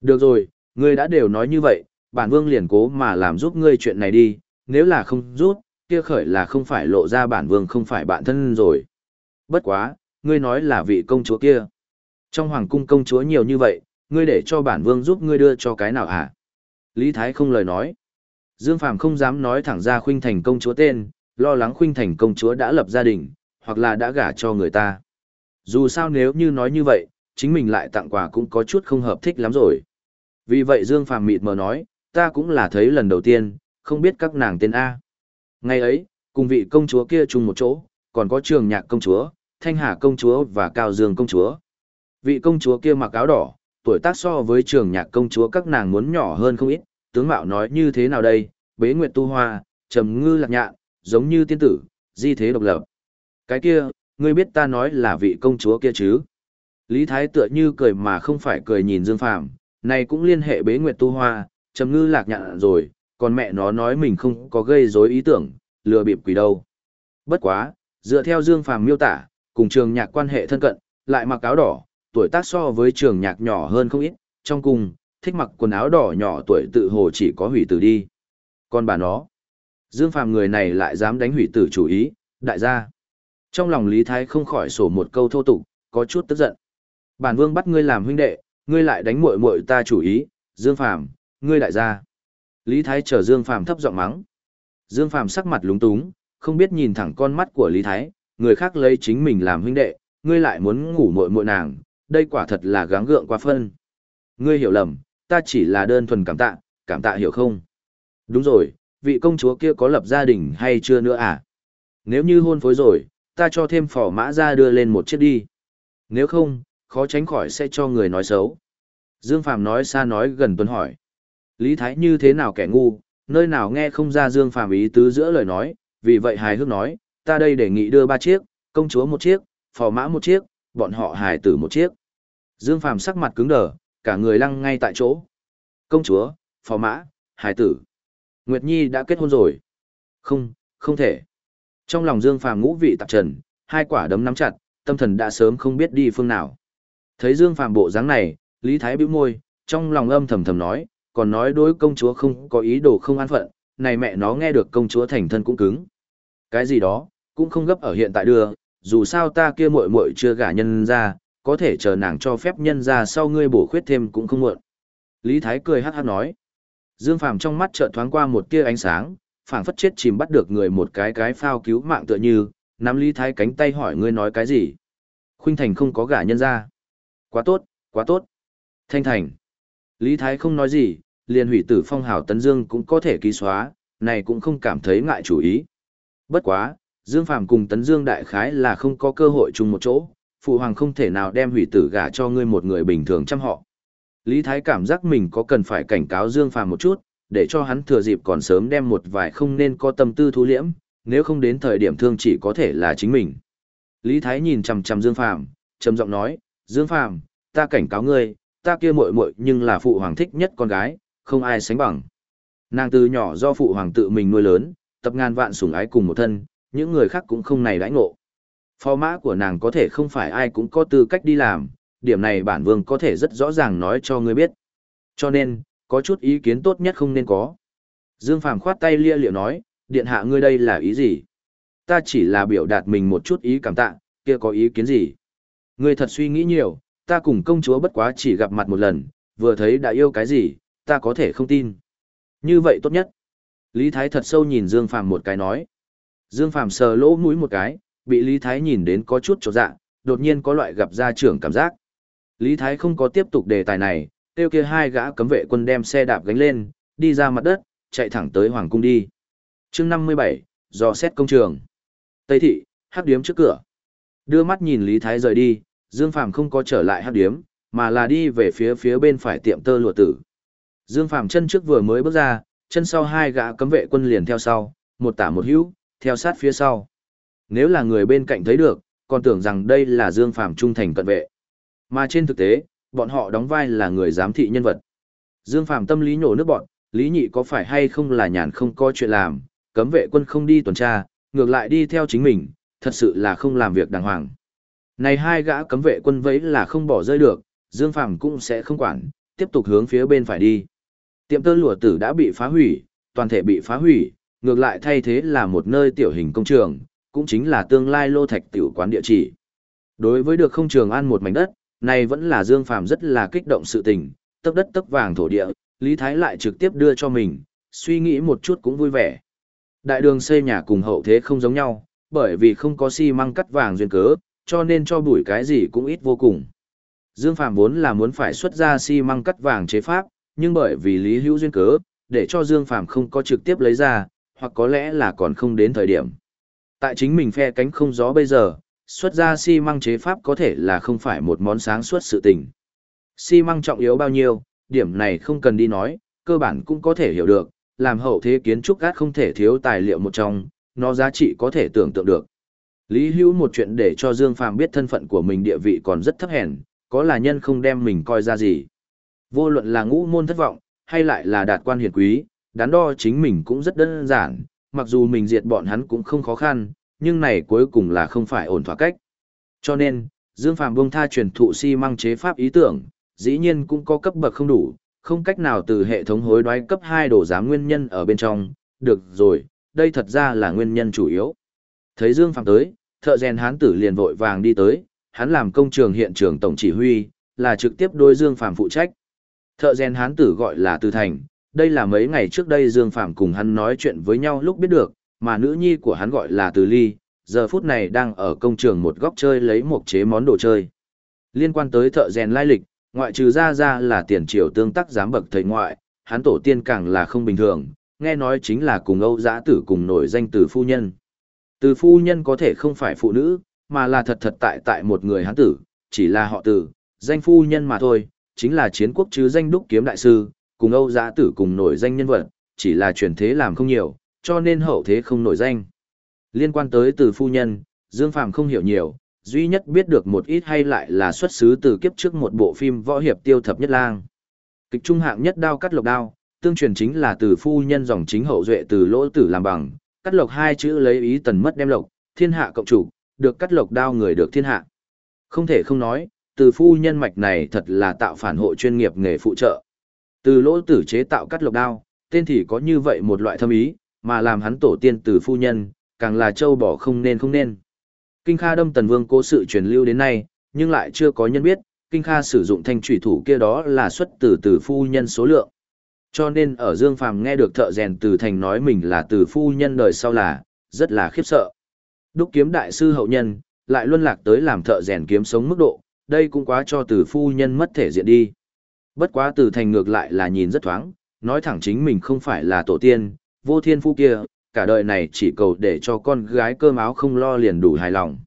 Được rồi, ngươi đã đều nói như vậy, bản vương liền cố mà làm giúp ngươi chuyện này đi, nếu là không giúp, kia khởi là không phải lộ ra bản vương không phải bạn thân rồi. Bất quá, ngươi nói là vị công chúa kia. Trong hoàng cung công chúa nhiều như vậy, ngươi để cho bản vương giúp ngươi đưa cho cái nào hả? Lý Thái không lời nói. Dương Phàm không dám nói thẳng ra khuynh thành công chúa tên, lo lắng khuynh thành công chúa đã lập gia đình, hoặc là đã gả cho người ta. Dù sao nếu như nói như vậy, chính mình lại tặng quà cũng có chút không hợp thích lắm rồi. Vì vậy Dương Phàm mịt mờ nói, ta cũng là thấy lần đầu tiên, không biết các nàng tên A. Ngày ấy, cùng vị công chúa kia chung một chỗ, còn có trường nhạc công chúa, thanh hà công chúa và cao dương công chúa. Vị công chúa kia mặc áo đỏ, tuổi tác so với trường nhạc công chúa các nàng muốn nhỏ hơn không ít, tướng mạo nói như thế nào đây, bế nguyệt tu hoa, trầm ngư lạc nhạn, giống như tiên tử, di thế độc lập. Cái kia, ngươi biết ta nói là vị công chúa kia chứ? Lý Thái tựa như cười mà không phải cười nhìn Dương Phàm, này cũng liên hệ bế nguyệt tu hoa, trầm ngư lạc nhạn rồi, còn mẹ nó nói mình không có gây rối ý tưởng, lừa bịp quỷ đâu. Bất quá, dựa theo Dương Phàm miêu tả, cùng trường nhạc quan hệ thân cận, lại mặc áo đỏ, tuổi tác so với trường nhạc nhỏ hơn không ít, trong cùng, thích mặc quần áo đỏ nhỏ tuổi tự hồ chỉ có hủy tử đi. Còn bà nó, Dương Phàm người này lại dám đánh hủy tử chủ ý, đại gia. Trong lòng Lý Thái không khỏi sổ một câu thô tục, có chút tức giận. Bản vương bắt ngươi làm huynh đệ, ngươi lại đánh muội muội ta chủ ý, Dương Phàm, ngươi đại gia. Lý Thái chờ Dương Phàm thấp giọng mắng. Dương Phàm sắc mặt lúng túng, không biết nhìn thẳng con mắt của Lý Thái, người khác lấy chính mình làm huynh đệ, ngươi lại muốn ngủ muội muội nàng, đây quả thật là gắng gượng quá phân. Ngươi hiểu lầm, ta chỉ là đơn thuần cảm tạ, cảm tạ hiểu không? Đúng rồi, vị công chúa kia có lập gia đình hay chưa nữa à? Nếu như hôn phối rồi, ta cho thêm phỏ mã ra đưa lên một chiếc đi. Nếu không, khó tránh khỏi sẽ cho người nói xấu. Dương Phàm nói xa nói gần tuấn hỏi. Lý Thái như thế nào kẻ ngu, nơi nào nghe không ra Dương Phàm ý tứ giữa lời nói, vì vậy hài hước nói, ta đây đề nghị đưa ba chiếc, công chúa một chiếc, phò mã một chiếc, bọn họ hài tử một chiếc. Dương Phàm sắc mặt cứng đờ, cả người lăng ngay tại chỗ. Công chúa, phò mã, hài tử. Nguyệt Nhi đã kết hôn rồi. Không, không thể. Trong lòng Dương Phàm ngũ vị tạp trần, hai quả đấm nắm chặt, tâm thần đã sớm không biết đi phương nào. Thấy Dương Phàm bộ dáng này, Lý Thái bĩu môi, trong lòng âm thầm thầm nói, còn nói đối công chúa không có ý đồ không an phận, này mẹ nó nghe được công chúa thành thân cũng cứng. Cái gì đó, cũng không gấp ở hiện tại đưa, dù sao ta kia muội muội chưa gả nhân ra, có thể chờ nàng cho phép nhân ra sau ngươi bổ khuyết thêm cũng không muộn. Lý Thái cười hát hát nói. Dương Phàm trong mắt chợt thoáng qua một tia ánh sáng, phảng phất chết chìm bắt được người một cái cái phao cứu mạng tựa như, nắm Lý Thái cánh tay hỏi ngươi nói cái gì. Khuynh Thành không có gả nhân ra. Quá tốt, quá tốt. Thanh Thành. Lý Thái không nói gì, liền hủy tử phong hào Tấn Dương cũng có thể ký xóa, này cũng không cảm thấy ngại chủ ý. Bất quá, Dương Phàm cùng Tấn Dương đại khái là không có cơ hội chung một chỗ, phụ hoàng không thể nào đem hủy tử gả cho ngươi một người bình thường chăm họ. Lý Thái cảm giác mình có cần phải cảnh cáo Dương Phàm một chút, để cho hắn thừa dịp còn sớm đem một vài không nên có tâm tư thu liễm, nếu không đến thời điểm thương chỉ có thể là chính mình. Lý Thái nhìn chằm chằm Dương Phàm, trầm giọng nói, "Dương Phàm, ta cảnh cáo ngươi, ta kia muội muội nhưng là phụ hoàng thích nhất con gái, không ai sánh bằng. Nàng từ nhỏ do phụ hoàng tự mình nuôi lớn, tập ngàn vạn sủng ái cùng một thân, những người khác cũng không này đãi ngộ. Phó mã của nàng có thể không phải ai cũng có tư cách đi làm, điểm này bản vương có thể rất rõ ràng nói cho ngươi biết. Cho nên, có chút ý kiến tốt nhất không nên có. Dương Phàm khoát tay lia liệu nói, điện hạ ngươi đây là ý gì? Ta chỉ là biểu đạt mình một chút ý cảm tạ, kia có ý kiến gì? Ngươi thật suy nghĩ nhiều, ta cùng công chúa bất quá chỉ gặp mặt một lần, vừa thấy đã yêu cái gì, ta có thể không tin. Như vậy tốt nhất. Lý Thái thật sâu nhìn Dương Phàm một cái nói. Dương Phàm sờ lỗ mũi một cái, bị Lý Thái nhìn đến có chút chột dạ, đột nhiên có loại gặp gia trưởng cảm giác. Lý Thái không có tiếp tục đề tài này, tiêu kia hai gã cấm vệ quân đem xe đạp gánh lên, đi ra mặt đất, chạy thẳng tới Hoàng Cung đi. chương 57, dò xét công trường. Tây thị, hắc điếm trước cửa. Đưa mắt nhìn Lý Thái rời đi, Dương Phàm không có trở lại hát điếm, mà là đi về phía phía bên phải tiệm tơ lụa tử. Dương Phàm chân trước vừa mới bước ra, chân sau hai gã cấm vệ quân liền theo sau, một tả một hữu, theo sát phía sau. Nếu là người bên cạnh thấy được, còn tưởng rằng đây là Dương Phàm trung thành cận vệ. Mà trên thực tế, bọn họ đóng vai là người giám thị nhân vật. Dương Phàm tâm lý nhổ nước bọn, lý nhị có phải hay không là nhàn không có chuyện làm, cấm vệ quân không đi tuần tra, ngược lại đi theo chính mình, thật sự là không làm việc đàng hoàng. Này hai gã cấm vệ quân vẫy là không bỏ rơi được, Dương Phàm cũng sẽ không quản, tiếp tục hướng phía bên phải đi. Tiệm tơ lụa tử đã bị phá hủy, toàn thể bị phá hủy, ngược lại thay thế là một nơi tiểu hình công trường, cũng chính là tương lai lô thạch tiểu quán địa chỉ. Đối với được không trường ăn một mảnh đất, này vẫn là Dương Phàm rất là kích động sự tình, tấc đất tấc vàng thổ địa, Lý Thái lại trực tiếp đưa cho mình, suy nghĩ một chút cũng vui vẻ. Đại đường xây nhà cùng hậu thế không giống nhau, bởi vì không có xi măng cắt vàng duyên cớ, cho nên cho bụi cái gì cũng ít vô cùng. Dương Phạm vốn là muốn phải xuất ra xi măng cắt vàng chế pháp, nhưng bởi vì Lý Hữu duyên cớ, để cho Dương Phạm không có trực tiếp lấy ra, hoặc có lẽ là còn không đến thời điểm. Tại chính mình phe cánh không gió bây giờ, xuất ra xi măng chế pháp có thể là không phải một món sáng suốt sự tình. Xi măng trọng yếu bao nhiêu, điểm này không cần đi nói, cơ bản cũng có thể hiểu được, làm hậu thế kiến trúc gác không thể thiếu tài liệu một trong, nó giá trị có thể tưởng tượng được. Lý Hữu một chuyện để cho Dương Phàm biết thân phận của mình địa vị còn rất thấp hèn, có là nhân không đem mình coi ra gì. Vô luận là ngũ môn thất vọng, hay lại là đạt quan hiển quý, đắn đo chính mình cũng rất đơn giản, mặc dù mình diệt bọn hắn cũng không khó khăn, nhưng này cuối cùng là không phải ổn thỏa cách. Cho nên, Dương Phàm buông tha truyền thụ si mang chế pháp ý tưởng, dĩ nhiên cũng có cấp bậc không đủ, không cách nào từ hệ thống hối đoái cấp 2 đổ giá nguyên nhân ở bên trong, được rồi, đây thật ra là nguyên nhân chủ yếu. Thấy Dương Phàm tới, thợ rèn hán tử liền vội vàng đi tới, hắn làm công trường hiện trường tổng chỉ huy, là trực tiếp đối Dương Phàm phụ trách. Thợ rèn hán tử gọi là Từ Thành, đây là mấy ngày trước đây Dương Phàm cùng hắn nói chuyện với nhau lúc biết được, mà nữ nhi của hắn gọi là Từ Ly, giờ phút này đang ở công trường một góc chơi lấy một chế món đồ chơi. Liên quan tới thợ rèn lai lịch, ngoại trừ ra ra là tiền triều tương tác giám bậc thầy ngoại, hắn tổ tiên càng là không bình thường, nghe nói chính là cùng Âu Giã Tử cùng nổi danh từ phu nhân. Từ phu nhân có thể không phải phụ nữ, mà là thật thật tại tại một người hán tử, chỉ là họ tử, danh phu nhân mà thôi, chính là chiến quốc chứ danh đúc kiếm đại sư, cùng Âu Giã Tử cùng nổi danh nhân vật, chỉ là truyền thế làm không nhiều, cho nên hậu thế không nổi danh. Liên quan tới từ phu nhân, Dương Phàm không hiểu nhiều, duy nhất biết được một ít hay lại là xuất xứ từ kiếp trước một bộ phim võ hiệp tiêu thập nhất lang. Kịch trung hạng nhất đao cắt lộc đao, tương truyền chính là từ phu nhân dòng chính hậu duệ từ lỗ tử làm bằng, cắt lộc hai chữ lấy ý tần mất đem lộc, thiên hạ cộng chủ, được cắt lộc đao người được thiên hạ. Không thể không nói, từ phu nhân mạch này thật là tạo phản hộ chuyên nghiệp nghề phụ trợ. Từ lỗ tử chế tạo cắt lộc đao, tên thì có như vậy một loại thâm ý, mà làm hắn tổ tiên từ phu nhân, càng là châu bỏ không nên không nên. Kinh Kha đâm Tần Vương cố sự truyền lưu đến nay, nhưng lại chưa có nhân biết, Kinh Kha sử dụng thanh thủy thủ kia đó là xuất từ từ phu nhân số lượng. Cho nên ở Dương Phàm nghe được thợ rèn từ thành nói mình là từ phu nhân đời sau là, rất là khiếp sợ. Đúc kiếm đại sư hậu nhân, lại luân lạc tới làm thợ rèn kiếm sống mức độ, đây cũng quá cho từ phu nhân mất thể diện đi. Bất quá từ thành ngược lại là nhìn rất thoáng, nói thẳng chính mình không phải là tổ tiên, vô thiên phu kia, cả đời này chỉ cầu để cho con gái cơm áo không lo liền đủ hài lòng.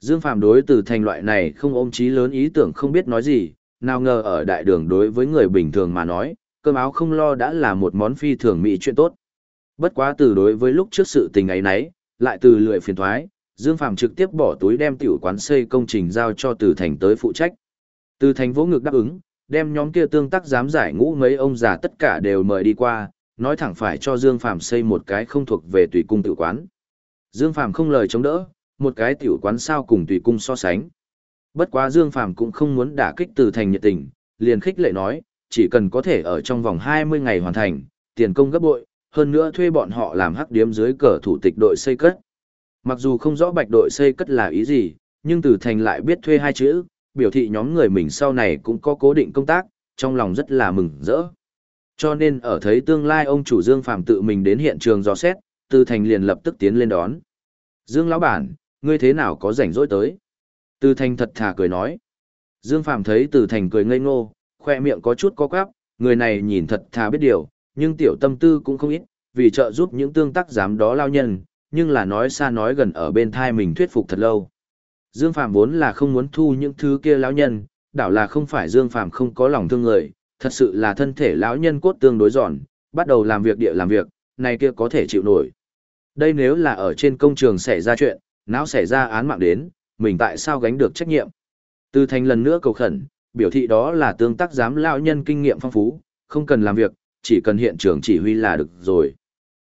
Dương Phạm đối từ thành loại này không ôm chí lớn ý tưởng không biết nói gì, nào ngờ ở đại đường đối với người bình thường mà nói, cơm áo không lo đã là một món phi thường mỹ chuyện tốt. Bất quá từ đối với lúc trước sự tình ấy nấy, lại từ lười phiền thoái, Dương Phạm trực tiếp bỏ túi đem tiểu quán xây công trình giao cho Từ Thành tới phụ trách. Từ Thành vỗ ngực đáp ứng, đem nhóm kia tương tác giám giải ngũ mấy ông già tất cả đều mời đi qua, nói thẳng phải cho Dương Phạm xây một cái không thuộc về tùy cung tiểu quán. Dương Phạm không lời chống đỡ, một cái tiểu quán sao cùng tùy cung so sánh. Bất quá Dương Phạm cũng không muốn đả kích Từ Thành nhiệt tình, liền khích lệ nói, chỉ cần có thể ở trong vòng 20 ngày hoàn thành, tiền công gấp bội, hơn nữa thuê bọn họ làm hắc điếm dưới cờ thủ tịch đội xây cất. Mặc dù không rõ bạch đội xây cất là ý gì, nhưng Từ Thành lại biết thuê hai chữ, biểu thị nhóm người mình sau này cũng có cố định công tác, trong lòng rất là mừng rỡ. Cho nên ở thấy tương lai ông chủ Dương Phàm tự mình đến hiện trường dò xét, Từ Thành liền lập tức tiến lên đón. Dương lão bản, ngươi thế nào có rảnh rỗi tới? Từ Thành thật thà cười nói. Dương Phàm thấy Từ Thành cười ngây ngô, khoe miệng có chút có quắp, người này nhìn thật thà biết điều, nhưng tiểu tâm tư cũng không ít, vì trợ giúp những tương tác giám đó lao nhân, nhưng là nói xa nói gần ở bên thai mình thuyết phục thật lâu. Dương Phạm vốn là không muốn thu những thứ kia lão nhân, đảo là không phải Dương Phạm không có lòng thương người, thật sự là thân thể lão nhân cốt tương đối giòn, bắt đầu làm việc địa làm việc, này kia có thể chịu nổi. Đây nếu là ở trên công trường xảy ra chuyện, não xảy ra án mạng đến, mình tại sao gánh được trách nhiệm? Từ thành lần nữa cầu khẩn, biểu thị đó là tương tác giám lão nhân kinh nghiệm phong phú, không cần làm việc, chỉ cần hiện trường chỉ huy là được rồi.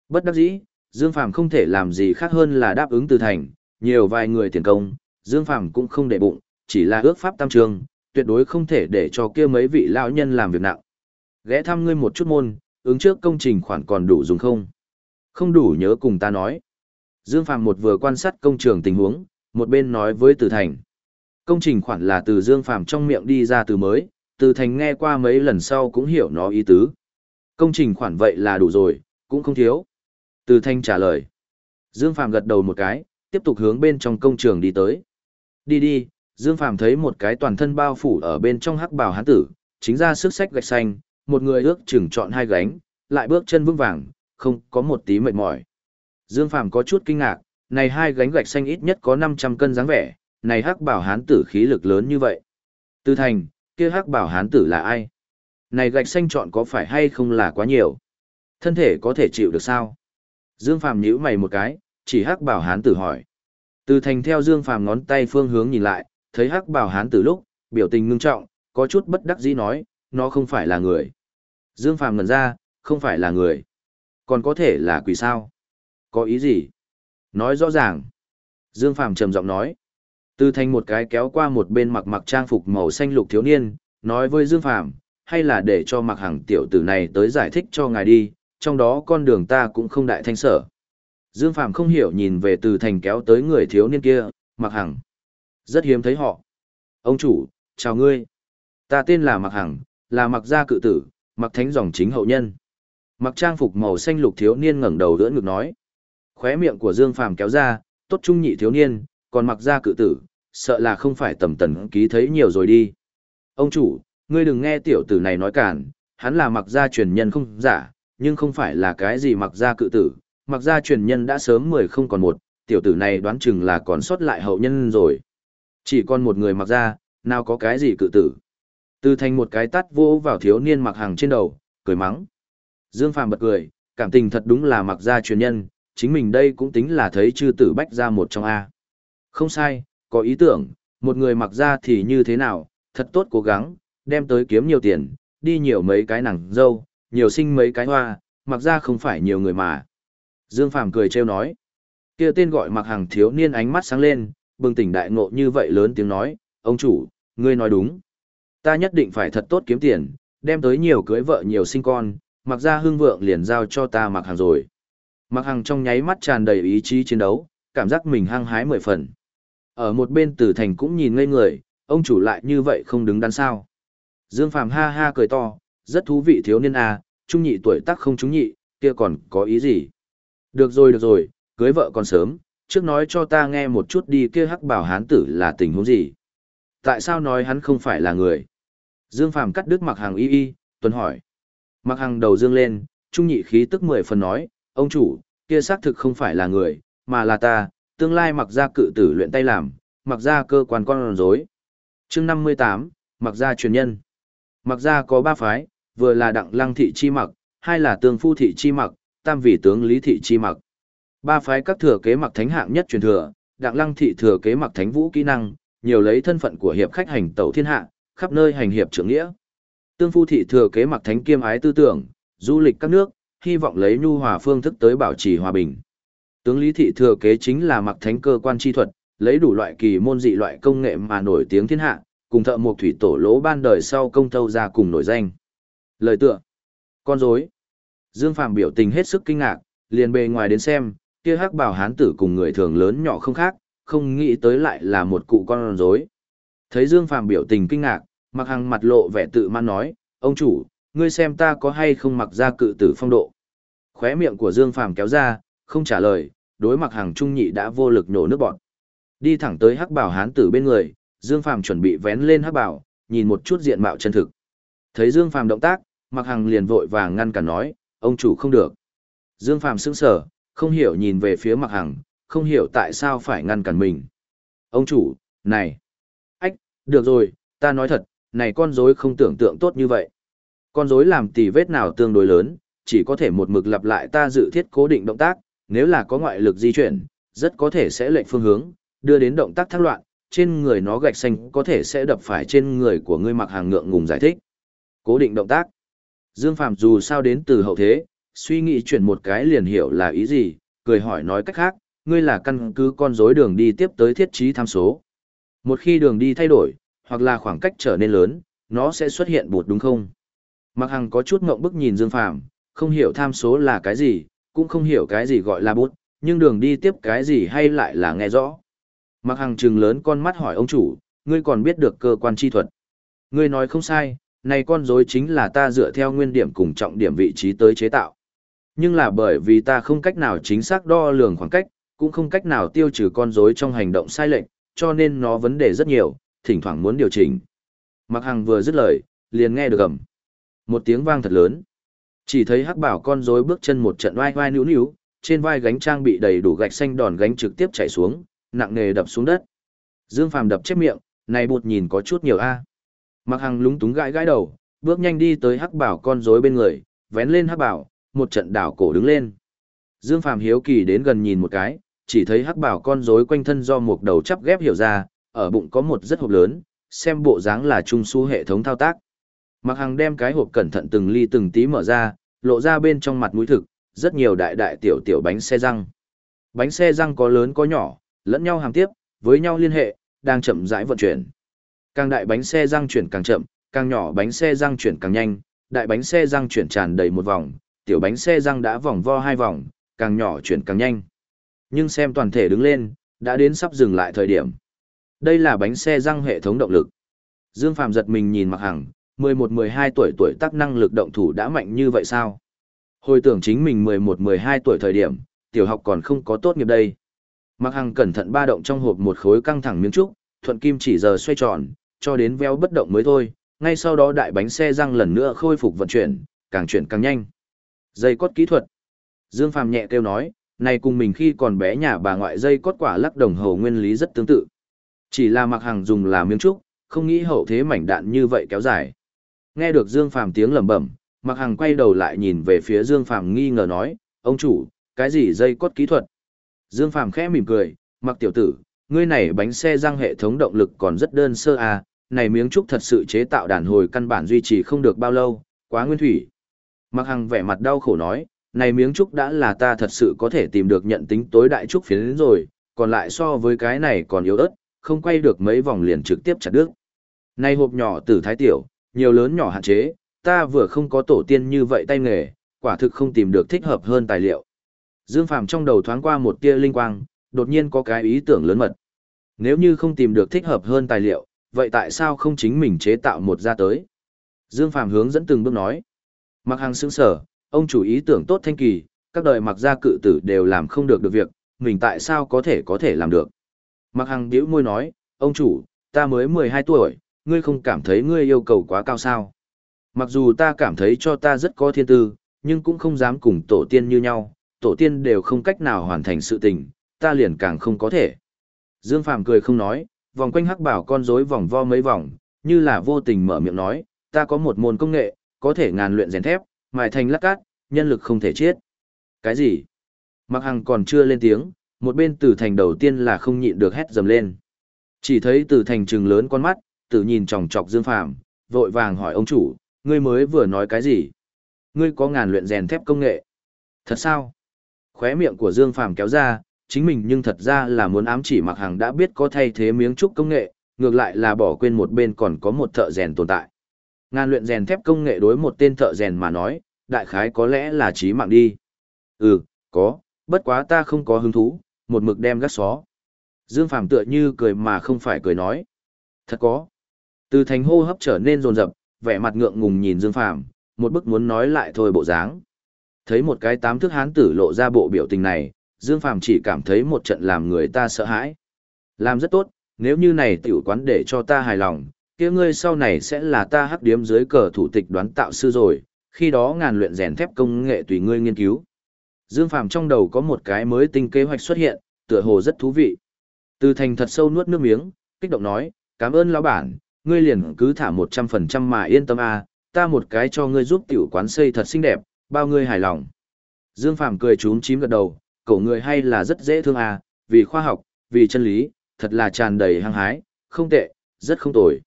Bất đắc dĩ, Dương Phàm không thể làm gì khác hơn là đáp ứng từ thành, nhiều vài người tiền công, Dương Phàm cũng không để bụng, chỉ là ước pháp tam trường, tuyệt đối không thể để cho kia mấy vị lão nhân làm việc nặng. Ghé thăm ngươi một chút môn, ứng trước công trình khoản còn đủ dùng không? Không đủ nhớ cùng ta nói. Dương Phàm một vừa quan sát công trường tình huống, một bên nói với Từ Thành. Công trình khoản là từ Dương Phàm trong miệng đi ra từ mới, Từ Thành nghe qua mấy lần sau cũng hiểu nó ý tứ. Công trình khoản vậy là đủ rồi, cũng không thiếu. Từ Thanh trả lời. Dương Phàm gật đầu một cái, tiếp tục hướng bên trong công trường đi tới. Đi đi, Dương Phàm thấy một cái toàn thân bao phủ ở bên trong hắc bào hán tử, chính ra sức sách gạch xanh, một người ước chừng chọn hai gánh, lại bước chân vững vàng, không có một tí mệt mỏi. Dương Phàm có chút kinh ngạc, này hai gánh gạch xanh ít nhất có 500 cân dáng vẻ, này hắc bảo hán tử khí lực lớn như vậy. Tư thành, kia hắc bảo hán tử là ai? Này gạch xanh chọn có phải hay không là quá nhiều? Thân thể có thể chịu được sao? Dương Phàm nhíu mày một cái, chỉ hắc bảo hán tử hỏi. Từ thành theo Dương Phàm ngón tay phương hướng nhìn lại, thấy hắc bảo hán tử lúc, biểu tình ngưng trọng, có chút bất đắc dĩ nói, nó không phải là người. Dương Phàm ngẩn ra, không phải là người. Còn có thể là quỷ sao? Có ý gì? Nói rõ ràng. Dương Phàm trầm giọng nói. Từ thành một cái kéo qua một bên mặc mặc trang phục màu xanh lục thiếu niên, nói với Dương Phàm hay là để cho mặc hàng tiểu tử này tới giải thích cho ngài đi, trong đó con đường ta cũng không đại thanh sở. Dương Phàm không hiểu nhìn về từ thành kéo tới người thiếu niên kia, mặc hằng. Rất hiếm thấy họ. Ông chủ, chào ngươi. Ta tên là mặc hằng, là mặc gia cự tử, mặc thánh dòng chính hậu nhân. Mặc trang phục màu xanh lục thiếu niên ngẩng đầu đỡ ngực nói. Khóe miệng của Dương Phàm kéo ra, tốt trung nhị thiếu niên, còn mặc gia cự tử, sợ là không phải tầm tần ký thấy nhiều rồi đi. Ông chủ, ngươi đừng nghe tiểu tử này nói cản, hắn là mặc gia truyền nhân không giả, nhưng không phải là cái gì mặc gia cự tử, mặc gia truyền nhân đã sớm mười không còn một, tiểu tử này đoán chừng là còn sót lại hậu nhân rồi. Chỉ còn một người mặc gia, nào có cái gì cự tử. Từ thành một cái tắt vô vào thiếu niên mặc hàng trên đầu, cười mắng. Dương Phàm bật cười, cảm tình thật đúng là mặc gia truyền nhân, chính mình đây cũng tính là thấy chư tử bách ra một trong A. Không sai, có ý tưởng, một người mặc ra thì như thế nào, thật tốt cố gắng, đem tới kiếm nhiều tiền, đi nhiều mấy cái nàng dâu, nhiều sinh mấy cái hoa, mặc ra không phải nhiều người mà. Dương Phàm cười trêu nói. kia tên gọi mặc hàng thiếu niên ánh mắt sáng lên, bừng tỉnh đại ngộ như vậy lớn tiếng nói, ông chủ, ngươi nói đúng. Ta nhất định phải thật tốt kiếm tiền, đem tới nhiều cưới vợ nhiều sinh con, mặc ra hương vượng liền giao cho ta mặc hàng rồi. Mặc hàng trong nháy mắt tràn đầy ý chí chiến đấu, cảm giác mình hăng hái mười phần. Ở một bên tử thành cũng nhìn ngây người, ông chủ lại như vậy không đứng đắn sao. Dương Phàm ha ha cười to, rất thú vị thiếu niên à, trung nhị tuổi tác không trúng nhị, kia còn có ý gì. Được rồi được rồi, cưới vợ còn sớm, trước nói cho ta nghe một chút đi kia hắc bảo hán tử là tình huống gì. Tại sao nói hắn không phải là người? Dương Phàm cắt đứt mặc hàng y y, tuần hỏi. Mặc hàng đầu dương lên, trung nhị khí tức mười phần nói, ông chủ, kia xác thực không phải là người, mà là ta, tương lai mặc ra cự tử luyện tay làm, mặc ra cơ quan con rối. chương năm mươi tám, mặc ra truyền nhân. Mặc ra có ba phái, vừa là đặng lăng thị chi mặc, hai là tương phu thị chi mặc, tam vị tướng lý thị chi mặc. Ba phái các thừa kế mặc thánh hạng nhất truyền thừa, đặng lăng thị thừa kế mặc thánh vũ kỹ năng, nhiều lấy thân phận của hiệp khách hành tẩu thiên hạ, khắp nơi hành hiệp trưởng nghĩa. Tương phu thị thừa kế mặc thánh kiêm ái tư tưởng, du lịch các nước, hy vọng lấy nhu hòa phương thức tới bảo trì hòa bình. Tướng lý thị thừa kế chính là mặc thánh cơ quan chi thuật, lấy đủ loại kỳ môn dị loại công nghệ mà nổi tiếng thiên hạ, cùng thợ mộc thủy tổ lỗ ban đời sau công thâu ra cùng nổi danh. Lời tựa Con rối Dương Phàm biểu tình hết sức kinh ngạc, liền bề ngoài đến xem, kia hắc bảo hán tử cùng người thường lớn nhỏ không khác, không nghĩ tới lại là một cụ con rối. Thấy Dương Phàm biểu tình kinh ngạc, Mặc Hằng mặt lộ vẻ tự man nói, ông chủ, ngươi xem ta có hay không mặc ra cự tử phong độ. Khóe miệng của Dương Phàm kéo ra, không trả lời, đối mặt hàng trung nhị đã vô lực nổ nước bọt. Đi thẳng tới hắc bảo hán tử bên người, Dương Phàm chuẩn bị vén lên hắc bảo, nhìn một chút diện mạo chân thực. Thấy Dương Phàm động tác, Mặc Hằng liền vội vàng ngăn cản nói, ông chủ không được. Dương Phàm sững sờ, không hiểu nhìn về phía Mặc Hằng, không hiểu tại sao phải ngăn cản mình. Ông chủ, này. Ách, được rồi, ta nói thật, này con rối không tưởng tượng tốt như vậy. Con rối làm tỉ vết nào tương đối lớn, chỉ có thể một mực lặp lại ta dự thiết cố định động tác, nếu là có ngoại lực di chuyển, rất có thể sẽ lệch phương hướng, đưa đến động tác thác loạn, trên người nó gạch xanh có thể sẽ đập phải trên người của ngươi mặc hàng ngượng ngùng giải thích. Cố định động tác. Dương Phạm dù sao đến từ hậu thế, suy nghĩ chuyển một cái liền hiểu là ý gì, cười hỏi nói cách khác, ngươi là căn cứ con rối đường đi tiếp tới thiết trí tham số. Một khi đường đi thay đổi, hoặc là khoảng cách trở nên lớn, nó sẽ xuất hiện bụt đúng không? Mặc Hằng có chút ngộng bức nhìn Dương Phàm, không hiểu tham số là cái gì, cũng không hiểu cái gì gọi là bút, nhưng đường đi tiếp cái gì hay lại là nghe rõ. Mặc hàng trừng lớn con mắt hỏi ông chủ, ngươi còn biết được cơ quan chi thuật. Ngươi nói không sai, này con rối chính là ta dựa theo nguyên điểm cùng trọng điểm vị trí tới chế tạo. Nhưng là bởi vì ta không cách nào chính xác đo lường khoảng cách, cũng không cách nào tiêu trừ con rối trong hành động sai lệch, cho nên nó vấn đề rất nhiều, thỉnh thoảng muốn điều chỉnh. Mặc hàng vừa dứt lời, liền nghe được ầm. Một tiếng vang thật lớn. Chỉ thấy hắc bảo con rối bước chân một trận oai oai níu níu, trên vai gánh trang bị đầy đủ gạch xanh đòn gánh trực tiếp chạy xuống, nặng nề đập xuống đất. Dương Phàm đập chép miệng, này bụt nhìn có chút nhiều a. À. Mạc Hằng lúng túng gãi gãi đầu, bước nhanh đi tới hắc bảo con rối bên người, vén lên hắc bảo, một trận đảo cổ đứng lên. Dương Phàm hiếu kỳ đến gần nhìn một cái, chỉ thấy hắc bảo con rối quanh thân do một đầu chắp ghép hiểu ra, ở bụng có một rất hộp lớn, xem bộ dáng là trung su hệ thống thao tác mặc Hằng đem cái hộp cẩn thận từng ly từng tí mở ra, lộ ra bên trong mặt mũi thực, rất nhiều đại đại tiểu tiểu bánh xe răng. Bánh xe răng có lớn có nhỏ, lẫn nhau hàng tiếp, với nhau liên hệ, đang chậm rãi vận chuyển. Càng đại bánh xe răng chuyển càng chậm, càng nhỏ bánh xe răng chuyển càng nhanh, đại bánh xe răng chuyển tràn đầy một vòng, tiểu bánh xe răng đã vòng vo hai vòng, càng nhỏ chuyển càng nhanh. Nhưng xem toàn thể đứng lên, đã đến sắp dừng lại thời điểm. Đây là bánh xe răng hệ thống động lực. Dương phạm giật mình nhìn Mạc Hằng, 11-12 tuổi tuổi tác năng lực động thủ đã mạnh như vậy sao? Hồi tưởng chính mình 11-12 tuổi thời điểm, tiểu học còn không có tốt nghiệp đây. Mạc Hằng cẩn thận ba động trong hộp một khối căng thẳng miếng trúc, thuận kim chỉ giờ xoay tròn, cho đến véo bất động mới thôi, ngay sau đó đại bánh xe răng lần nữa khôi phục vận chuyển, càng chuyển càng nhanh. Dây cốt kỹ thuật. Dương Phàm nhẹ kêu nói, này cùng mình khi còn bé nhà bà ngoại dây cốt quả lắc đồng hồ nguyên lý rất tương tự. Chỉ là Mạc Hằng dùng là miếng trúc, không nghĩ hậu thế mảnh đạn như vậy kéo dài. Nghe được Dương Phàm tiếng lẩm bẩm, Mạc Hằng quay đầu lại nhìn về phía Dương Phàm nghi ngờ nói, ông chủ, cái gì dây cốt kỹ thuật? Dương Phàm khẽ mỉm cười, Mạc tiểu tử, ngươi này bánh xe răng hệ thống động lực còn rất đơn sơ à, này miếng trúc thật sự chế tạo đàn hồi căn bản duy trì không được bao lâu, quá nguyên thủy. Mạc Hằng vẻ mặt đau khổ nói, này miếng trúc đã là ta thật sự có thể tìm được nhận tính tối đại trúc phiến rồi, còn lại so với cái này còn yếu ớt, không quay được mấy vòng liền trực tiếp chặt đứt. Này hộp nhỏ từ thái tiểu, nhiều lớn nhỏ hạn chế, ta vừa không có tổ tiên như vậy tay nghề, quả thực không tìm được thích hợp hơn tài liệu. Dương Phàm trong đầu thoáng qua một tia linh quang, đột nhiên có cái ý tưởng lớn mật. Nếu như không tìm được thích hợp hơn tài liệu, vậy tại sao không chính mình chế tạo một ra tới? Dương Phàm hướng dẫn từng bước nói. Mặc hàng sững sở, ông chủ ý tưởng tốt thanh kỳ, các đời mặc gia cự tử đều làm không được được việc, mình tại sao có thể có thể làm được? Mặc hàng điếu môi nói, ông chủ, ta mới 12 tuổi, ngươi không cảm thấy ngươi yêu cầu quá cao sao? Mặc dù ta cảm thấy cho ta rất có thiên tư, nhưng cũng không dám cùng tổ tiên như nhau, tổ tiên đều không cách nào hoàn thành sự tình, ta liền càng không có thể. Dương Phàm cười không nói, vòng quanh hắc bảo con rối vòng vo mấy vòng, như là vô tình mở miệng nói, ta có một môn công nghệ, có thể ngàn luyện rèn thép, mài thành lát cát, nhân lực không thể chết. Cái gì? Mặc Hằng còn chưa lên tiếng, một bên Tử Thành đầu tiên là không nhịn được hét dầm lên. Chỉ thấy Tử Thành trừng lớn con mắt, tự nhìn chòng chọc Dương Phàm, vội vàng hỏi ông chủ, ngươi mới vừa nói cái gì? Ngươi có ngàn luyện rèn thép công nghệ. Thật sao? Khóe miệng của Dương Phàm kéo ra, chính mình nhưng thật ra là muốn ám chỉ mặc hàng đã biết có thay thế miếng trúc công nghệ, ngược lại là bỏ quên một bên còn có một thợ rèn tồn tại. Ngàn luyện rèn thép công nghệ đối một tên thợ rèn mà nói, đại khái có lẽ là chí mạng đi. Ừ, có, bất quá ta không có hứng thú, một mực đem gắt xó. Dương Phàm tựa như cười mà không phải cười nói. Thật có. Từ thành hô hấp trở nên rồn rập, vẻ mặt ngượng ngùng nhìn Dương Phàm, một bức muốn nói lại thôi bộ dáng. Thấy một cái tám thước hán tử lộ ra bộ biểu tình này, Dương Phàm chỉ cảm thấy một trận làm người ta sợ hãi. Làm rất tốt, nếu như này tiểu quán để cho ta hài lòng, kia ngươi sau này sẽ là ta hắc điếm dưới cờ thủ tịch đoán tạo sư rồi, khi đó ngàn luyện rèn thép công nghệ tùy ngươi nghiên cứu. Dương Phàm trong đầu có một cái mới tinh kế hoạch xuất hiện, tựa hồ rất thú vị. Từ thành thật sâu nuốt nước miếng, kích động nói, cảm ơn lão bản, ngươi liền cứ thả 100% mà yên tâm a, ta một cái cho ngươi giúp tiểu quán xây thật xinh đẹp, bao ngươi hài lòng. Dương Phàm cười trúng chím gật đầu, cậu người hay là rất dễ thương à, vì khoa học, vì chân lý, thật là tràn đầy hăng hái, không tệ, rất không tồi.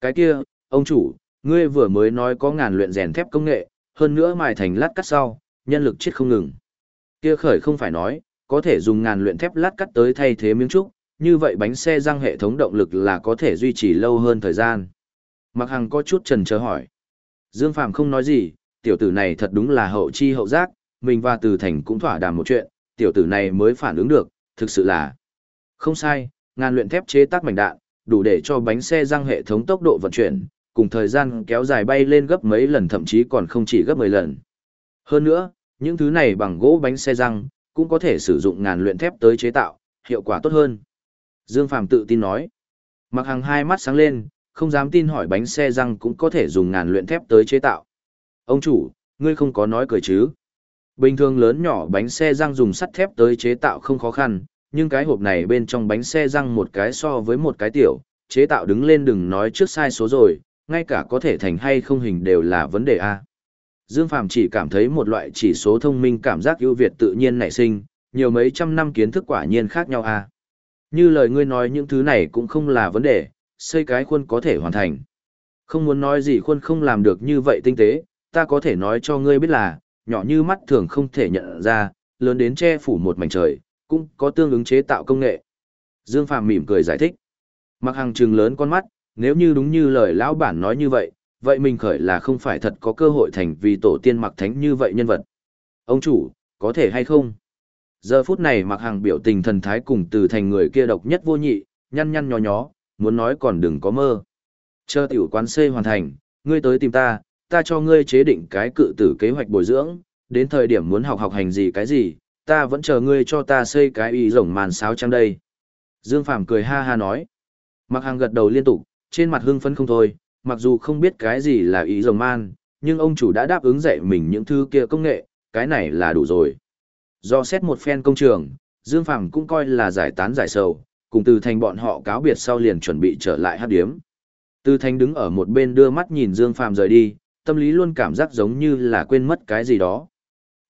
Cái kia, ông chủ, ngươi vừa mới nói có ngàn luyện rèn thép công nghệ, hơn nữa mài thành lát cắt sau, nhân lực chết không ngừng. Kia khởi không phải nói, có thể dùng ngàn luyện thép lát cắt tới thay thế miếng trúc, như vậy bánh xe răng hệ thống động lực là có thể duy trì lâu hơn thời gian. Mặc Hằng có chút trần chờ hỏi. Dương Phàm không nói gì, tiểu tử này thật đúng là hậu chi hậu giác, mình và Từ Thành cũng thỏa đàm một chuyện, tiểu tử này mới phản ứng được, thực sự là không sai, ngàn luyện thép chế tác mảnh đạn, đủ để cho bánh xe răng hệ thống tốc độ vận chuyển, cùng thời gian kéo dài bay lên gấp mấy lần thậm chí còn không chỉ gấp 10 lần. Hơn nữa, những thứ này bằng gỗ bánh xe răng, cũng có thể sử dụng ngàn luyện thép tới chế tạo, hiệu quả tốt hơn. Dương Phàm tự tin nói. Mặc hàng hai mắt sáng lên, không dám tin hỏi bánh xe răng cũng có thể dùng ngàn luyện thép tới chế tạo. Ông chủ, ngươi không có nói cười chứ. Bình thường lớn nhỏ bánh xe răng dùng sắt thép tới chế tạo không khó khăn, nhưng cái hộp này bên trong bánh xe răng một cái so với một cái tiểu, chế tạo đứng lên đừng nói trước sai số rồi, ngay cả có thể thành hay không hình đều là vấn đề A. Dương Phàm chỉ cảm thấy một loại chỉ số thông minh cảm giác ưu việt tự nhiên nảy sinh, nhiều mấy trăm năm kiến thức quả nhiên khác nhau A. Như lời ngươi nói những thứ này cũng không là vấn đề, xây cái khuôn có thể hoàn thành. Không muốn nói gì khuôn không làm được như vậy tinh tế, ta có thể nói cho ngươi biết là, nhỏ như mắt thường không thể nhận ra, lớn đến che phủ một mảnh trời, cũng có tương ứng chế tạo công nghệ. Dương Phàm mỉm cười giải thích. Mặc hàng trừng lớn con mắt, nếu như đúng như lời lão bản nói như vậy, vậy mình khởi là không phải thật có cơ hội thành vì tổ tiên mặc thánh như vậy nhân vật. Ông chủ, có thể hay không? Giờ phút này mặc hàng biểu tình thần thái cùng từ thành người kia độc nhất vô nhị, nhăn nhăn nhó nhó, muốn nói còn đừng có mơ. Chờ tiểu quán xây hoàn thành, ngươi tới tìm ta, ta cho ngươi chế định cái cự tử kế hoạch bồi dưỡng, đến thời điểm muốn học học hành gì cái gì, ta vẫn chờ ngươi cho ta xây cái y rồng màn sáo trăng đây. Dương Phàm cười ha ha nói. Mặc hàng gật đầu liên tục, trên mặt hưng phấn không thôi, mặc dù không biết cái gì là y rồng man, nhưng ông chủ đã đáp ứng dạy mình những thứ kia công nghệ, cái này là đủ rồi. Do xét một phen công trường, Dương Phàm cũng coi là giải tán giải sầu, cùng từ thành bọn họ cáo biệt sau liền chuẩn bị trở lại hát điếm. Từ thành đứng ở một bên đưa mắt nhìn Dương Phàm rời đi, tâm lý luôn cảm giác giống như là quên mất cái gì đó.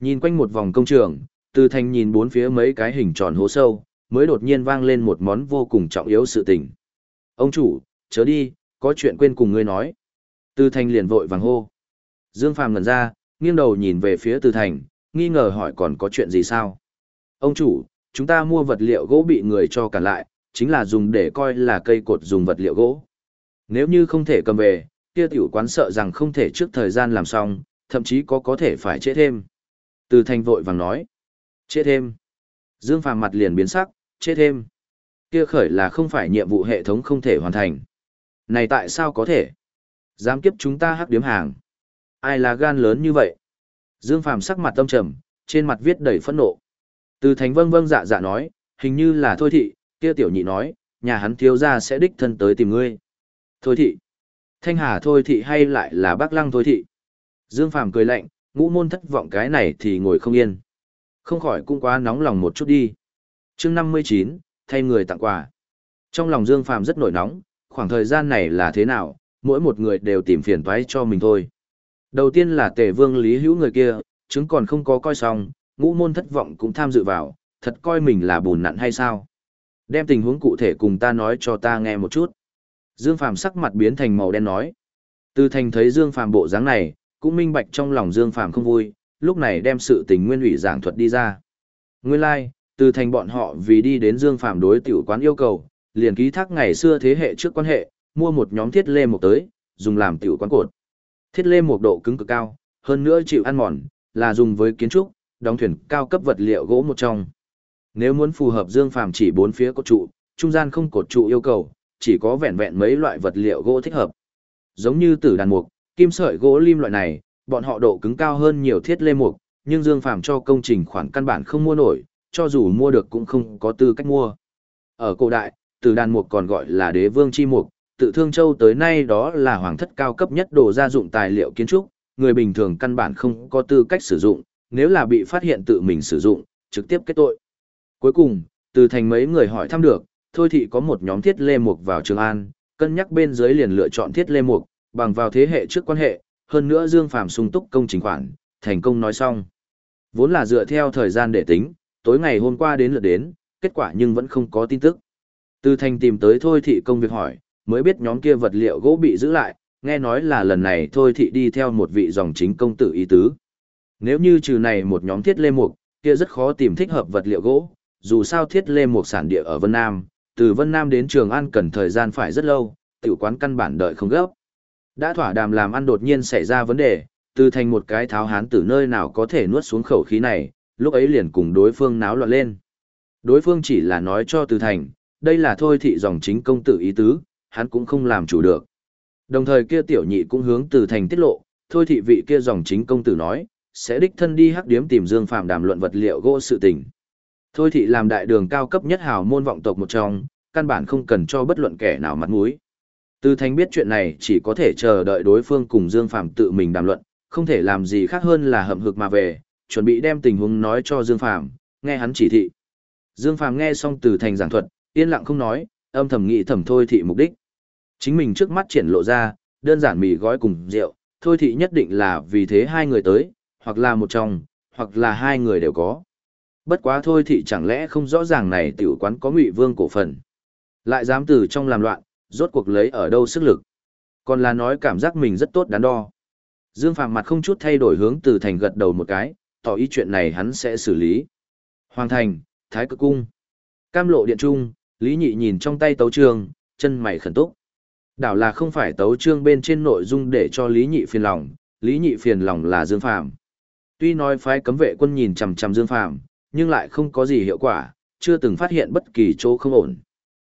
Nhìn quanh một vòng công trường, từ thành nhìn bốn phía mấy cái hình tròn hố sâu, mới đột nhiên vang lên một món vô cùng trọng yếu sự tình. Ông chủ, chớ đi, có chuyện quên cùng ngươi nói. Từ thành liền vội vàng hô. Dương Phàm ngẩn ra, nghiêng đầu nhìn về phía từ thành, nghi ngờ hỏi còn có chuyện gì sao. Ông chủ, chúng ta mua vật liệu gỗ bị người cho cản lại, chính là dùng để coi là cây cột dùng vật liệu gỗ. Nếu như không thể cầm về, kia tiểu quán sợ rằng không thể trước thời gian làm xong, thậm chí có có thể phải trễ thêm. Từ thành vội vàng nói. Trễ thêm. Dương Phàm mặt liền biến sắc, trễ thêm. Kia khởi là không phải nhiệm vụ hệ thống không thể hoàn thành. Này tại sao có thể? Dám kiếp chúng ta hắc điếm hàng. Ai là gan lớn như vậy? Dương Phàm sắc mặt tâm trầm, trên mặt viết đầy phẫn nộ. Từ Thánh vâng vâng dạ dạ nói, hình như là thôi thị, kia tiểu nhị nói, nhà hắn thiếu gia sẽ đích thân tới tìm ngươi. Thôi thị. Thanh Hà thôi thị hay lại là bác lăng thôi thị. Dương Phàm cười lạnh, ngũ môn thất vọng cái này thì ngồi không yên. Không khỏi cũng quá nóng lòng một chút đi. chương 59, thay người tặng quà. Trong lòng Dương Phàm rất nổi nóng, khoảng thời gian này là thế nào, mỗi một người đều tìm phiền toái cho mình thôi. Đầu tiên là tề vương lý hữu người kia, chứng còn không có coi xong, ngũ môn thất vọng cũng tham dự vào, thật coi mình là bùn nặn hay sao? Đem tình huống cụ thể cùng ta nói cho ta nghe một chút. Dương Phàm sắc mặt biến thành màu đen nói. Từ thành thấy Dương Phàm bộ dáng này, cũng minh bạch trong lòng Dương Phàm không vui, lúc này đem sự tình nguyên ủy giảng thuật đi ra. Nguyên lai, like, từ thành bọn họ vì đi đến Dương Phàm đối tiểu quán yêu cầu, liền ký thác ngày xưa thế hệ trước quan hệ, mua một nhóm thiết lê một tới, dùng làm tiểu quán cột. Thiết lê một độ cứng cực cao, hơn nữa chịu ăn mòn, là dùng với kiến trúc, đóng thuyền cao cấp vật liệu gỗ một trong. Nếu muốn phù hợp Dương Phàm chỉ bốn phía cột trụ, trung gian không cột trụ yêu cầu, chỉ có vẹn vẹn mấy loại vật liệu gỗ thích hợp. Giống như tử đàn mục, kim sợi gỗ lim loại này, bọn họ độ cứng cao hơn nhiều thiết lê mục, nhưng Dương Phàm cho công trình khoản căn bản không mua nổi, cho dù mua được cũng không có tư cách mua. Ở cổ đại, tử đàn mục còn gọi là đế vương chi mục, tự thương châu tới nay đó là hoàng thất cao cấp nhất đồ gia dụng tài liệu kiến trúc, người bình thường căn bản không có tư cách sử dụng, nếu là bị phát hiện tự mình sử dụng, trực tiếp kết tội. Cuối cùng, từ thành mấy người hỏi thăm được, thôi thì có một nhóm thiết lê mục vào Trường An, cân nhắc bên dưới liền lựa chọn thiết lê mục, bằng vào thế hệ trước quan hệ, hơn nữa Dương Phàm sung túc công trình khoản, thành công nói xong. Vốn là dựa theo thời gian để tính, tối ngày hôm qua đến lượt đến, kết quả nhưng vẫn không có tin tức. Từ thành tìm tới thôi thị công việc hỏi, mới biết nhóm kia vật liệu gỗ bị giữ lại, nghe nói là lần này thôi thị đi theo một vị dòng chính công tử ý tứ. Nếu như trừ này một nhóm thiết lê mục, kia rất khó tìm thích hợp vật liệu gỗ, dù sao thiết lê mục sản địa ở Vân Nam, từ Vân Nam đến Trường An cần thời gian phải rất lâu, tiểu quán căn bản đợi không gấp. Đã thỏa đàm làm ăn đột nhiên xảy ra vấn đề, từ thành một cái tháo hán từ nơi nào có thể nuốt xuống khẩu khí này, lúc ấy liền cùng đối phương náo loạn lên. Đối phương chỉ là nói cho từ thành, đây là thôi thị dòng chính công tử ý tứ, hắn cũng không làm chủ được. Đồng thời kia tiểu nhị cũng hướng từ thành tiết lộ, thôi thị vị kia dòng chính công tử nói, sẽ đích thân đi hắc điếm tìm Dương Phạm đàm luận vật liệu gỗ sự tình. Thôi thị làm đại đường cao cấp nhất hào môn vọng tộc một trong, căn bản không cần cho bất luận kẻ nào mặt mũi. Từ Thành biết chuyện này chỉ có thể chờ đợi đối phương cùng Dương Phạm tự mình đàm luận, không thể làm gì khác hơn là hậm hực mà về, chuẩn bị đem tình huống nói cho Dương Phạm, nghe hắn chỉ thị. Dương Phạm nghe xong Từ Thành giảng thuật, yên lặng không nói, âm thầm nghĩ thầm thôi thị mục đích. Chính mình trước mắt triển lộ ra, đơn giản mì gói cùng rượu, thôi thị nhất định là vì thế hai người tới, hoặc là một trong, hoặc là hai người đều có. Bất quá thôi thị chẳng lẽ không rõ ràng này tiểu quán có ngụy vương cổ phần. Lại dám từ trong làm loạn, rốt cuộc lấy ở đâu sức lực. Còn là nói cảm giác mình rất tốt đắn đo. Dương Phạm mặt không chút thay đổi hướng từ thành gật đầu một cái, tỏ ý chuyện này hắn sẽ xử lý. Hoàng thành, Thái cực cung. Cam lộ điện trung, Lý Nhị nhìn trong tay tấu trương, chân mày khẩn túc. Đảo là không phải tấu trương bên trên nội dung để cho Lý Nhị phiền lòng, Lý Nhị phiền lòng là Dương Phạm. Tuy nói phái cấm vệ quân nhìn chằm chằm Dương Phạm, nhưng lại không có gì hiệu quả, chưa từng phát hiện bất kỳ chỗ không ổn.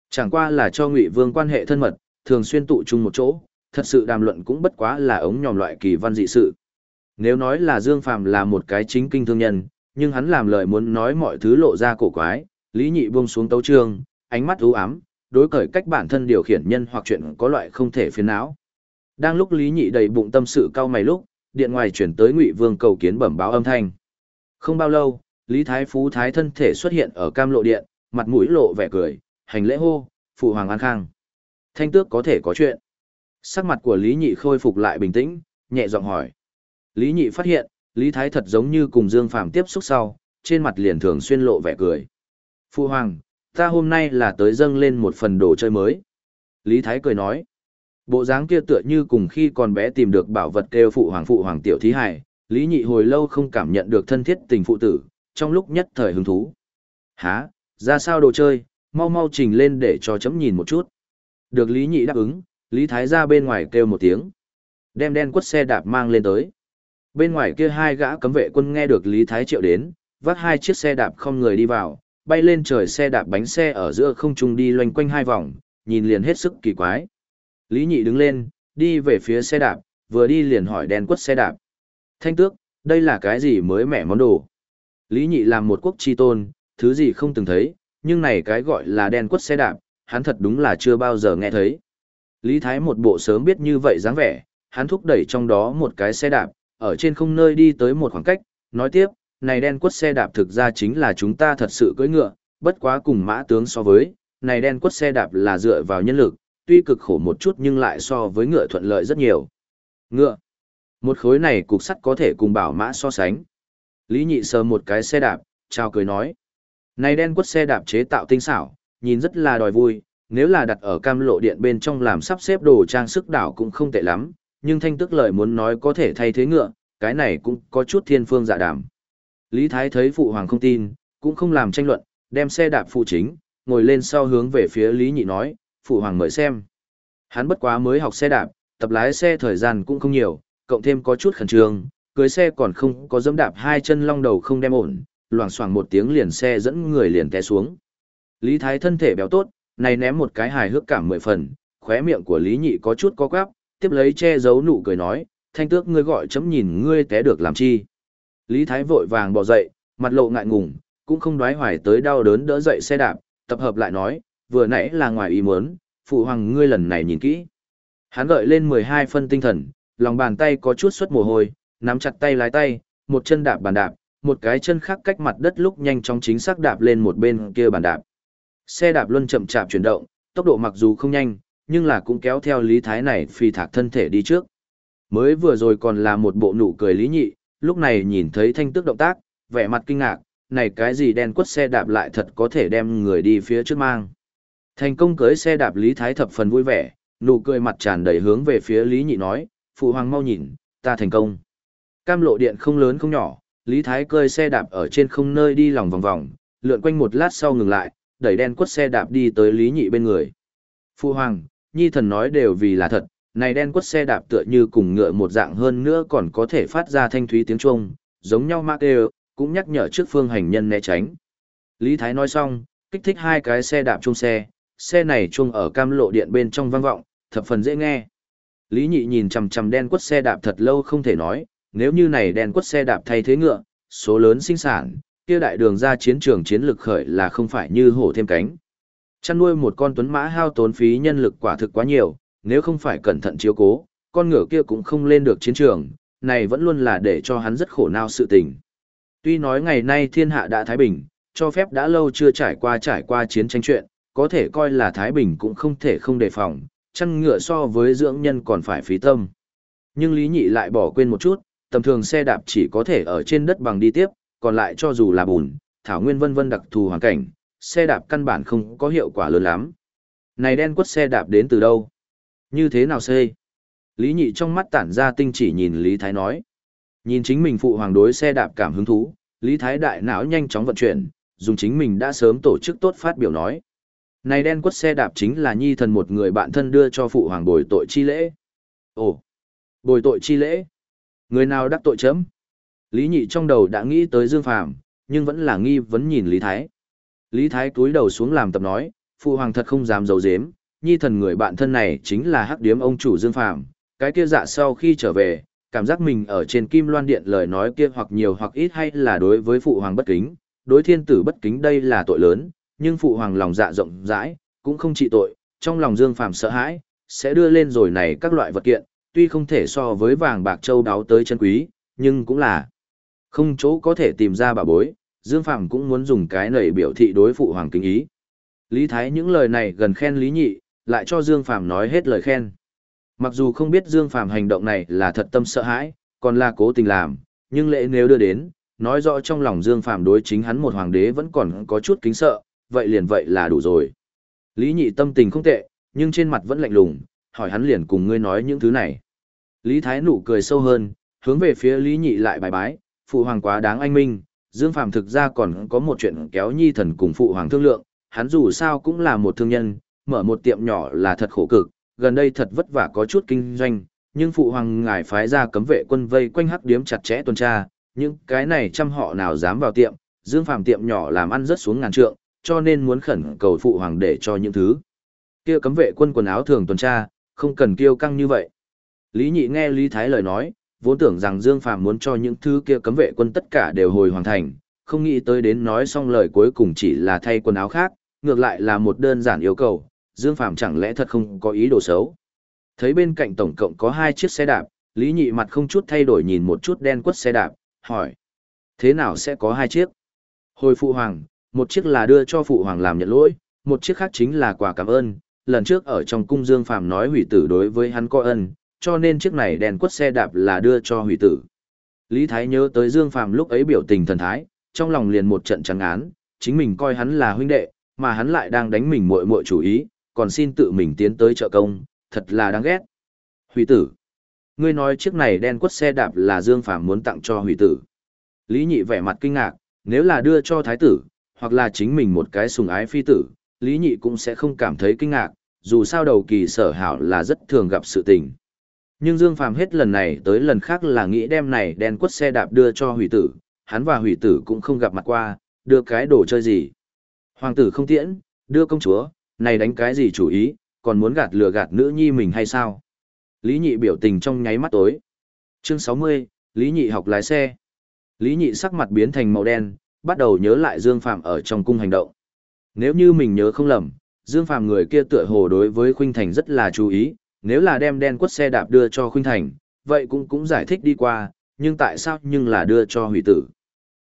Chẳng qua là cho Ngụy Vương quan hệ thân mật, thường xuyên tụ chung một chỗ, thật sự đàm luận cũng bất quá là ống nhòm loại kỳ văn dị sự. Nếu nói là Dương Phạm là một cái chính kinh thương nhân, nhưng hắn làm lời muốn nói mọi thứ lộ ra cổ quái, Lý Nhị buông xuống tấu trương, ánh mắt u ám, đối cởi cách bản thân điều khiển nhân hoặc chuyện có loại không thể phiền não. Đang lúc Lý Nhị đầy bụng tâm sự cao mày lúc, điện ngoài chuyển tới Ngụy Vương cầu kiến bẩm báo âm thanh. Không bao lâu, Lý Thái Phú Thái thân thể xuất hiện ở cam lộ điện, mặt mũi lộ vẻ cười, hành lễ hô, phụ hoàng an khang. Thanh tước có thể có chuyện. Sắc mặt của Lý Nhị khôi phục lại bình tĩnh, nhẹ giọng hỏi. Lý Nhị phát hiện, Lý Thái thật giống như cùng Dương Phàm tiếp xúc sau, trên mặt liền thường xuyên lộ vẻ cười. Phụ hoàng, ta hôm nay là tới dâng lên một phần đồ chơi mới. Lý Thái cười nói. Bộ dáng kia tựa như cùng khi còn bé tìm được bảo vật kêu phụ hoàng phụ hoàng tiểu thí hải, Lý Nhị hồi lâu không cảm nhận được thân thiết tình phụ tử, trong lúc nhất thời hứng thú. Hả, ra sao đồ chơi, mau mau trình lên để cho chấm nhìn một chút. Được Lý Nhị đáp ứng, Lý Thái ra bên ngoài kêu một tiếng. Đem đen quất xe đạp mang lên tới. Bên ngoài kia hai gã cấm vệ quân nghe được Lý Thái triệu đến, vác hai chiếc xe đạp không người đi vào, bay lên trời xe đạp bánh xe ở giữa không trung đi loanh quanh hai vòng, nhìn liền hết sức kỳ quái. Lý Nhị đứng lên, đi về phía xe đạp, vừa đi liền hỏi đen quất xe đạp. Thanh tước, đây là cái gì mới mẻ món đồ? Lý Nhị làm một quốc chi tôn, thứ gì không từng thấy, nhưng này cái gọi là đen quất xe đạp, hắn thật đúng là chưa bao giờ nghe thấy. Lý Thái một bộ sớm biết như vậy dáng vẻ, hắn thúc đẩy trong đó một cái xe đạp, ở trên không nơi đi tới một khoảng cách, nói tiếp, này đen quất xe đạp thực ra chính là chúng ta thật sự cưỡi ngựa, bất quá cùng mã tướng so với, này đen quất xe đạp là dựa vào nhân lực, tuy cực khổ một chút nhưng lại so với ngựa thuận lợi rất nhiều. Ngựa. Một khối này cục sắt có thể cùng bảo mã so sánh. Lý nhị sờ một cái xe đạp, trao cười nói. Này đen quất xe đạp chế tạo tinh xảo, nhìn rất là đòi vui, nếu là đặt ở cam lộ điện bên trong làm sắp xếp đồ trang sức đảo cũng không tệ lắm, nhưng thanh tức lời muốn nói có thể thay thế ngựa, cái này cũng có chút thiên phương dạ đảm. Lý Thái thấy phụ hoàng không tin, cũng không làm tranh luận, đem xe đạp phụ chính, ngồi lên sau hướng về phía Lý Nhị nói, phụ hoàng mời xem. Hắn bất quá mới học xe đạp, tập lái xe thời gian cũng không nhiều, cộng thêm có chút khẩn trương, cưới xe còn không có dẫm đạp hai chân long đầu không đem ổn, loảng xoảng một tiếng liền xe dẫn người liền té xuống. Lý Thái thân thể béo tốt, này ném một cái hài hước cảm mười phần, khóe miệng của Lý Nhị có chút có quắp, tiếp lấy che giấu nụ cười nói, thanh tước ngươi gọi chấm nhìn ngươi té được làm chi. Lý Thái vội vàng bỏ dậy, mặt lộ ngại ngùng, cũng không đoái hoài tới đau đớn đỡ dậy xe đạp, tập hợp lại nói, vừa nãy là ngoài ý muốn, phụ hoàng ngươi lần này nhìn kỹ. Hắn gợi lên 12 phân tinh thần, lòng bàn tay có chút xuất mồ hôi, nắm chặt tay lái tay, một chân đạp bàn đạp, một cái chân khác cách mặt đất lúc nhanh chóng chính xác đạp lên một bên kia bàn đạp. Xe đạp luôn chậm chạp chuyển động, tốc độ mặc dù không nhanh, nhưng là cũng kéo theo lý thái này phi thạc thân thể đi trước. Mới vừa rồi còn là một bộ nụ cười lý nhị, lúc này nhìn thấy thanh tước động tác, vẻ mặt kinh ngạc, này cái gì đen quất xe đạp lại thật có thể đem người đi phía trước mang. Thành công cưới xe đạp Lý Thái thập phần vui vẻ, nụ cười mặt tràn đầy hướng về phía Lý Nhị nói, phụ hoàng mau nhìn, ta thành công. Cam lộ điện không lớn không nhỏ, Lý Thái cơi xe đạp ở trên không nơi đi lòng vòng vòng, lượn quanh một lát sau ngừng lại, đẩy đen quất xe đạp đi tới Lý Nhị bên người. Phu Hoàng, Nhi thần nói đều vì là thật, này đen quất xe đạp tựa như cùng ngựa một dạng hơn nữa còn có thể phát ra thanh thúy tiếng chuông, giống nhau mạc đều, cũng nhắc nhở trước phương hành nhân né tránh. Lý Thái nói xong, kích thích hai cái xe đạp chung xe, xe này chung ở cam lộ điện bên trong vang vọng, thập phần dễ nghe. Lý Nhị nhìn chằm chằm đen quất xe đạp thật lâu không thể nói, nếu như này đen quất xe đạp thay thế ngựa, số lớn sinh sản, kia đại đường ra chiến trường chiến lực khởi là không phải như hổ thêm cánh. Chăn nuôi một con tuấn mã hao tốn phí nhân lực quả thực quá nhiều, nếu không phải cẩn thận chiếu cố, con ngựa kia cũng không lên được chiến trường, này vẫn luôn là để cho hắn rất khổ não sự tình. Tuy nói ngày nay thiên hạ đã thái bình, cho phép đã lâu chưa trải qua trải qua chiến tranh chuyện, có thể coi là thái bình cũng không thể không đề phòng, chăn ngựa so với dưỡng nhân còn phải phí tâm. Nhưng Lý Nhị lại bỏ quên một chút, tầm thường xe đạp chỉ có thể ở trên đất bằng đi tiếp, còn lại cho dù là bùn, thảo nguyên vân vân đặc thù hoàn cảnh, xe đạp căn bản không có hiệu quả lớn lắm. Này đen quất xe đạp đến từ đâu? Như thế nào xây? Lý Nhị trong mắt tản ra tinh chỉ nhìn Lý Thái nói. Nhìn chính mình phụ hoàng đối xe đạp cảm hứng thú, Lý Thái đại não nhanh chóng vận chuyển, dùng chính mình đã sớm tổ chức tốt phát biểu nói. Này đen quất xe đạp chính là nhi thần một người bạn thân đưa cho phụ hoàng bồi tội chi lễ. Ồ, bồi tội chi lễ. Người nào đắc tội chấm? Lý Nhị trong đầu đã nghĩ tới Dương Phàm, nhưng vẫn là nghi vấn nhìn Lý Thái. Lý Thái cúi đầu xuống làm tập nói, phụ hoàng thật không dám giấu giếm, nhi thần người bạn thân này chính là hắc điếm ông chủ Dương Phàm, cái kia dạ sau khi trở về, cảm giác mình ở trên kim loan điện lời nói kia hoặc nhiều hoặc ít hay là đối với phụ hoàng bất kính, đối thiên tử bất kính đây là tội lớn, nhưng phụ hoàng lòng dạ rộng rãi, cũng không trị tội, trong lòng Dương Phàm sợ hãi, sẽ đưa lên rồi này các loại vật kiện, tuy không thể so với vàng bạc châu đáo tới chân quý, nhưng cũng là không chỗ có thể tìm ra bà bối, Dương Phàm cũng muốn dùng cái này biểu thị đối phụ hoàng kính ý. Lý Thái những lời này gần khen Lý Nhị, lại cho Dương Phàm nói hết lời khen. Mặc dù không biết Dương Phàm hành động này là thật tâm sợ hãi, còn là cố tình làm, nhưng lễ nếu đưa đến, nói rõ trong lòng Dương Phàm đối chính hắn một hoàng đế vẫn còn có chút kính sợ, vậy liền vậy là đủ rồi. Lý Nhị tâm tình không tệ, nhưng trên mặt vẫn lạnh lùng, hỏi hắn liền cùng ngươi nói những thứ này. Lý Thái nụ cười sâu hơn, hướng về phía Lý Nhị lại bài bái, phụ hoàng quá đáng anh minh, Dương Phàm thực ra còn có một chuyện kéo nhi thần cùng phụ hoàng thương lượng, hắn dù sao cũng là một thương nhân, mở một tiệm nhỏ là thật khổ cực, gần đây thật vất vả có chút kinh doanh, nhưng phụ hoàng ngài phái ra cấm vệ quân vây quanh hắc điếm chặt chẽ tuần tra, những cái này trăm họ nào dám vào tiệm, Dương Phàm tiệm nhỏ làm ăn rất xuống ngàn trượng, cho nên muốn khẩn cầu phụ hoàng để cho những thứ. Kia cấm vệ quân quần áo thường tuần tra, không cần kiêu căng như vậy. Lý Nhị nghe Lý Thái lời nói, vốn tưởng rằng Dương Phàm muốn cho những thứ kia cấm vệ quân tất cả đều hồi hoàn thành, không nghĩ tới đến nói xong lời cuối cùng chỉ là thay quần áo khác, ngược lại là một đơn giản yêu cầu, Dương Phàm chẳng lẽ thật không có ý đồ xấu. Thấy bên cạnh tổng cộng có hai chiếc xe đạp, Lý Nhị mặt không chút thay đổi nhìn một chút đen quất xe đạp, hỏi. Thế nào sẽ có hai chiếc? Hồi phụ hoàng, một chiếc là đưa cho phụ hoàng làm nhận lỗi, một chiếc khác chính là quà cảm ơn. Lần trước ở trong cung Dương Phàm nói hủy tử đối với hắn có ân, cho nên chiếc này đèn quất xe đạp là đưa cho hủy tử. Lý Thái nhớ tới Dương Phàm lúc ấy biểu tình thần thái, trong lòng liền một trận trắng án, chính mình coi hắn là huynh đệ, mà hắn lại đang đánh mình muội muội chủ ý, còn xin tự mình tiến tới trợ công, thật là đáng ghét. Hủy tử. Ngươi nói chiếc này đen quất xe đạp là Dương Phàm muốn tặng cho hủy tử. Lý Nhị vẻ mặt kinh ngạc, nếu là đưa cho thái tử, hoặc là chính mình một cái sùng ái phi tử, Lý Nhị cũng sẽ không cảm thấy kinh ngạc, dù sao đầu kỳ sở hảo là rất thường gặp sự tình. Nhưng Dương Phàm hết lần này tới lần khác là nghĩ đem này đen quất xe đạp đưa cho hủy tử, hắn và hủy tử cũng không gặp mặt qua, đưa cái đồ chơi gì. Hoàng tử không tiễn, đưa công chúa, này đánh cái gì chủ ý, còn muốn gạt lừa gạt nữ nhi mình hay sao? Lý Nhị biểu tình trong nháy mắt tối. Chương 60, Lý Nhị học lái xe. Lý Nhị sắc mặt biến thành màu đen, bắt đầu nhớ lại Dương Phạm ở trong cung hành động. Nếu như mình nhớ không lầm, Dương Phạm người kia tựa hồ đối với Khuynh Thành rất là chú ý, nếu là đem đen quất xe đạp đưa cho Khuynh Thành, vậy cũng cũng giải thích đi qua, nhưng tại sao nhưng là đưa cho hủy tử?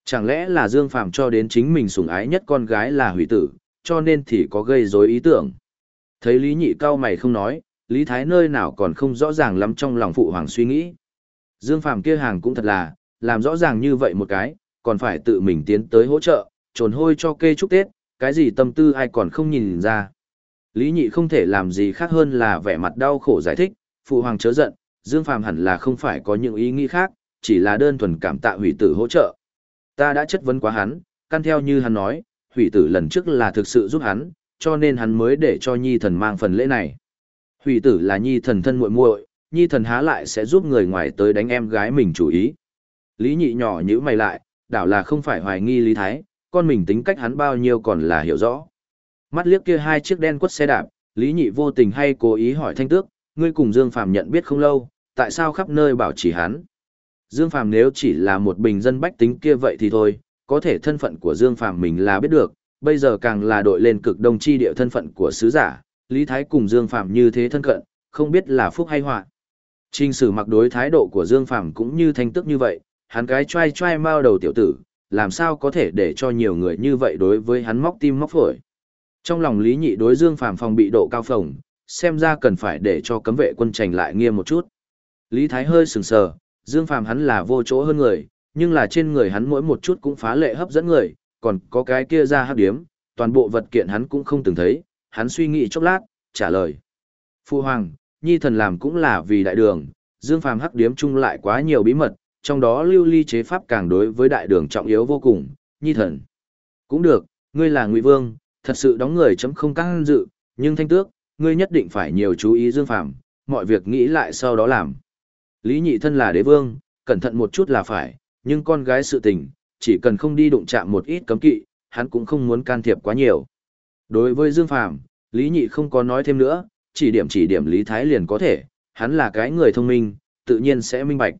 Chẳng lẽ là Dương Phạm cho đến chính mình sủng ái nhất con gái là hủy tử, cho nên thì có gây rối ý tưởng. Thấy Lý Nhị cao mày không nói, Lý Thái nơi nào còn không rõ ràng lắm trong lòng phụ hoàng suy nghĩ. Dương Phàm kia hàng cũng thật là, làm rõ ràng như vậy một cái, còn phải tự mình tiến tới hỗ trợ, trồn hôi cho kê chúc Tết, cái gì tâm tư ai còn không nhìn ra. Lý Nhị không thể làm gì khác hơn là vẻ mặt đau khổ giải thích, phụ hoàng chớ giận, Dương Phàm hẳn là không phải có những ý nghĩ khác, chỉ là đơn thuần cảm tạ hủy tử hỗ trợ. Ta đã chất vấn quá hắn, căn theo như hắn nói, hủy tử lần trước là thực sự giúp hắn, cho nên hắn mới để cho nhi thần mang phần lễ này. Hủy tử là nhi thần thân muội muội, nhi thần há lại sẽ giúp người ngoài tới đánh em gái mình chủ ý. Lý nhị nhỏ nhữ mày lại, đảo là không phải hoài nghi Lý Thái, con mình tính cách hắn bao nhiêu còn là hiểu rõ. Mắt liếc kia hai chiếc đen quất xe đạp, Lý nhị vô tình hay cố ý hỏi thanh tước, ngươi cùng Dương Phàm nhận biết không lâu, tại sao khắp nơi bảo chỉ hắn. Dương Phàm nếu chỉ là một bình dân bách tính kia vậy thì thôi, có thể thân phận của Dương Phàm mình là biết được, bây giờ càng là đội lên cực đông chi địa thân phận của sứ giả, Lý Thái cùng Dương Phàm như thế thân cận, không biết là phúc hay họa. Trình sử mặc đối thái độ của Dương Phàm cũng như thanh tức như vậy, hắn cái trai trai mao đầu tiểu tử, làm sao có thể để cho nhiều người như vậy đối với hắn móc tim móc phổi. Trong lòng Lý Nhị đối Dương Phàm phòng bị độ cao phồng, xem ra cần phải để cho cấm vệ quân trành lại nghiêm một chút. Lý Thái hơi sừng sờ, Dương Phàm hắn là vô chỗ hơn người, nhưng là trên người hắn mỗi một chút cũng phá lệ hấp dẫn người, còn có cái kia ra hấp điếm, toàn bộ vật kiện hắn cũng không từng thấy, hắn suy nghĩ chốc lát, trả lời. Phu Hoàng, Nhi thần làm cũng là vì đại đường, Dương Phàm hấp điếm chung lại quá nhiều bí mật, trong đó lưu ly chế pháp càng đối với đại đường trọng yếu vô cùng, Nhi thần. Cũng được, ngươi là Ngụy Vương, thật sự đóng người chấm không căng dự, nhưng thanh tước, ngươi nhất định phải nhiều chú ý Dương Phàm, mọi việc nghĩ lại sau đó làm. Lý Nhị thân là đế vương, cẩn thận một chút là phải, nhưng con gái sự tình, chỉ cần không đi đụng chạm một ít cấm kỵ, hắn cũng không muốn can thiệp quá nhiều. Đối với Dương Phàm, Lý Nhị không có nói thêm nữa, chỉ điểm chỉ điểm Lý Thái liền có thể, hắn là cái người thông minh, tự nhiên sẽ minh bạch.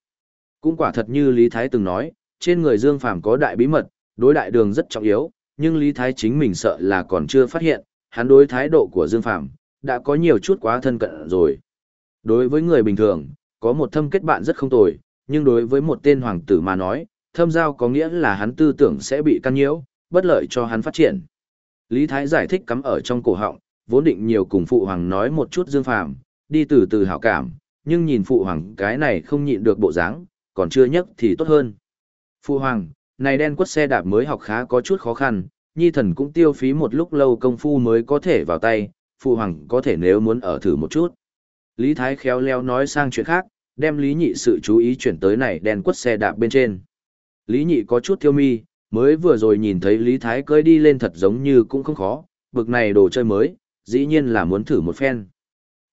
Cũng quả thật như Lý Thái từng nói, trên người Dương Phàm có đại bí mật, đối đại đường rất trọng yếu, nhưng Lý Thái chính mình sợ là còn chưa phát hiện, hắn đối thái độ của Dương Phàm đã có nhiều chút quá thân cận rồi. Đối với người bình thường, có một thâm kết bạn rất không tồi, nhưng đối với một tên hoàng tử mà nói, thâm giao có nghĩa là hắn tư tưởng sẽ bị căn nhiễu, bất lợi cho hắn phát triển. Lý Thái giải thích cắm ở trong cổ họng, vốn định nhiều cùng phụ hoàng nói một chút dương phàm, đi từ từ hảo cảm, nhưng nhìn phụ hoàng cái này không nhịn được bộ dáng, còn chưa nhất thì tốt hơn. Phụ hoàng, này đen quất xe đạp mới học khá có chút khó khăn, nhi thần cũng tiêu phí một lúc lâu công phu mới có thể vào tay, phụ hoàng có thể nếu muốn ở thử một chút. Lý Thái khéo léo nói sang chuyện khác, đem Lý Nhị sự chú ý chuyển tới này đèn quất xe đạp bên trên. Lý Nhị có chút thiêu mi, mới vừa rồi nhìn thấy Lý Thái cưỡi đi lên thật giống như cũng không khó, bực này đồ chơi mới, dĩ nhiên là muốn thử một phen.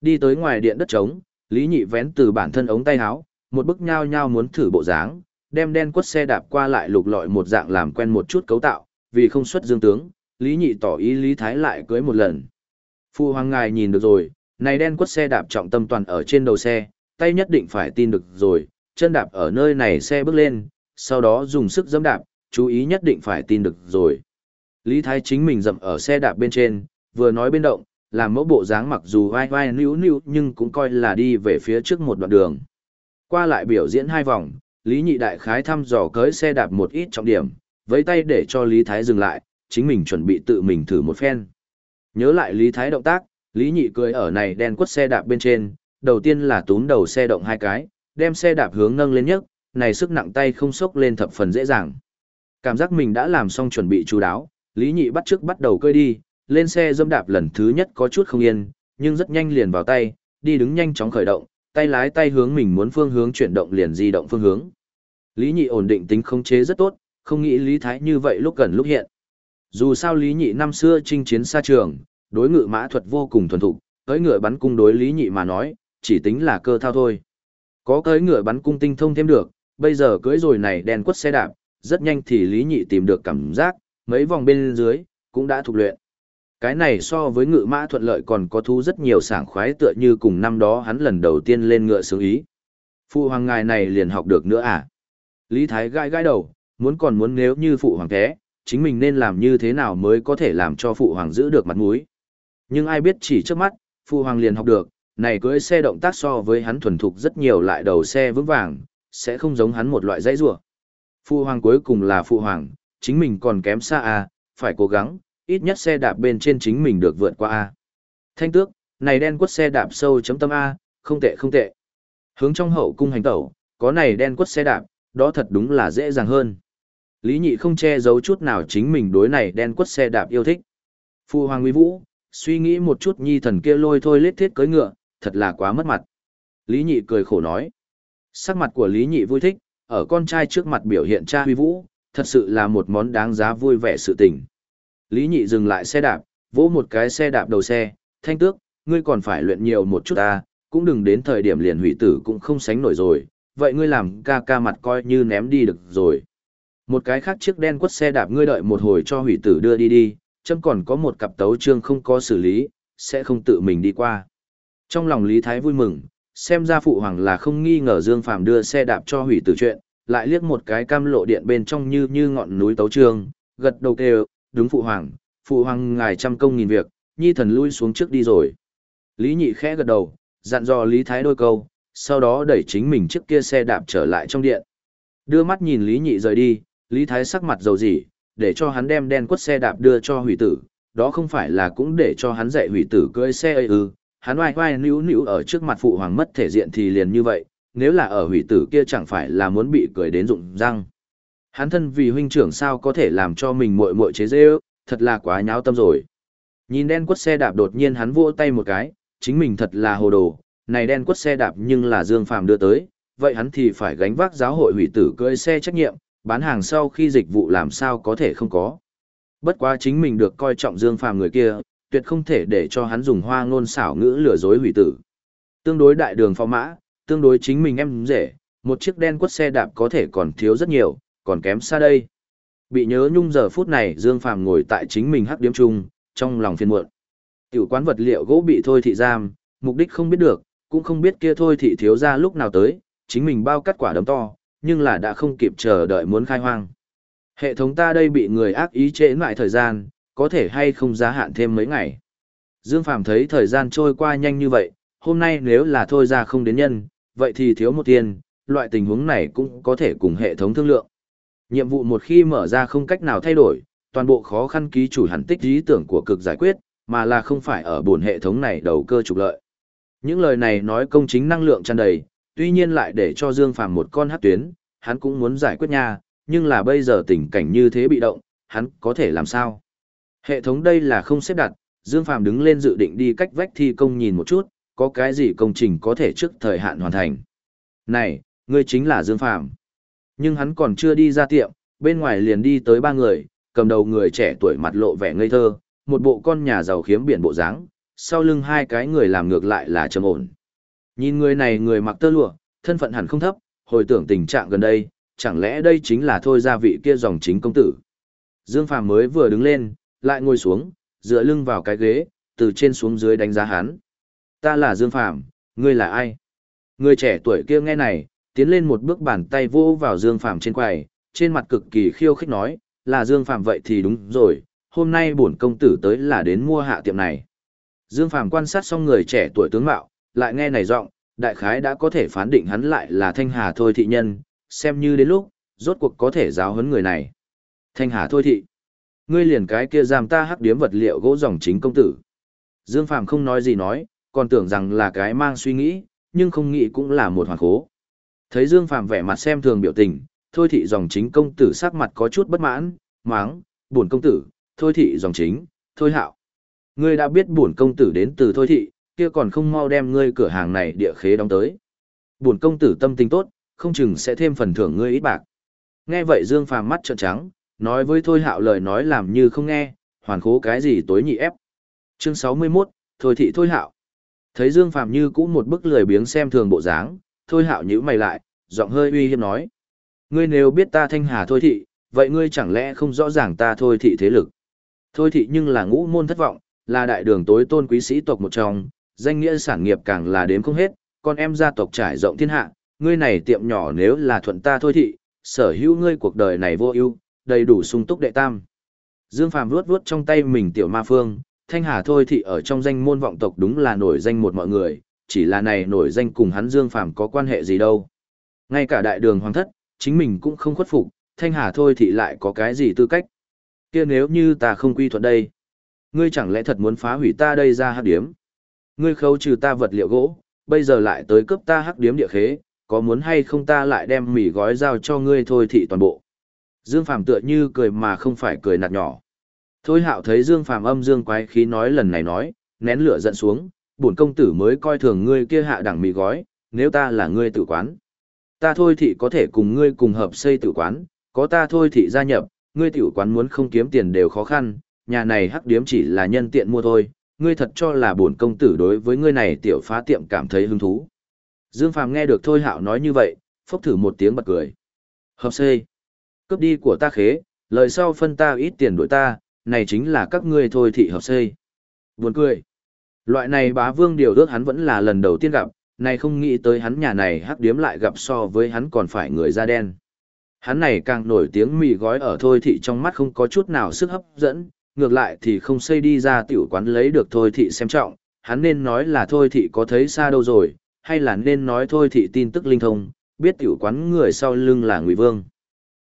Đi tới ngoài điện đất trống, Lý Nhị vén từ bản thân ống tay áo, một bức nhao nhao muốn thử bộ dáng, đem đen quất xe đạp qua lại lục lọi một dạng làm quen một chút cấu tạo, vì không xuất dương tướng, Lý Nhị tỏ ý Lý Thái lại cưới một lần. Phu hoàng ngài nhìn được rồi, này đen quất xe đạp trọng tâm toàn ở trên đầu xe, tay nhất định phải tin được rồi, chân đạp ở nơi này xe bước lên, sau đó dùng sức dẫm đạp, chú ý nhất định phải tin được rồi. Lý Thái chính mình dậm ở xe đạp bên trên, vừa nói bên động, làm mẫu bộ dáng mặc dù vai vai níu níu nhưng cũng coi là đi về phía trước một đoạn đường. Qua lại biểu diễn hai vòng, Lý Nhị Đại khái thăm dò cưới xe đạp một ít trọng điểm, với tay để cho Lý Thái dừng lại, chính mình chuẩn bị tự mình thử một phen. Nhớ lại Lý Thái động tác, Lý Nhị cười ở này đen quất xe đạp bên trên, đầu tiên là túm đầu xe động hai cái, đem xe đạp hướng nâng lên nhất, này sức nặng tay không sốc lên thập phần dễ dàng. Cảm giác mình đã làm xong chuẩn bị chú đáo, Lý Nhị bắt trước bắt đầu cơi đi, lên xe dâm đạp lần thứ nhất có chút không yên, nhưng rất nhanh liền vào tay, đi đứng nhanh chóng khởi động, tay lái tay hướng mình muốn phương hướng chuyển động liền di động phương hướng. Lý Nhị ổn định tính khống chế rất tốt, không nghĩ Lý Thái như vậy lúc gần lúc hiện. Dù sao Lý Nhị năm xưa chinh chiến xa trường, đối ngự mã thuật vô cùng thuần thục, tới ngựa bắn cung đối Lý Nhị mà nói, chỉ tính là cơ thao thôi. Có cưỡi ngựa bắn cung tinh thông thêm được, bây giờ cưỡi rồi này đèn quất xe đạp, rất nhanh thì Lý Nhị tìm được cảm giác, mấy vòng bên dưới, cũng đã thuộc luyện. Cái này so với ngựa mã thuận lợi còn có thú rất nhiều sảng khoái tựa như cùng năm đó hắn lần đầu tiên lên ngựa sướng ý. Phụ hoàng ngài này liền học được nữa à? Lý Thái gai gai đầu, muốn còn muốn nếu như phụ hoàng thế, chính mình nên làm như thế nào mới có thể làm cho phụ hoàng giữ được mặt mũi. Nhưng ai biết chỉ trước mắt, phụ hoàng liền học được, này cưỡi xe động tác so với hắn thuần thục rất nhiều lại đầu xe vững vàng, sẽ không giống hắn một loại dãy rủa. Phụ hoàng cuối cùng là phụ hoàng, chính mình còn kém xa à, phải cố gắng, ít nhất xe đạp bên trên chính mình được vượt qua a. Thanh tước, này đen quất xe đạp sâu chấm tâm a, không tệ không tệ. Hướng trong hậu cung hành tẩu, có này đen quất xe đạp, đó thật đúng là dễ dàng hơn. Lý nhị không che giấu chút nào chính mình đối này đen quất xe đạp yêu thích. Phu hoàng uy vũ, suy nghĩ một chút nhi thần kia lôi thôi lết thiết cưới ngựa, thật là quá mất mặt. Lý nhị cười khổ nói. Sắc mặt của Lý nhị vui thích, ở con trai trước mặt biểu hiện cha huy vũ, thật sự là một món đáng giá vui vẻ sự tình. Lý Nhị dừng lại xe đạp, vỗ một cái xe đạp đầu xe, thanh tước, ngươi còn phải luyện nhiều một chút ta, cũng đừng đến thời điểm liền hủy tử cũng không sánh nổi rồi, vậy ngươi làm ca ca mặt coi như ném đi được rồi. Một cái khác chiếc đen quất xe đạp ngươi đợi một hồi cho hủy tử đưa đi đi, chân còn có một cặp tấu trương không có xử lý, sẽ không tự mình đi qua. Trong lòng Lý Thái vui mừng, xem ra phụ hoàng là không nghi ngờ Dương Phàm đưa xe đạp cho hủy tử chuyện, lại liếc một cái cam lộ điện bên trong như như ngọn núi tấu trương, gật đầu kêu, đúng phụ hoàng, phụ hoàng ngài trăm công nghìn việc, nhi thần lui xuống trước đi rồi. Lý Nhị khẽ gật đầu, dặn dò Lý Thái đôi câu, sau đó đẩy chính mình trước kia xe đạp trở lại trong điện. Đưa mắt nhìn Lý Nhị rời đi, Lý Thái sắc mặt dầu dỉ, để cho hắn đem đen quất xe đạp đưa cho hủy tử, đó không phải là cũng để cho hắn dạy hủy tử cưỡi xe ấy ư, hắn oai oai níu níu ở trước mặt phụ hoàng mất thể diện thì liền như vậy, nếu là ở hủy tử kia chẳng phải là muốn bị cười đến rụng răng. Hắn thân vì huynh trưởng sao có thể làm cho mình muội muội chế dễ thật là quá nháo tâm rồi. Nhìn đen quất xe đạp đột nhiên hắn vỗ tay một cái, chính mình thật là hồ đồ, này đen quất xe đạp nhưng là Dương Phàm đưa tới, vậy hắn thì phải gánh vác giáo hội hủy tử cưỡi xe trách nhiệm, bán hàng sau khi dịch vụ làm sao có thể không có. Bất quá chính mình được coi trọng Dương Phàm người kia, tuyệt không thể để cho hắn dùng hoa ngôn xảo ngữ lừa dối hủy tử. Tương đối đại đường phó mã, tương đối chính mình em rể, một chiếc đen quất xe đạp có thể còn thiếu rất nhiều, còn kém xa đây. Bị nhớ nhung giờ phút này Dương Phàm ngồi tại chính mình hắc điếm chung, trong lòng phiền muộn. Tiểu quán vật liệu gỗ bị thôi thị giam, mục đích không biết được, cũng không biết kia thôi thị thiếu ra lúc nào tới, chính mình bao cắt quả đấm to, nhưng là đã không kịp chờ đợi muốn khai hoang. Hệ thống ta đây bị người ác ý trễ lại thời gian, có thể hay không gia hạn thêm mấy ngày. Dương Phàm thấy thời gian trôi qua nhanh như vậy, hôm nay nếu là thôi ra không đến nhân, vậy thì thiếu một tiền, loại tình huống này cũng có thể cùng hệ thống thương lượng. Nhiệm vụ một khi mở ra không cách nào thay đổi, toàn bộ khó khăn ký chủ hẳn tích ý tưởng của cực giải quyết, mà là không phải ở buồn hệ thống này đầu cơ trục lợi. Những lời này nói công chính năng lượng tràn đầy, tuy nhiên lại để cho Dương Phàm một con hát tuyến, hắn cũng muốn giải quyết nha, nhưng là bây giờ tình cảnh như thế bị động, hắn có thể làm sao? Hệ thống đây là không xếp đặt, Dương Phàm đứng lên dự định đi cách vách thi công nhìn một chút, có cái gì công trình có thể trước thời hạn hoàn thành. Này, ngươi chính là Dương Phàm Nhưng hắn còn chưa đi ra tiệm, bên ngoài liền đi tới ba người, cầm đầu người trẻ tuổi mặt lộ vẻ ngây thơ, một bộ con nhà giàu khiếm biển bộ dáng, sau lưng hai cái người làm ngược lại là trầm ổn. Nhìn người này người mặc tơ lụa, thân phận hẳn không thấp, hồi tưởng tình trạng gần đây, chẳng lẽ đây chính là thôi gia vị kia dòng chính công tử. Dương Phàm mới vừa đứng lên, lại ngồi xuống, dựa lưng vào cái ghế, từ trên xuống dưới đánh giá hắn. Ta là Dương Phàm, ngươi là ai? Người trẻ tuổi kia nghe này, tiến lên một bước bàn tay vô vào Dương Phàm trên quầy, trên mặt cực kỳ khiêu khích nói, là Dương Phàm vậy thì đúng rồi, hôm nay bổn công tử tới là đến mua hạ tiệm này. Dương Phàm quan sát xong người trẻ tuổi tướng mạo, lại nghe này giọng, đại khái đã có thể phán định hắn lại là Thanh Hà thôi thị nhân, xem như đến lúc, rốt cuộc có thể giáo huấn người này. Thanh Hà thôi thị. Ngươi liền cái kia giam ta hắc điếm vật liệu gỗ dòng chính công tử. Dương Phàm không nói gì nói, còn tưởng rằng là cái mang suy nghĩ, nhưng không nghĩ cũng là một hoàn khố. Thấy Dương Phàm vẻ mặt xem thường biểu tình, thôi thị dòng chính công tử sắc mặt có chút bất mãn, máng, buồn công tử, thôi thị dòng chính, thôi hạo. Ngươi đã biết buồn công tử đến từ thôi thị, kia còn không mau đem ngươi cửa hàng này địa khế đóng tới. Buồn công tử tâm tình tốt, không chừng sẽ thêm phần thưởng ngươi ít bạc. Nghe vậy Dương Phàm mắt trợn trắng, nói với Thôi Hạo lời nói làm như không nghe, hoàn khố cái gì tối nhị ép. Chương 61, Thôi thị Thôi Hạo. Thấy Dương Phạm như cũ một bức lười biếng xem thường bộ dáng, Thôi Hạo nhíu mày lại, giọng hơi uy hiếp nói: "Ngươi nếu biết ta Thanh Hà Thôi thị, vậy ngươi chẳng lẽ không rõ ràng ta Thôi thị thế lực?" Thôi thị nhưng là ngũ môn thất vọng, là đại đường tối tôn quý sĩ tộc một trong, danh nghĩa sản nghiệp càng là đếm không hết, con em gia tộc trải rộng thiên hạ, ngươi này tiệm nhỏ nếu là thuận ta thôi thị, sở hữu ngươi cuộc đời này vô ưu, đầy đủ sung túc đệ tam. Dương Phàm vuốt vuốt trong tay mình tiểu ma phương, Thanh Hà thôi thị ở trong danh môn vọng tộc đúng là nổi danh một mọi người, chỉ là này nổi danh cùng hắn Dương Phàm có quan hệ gì đâu. Ngay cả đại đường hoàng thất, chính mình cũng không khuất phục, Thanh Hà thôi thị lại có cái gì tư cách. kia nếu như ta không quy thuận đây, ngươi chẳng lẽ thật muốn phá hủy ta đây ra hắc điếm? Ngươi khấu trừ ta vật liệu gỗ, bây giờ lại tới cướp ta hắc điếm địa khế, có muốn hay không ta lại đem mì gói giao cho ngươi thôi thị toàn bộ. Dương Phàm tựa như cười mà không phải cười nạt nhỏ. Thôi hạo thấy Dương Phàm âm dương quái khí nói lần này nói, nén lửa giận xuống, bổn công tử mới coi thường ngươi kia hạ đẳng mì gói, nếu ta là ngươi tử quán. Ta thôi thì có thể cùng ngươi cùng hợp xây tử quán, có ta thôi thì gia nhập, ngươi tiểu quán muốn không kiếm tiền đều khó khăn, nhà này hắc điếm chỉ là nhân tiện mua thôi, ngươi thật cho là bổn công tử đối với ngươi này tiểu phá tiệm cảm thấy hứng thú. Dương Phàm nghe được Thôi Hạo nói như vậy, phốc thử một tiếng bật cười. Hợp xê. Cướp đi của ta khế, lời sau phân ta ít tiền đổi ta, này chính là các ngươi thôi thị hợp xây. Buồn cười. Loại này bá vương điều ước hắn vẫn là lần đầu tiên gặp, này không nghĩ tới hắn nhà này hắc điếm lại gặp so với hắn còn phải người da đen. Hắn này càng nổi tiếng mì gói ở thôi thị trong mắt không có chút nào sức hấp dẫn, ngược lại thì không xây đi ra tiểu quán lấy được thôi thị xem trọng, hắn nên nói là thôi thị có thấy xa đâu rồi, hay là nên nói thôi thị tin tức linh thông, biết tiểu quán người sau lưng là Ngụy Vương.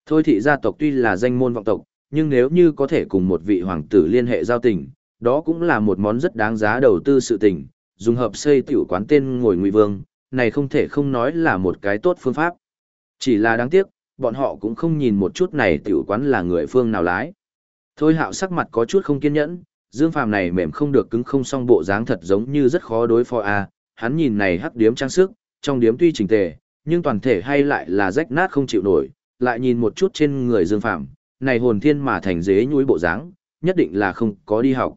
Thôi thị gia tộc tuy là danh môn vọng tộc, nhưng nếu như có thể cùng một vị hoàng tử liên hệ giao tình, đó cũng là một món rất đáng giá đầu tư sự tình, dùng hợp xây tiểu quán tên ngồi Ngụy Vương, này không thể không nói là một cái tốt phương pháp. Chỉ là đáng tiếc, bọn họ cũng không nhìn một chút này tiểu quán là người phương nào lái. Thôi hạo sắc mặt có chút không kiên nhẫn, Dương Phàm này mềm không được cứng không song bộ dáng thật giống như rất khó đối phó a. À. hắn nhìn này hắc điếm trang sức, trong điếm tuy chỉnh tề, nhưng toàn thể hay lại là rách nát không chịu nổi, lại nhìn một chút trên người Dương Phàm này hồn thiên mà thành dế nhúi bộ dáng, nhất định là không có đi học.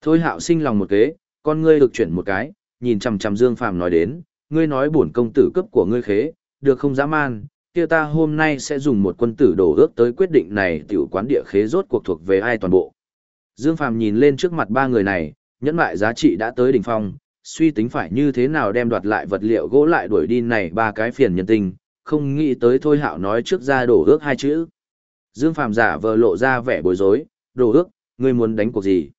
Thôi hạo sinh lòng một kế, con ngươi được chuyển một cái, nhìn chằm chằm Dương Phàm nói đến, ngươi nói bổn công tử cấp của ngươi khế, được không dã man, kia ta hôm nay sẽ dùng một quân tử đổ ước tới quyết định này tiểu quán địa khế rốt cuộc thuộc về ai toàn bộ. Dương Phàm nhìn lên trước mặt ba người này, nhẫn lại giá trị đã tới đỉnh phong, suy tính phải như thế nào đem đoạt lại vật liệu gỗ lại đuổi đi này ba cái phiền nhân tình, không nghĩ tới thôi hạo nói trước ra đổ ước hai chữ. Dương Phàm giả vờ lộ ra vẻ bối rối, đổ ước, ngươi muốn đánh cuộc gì?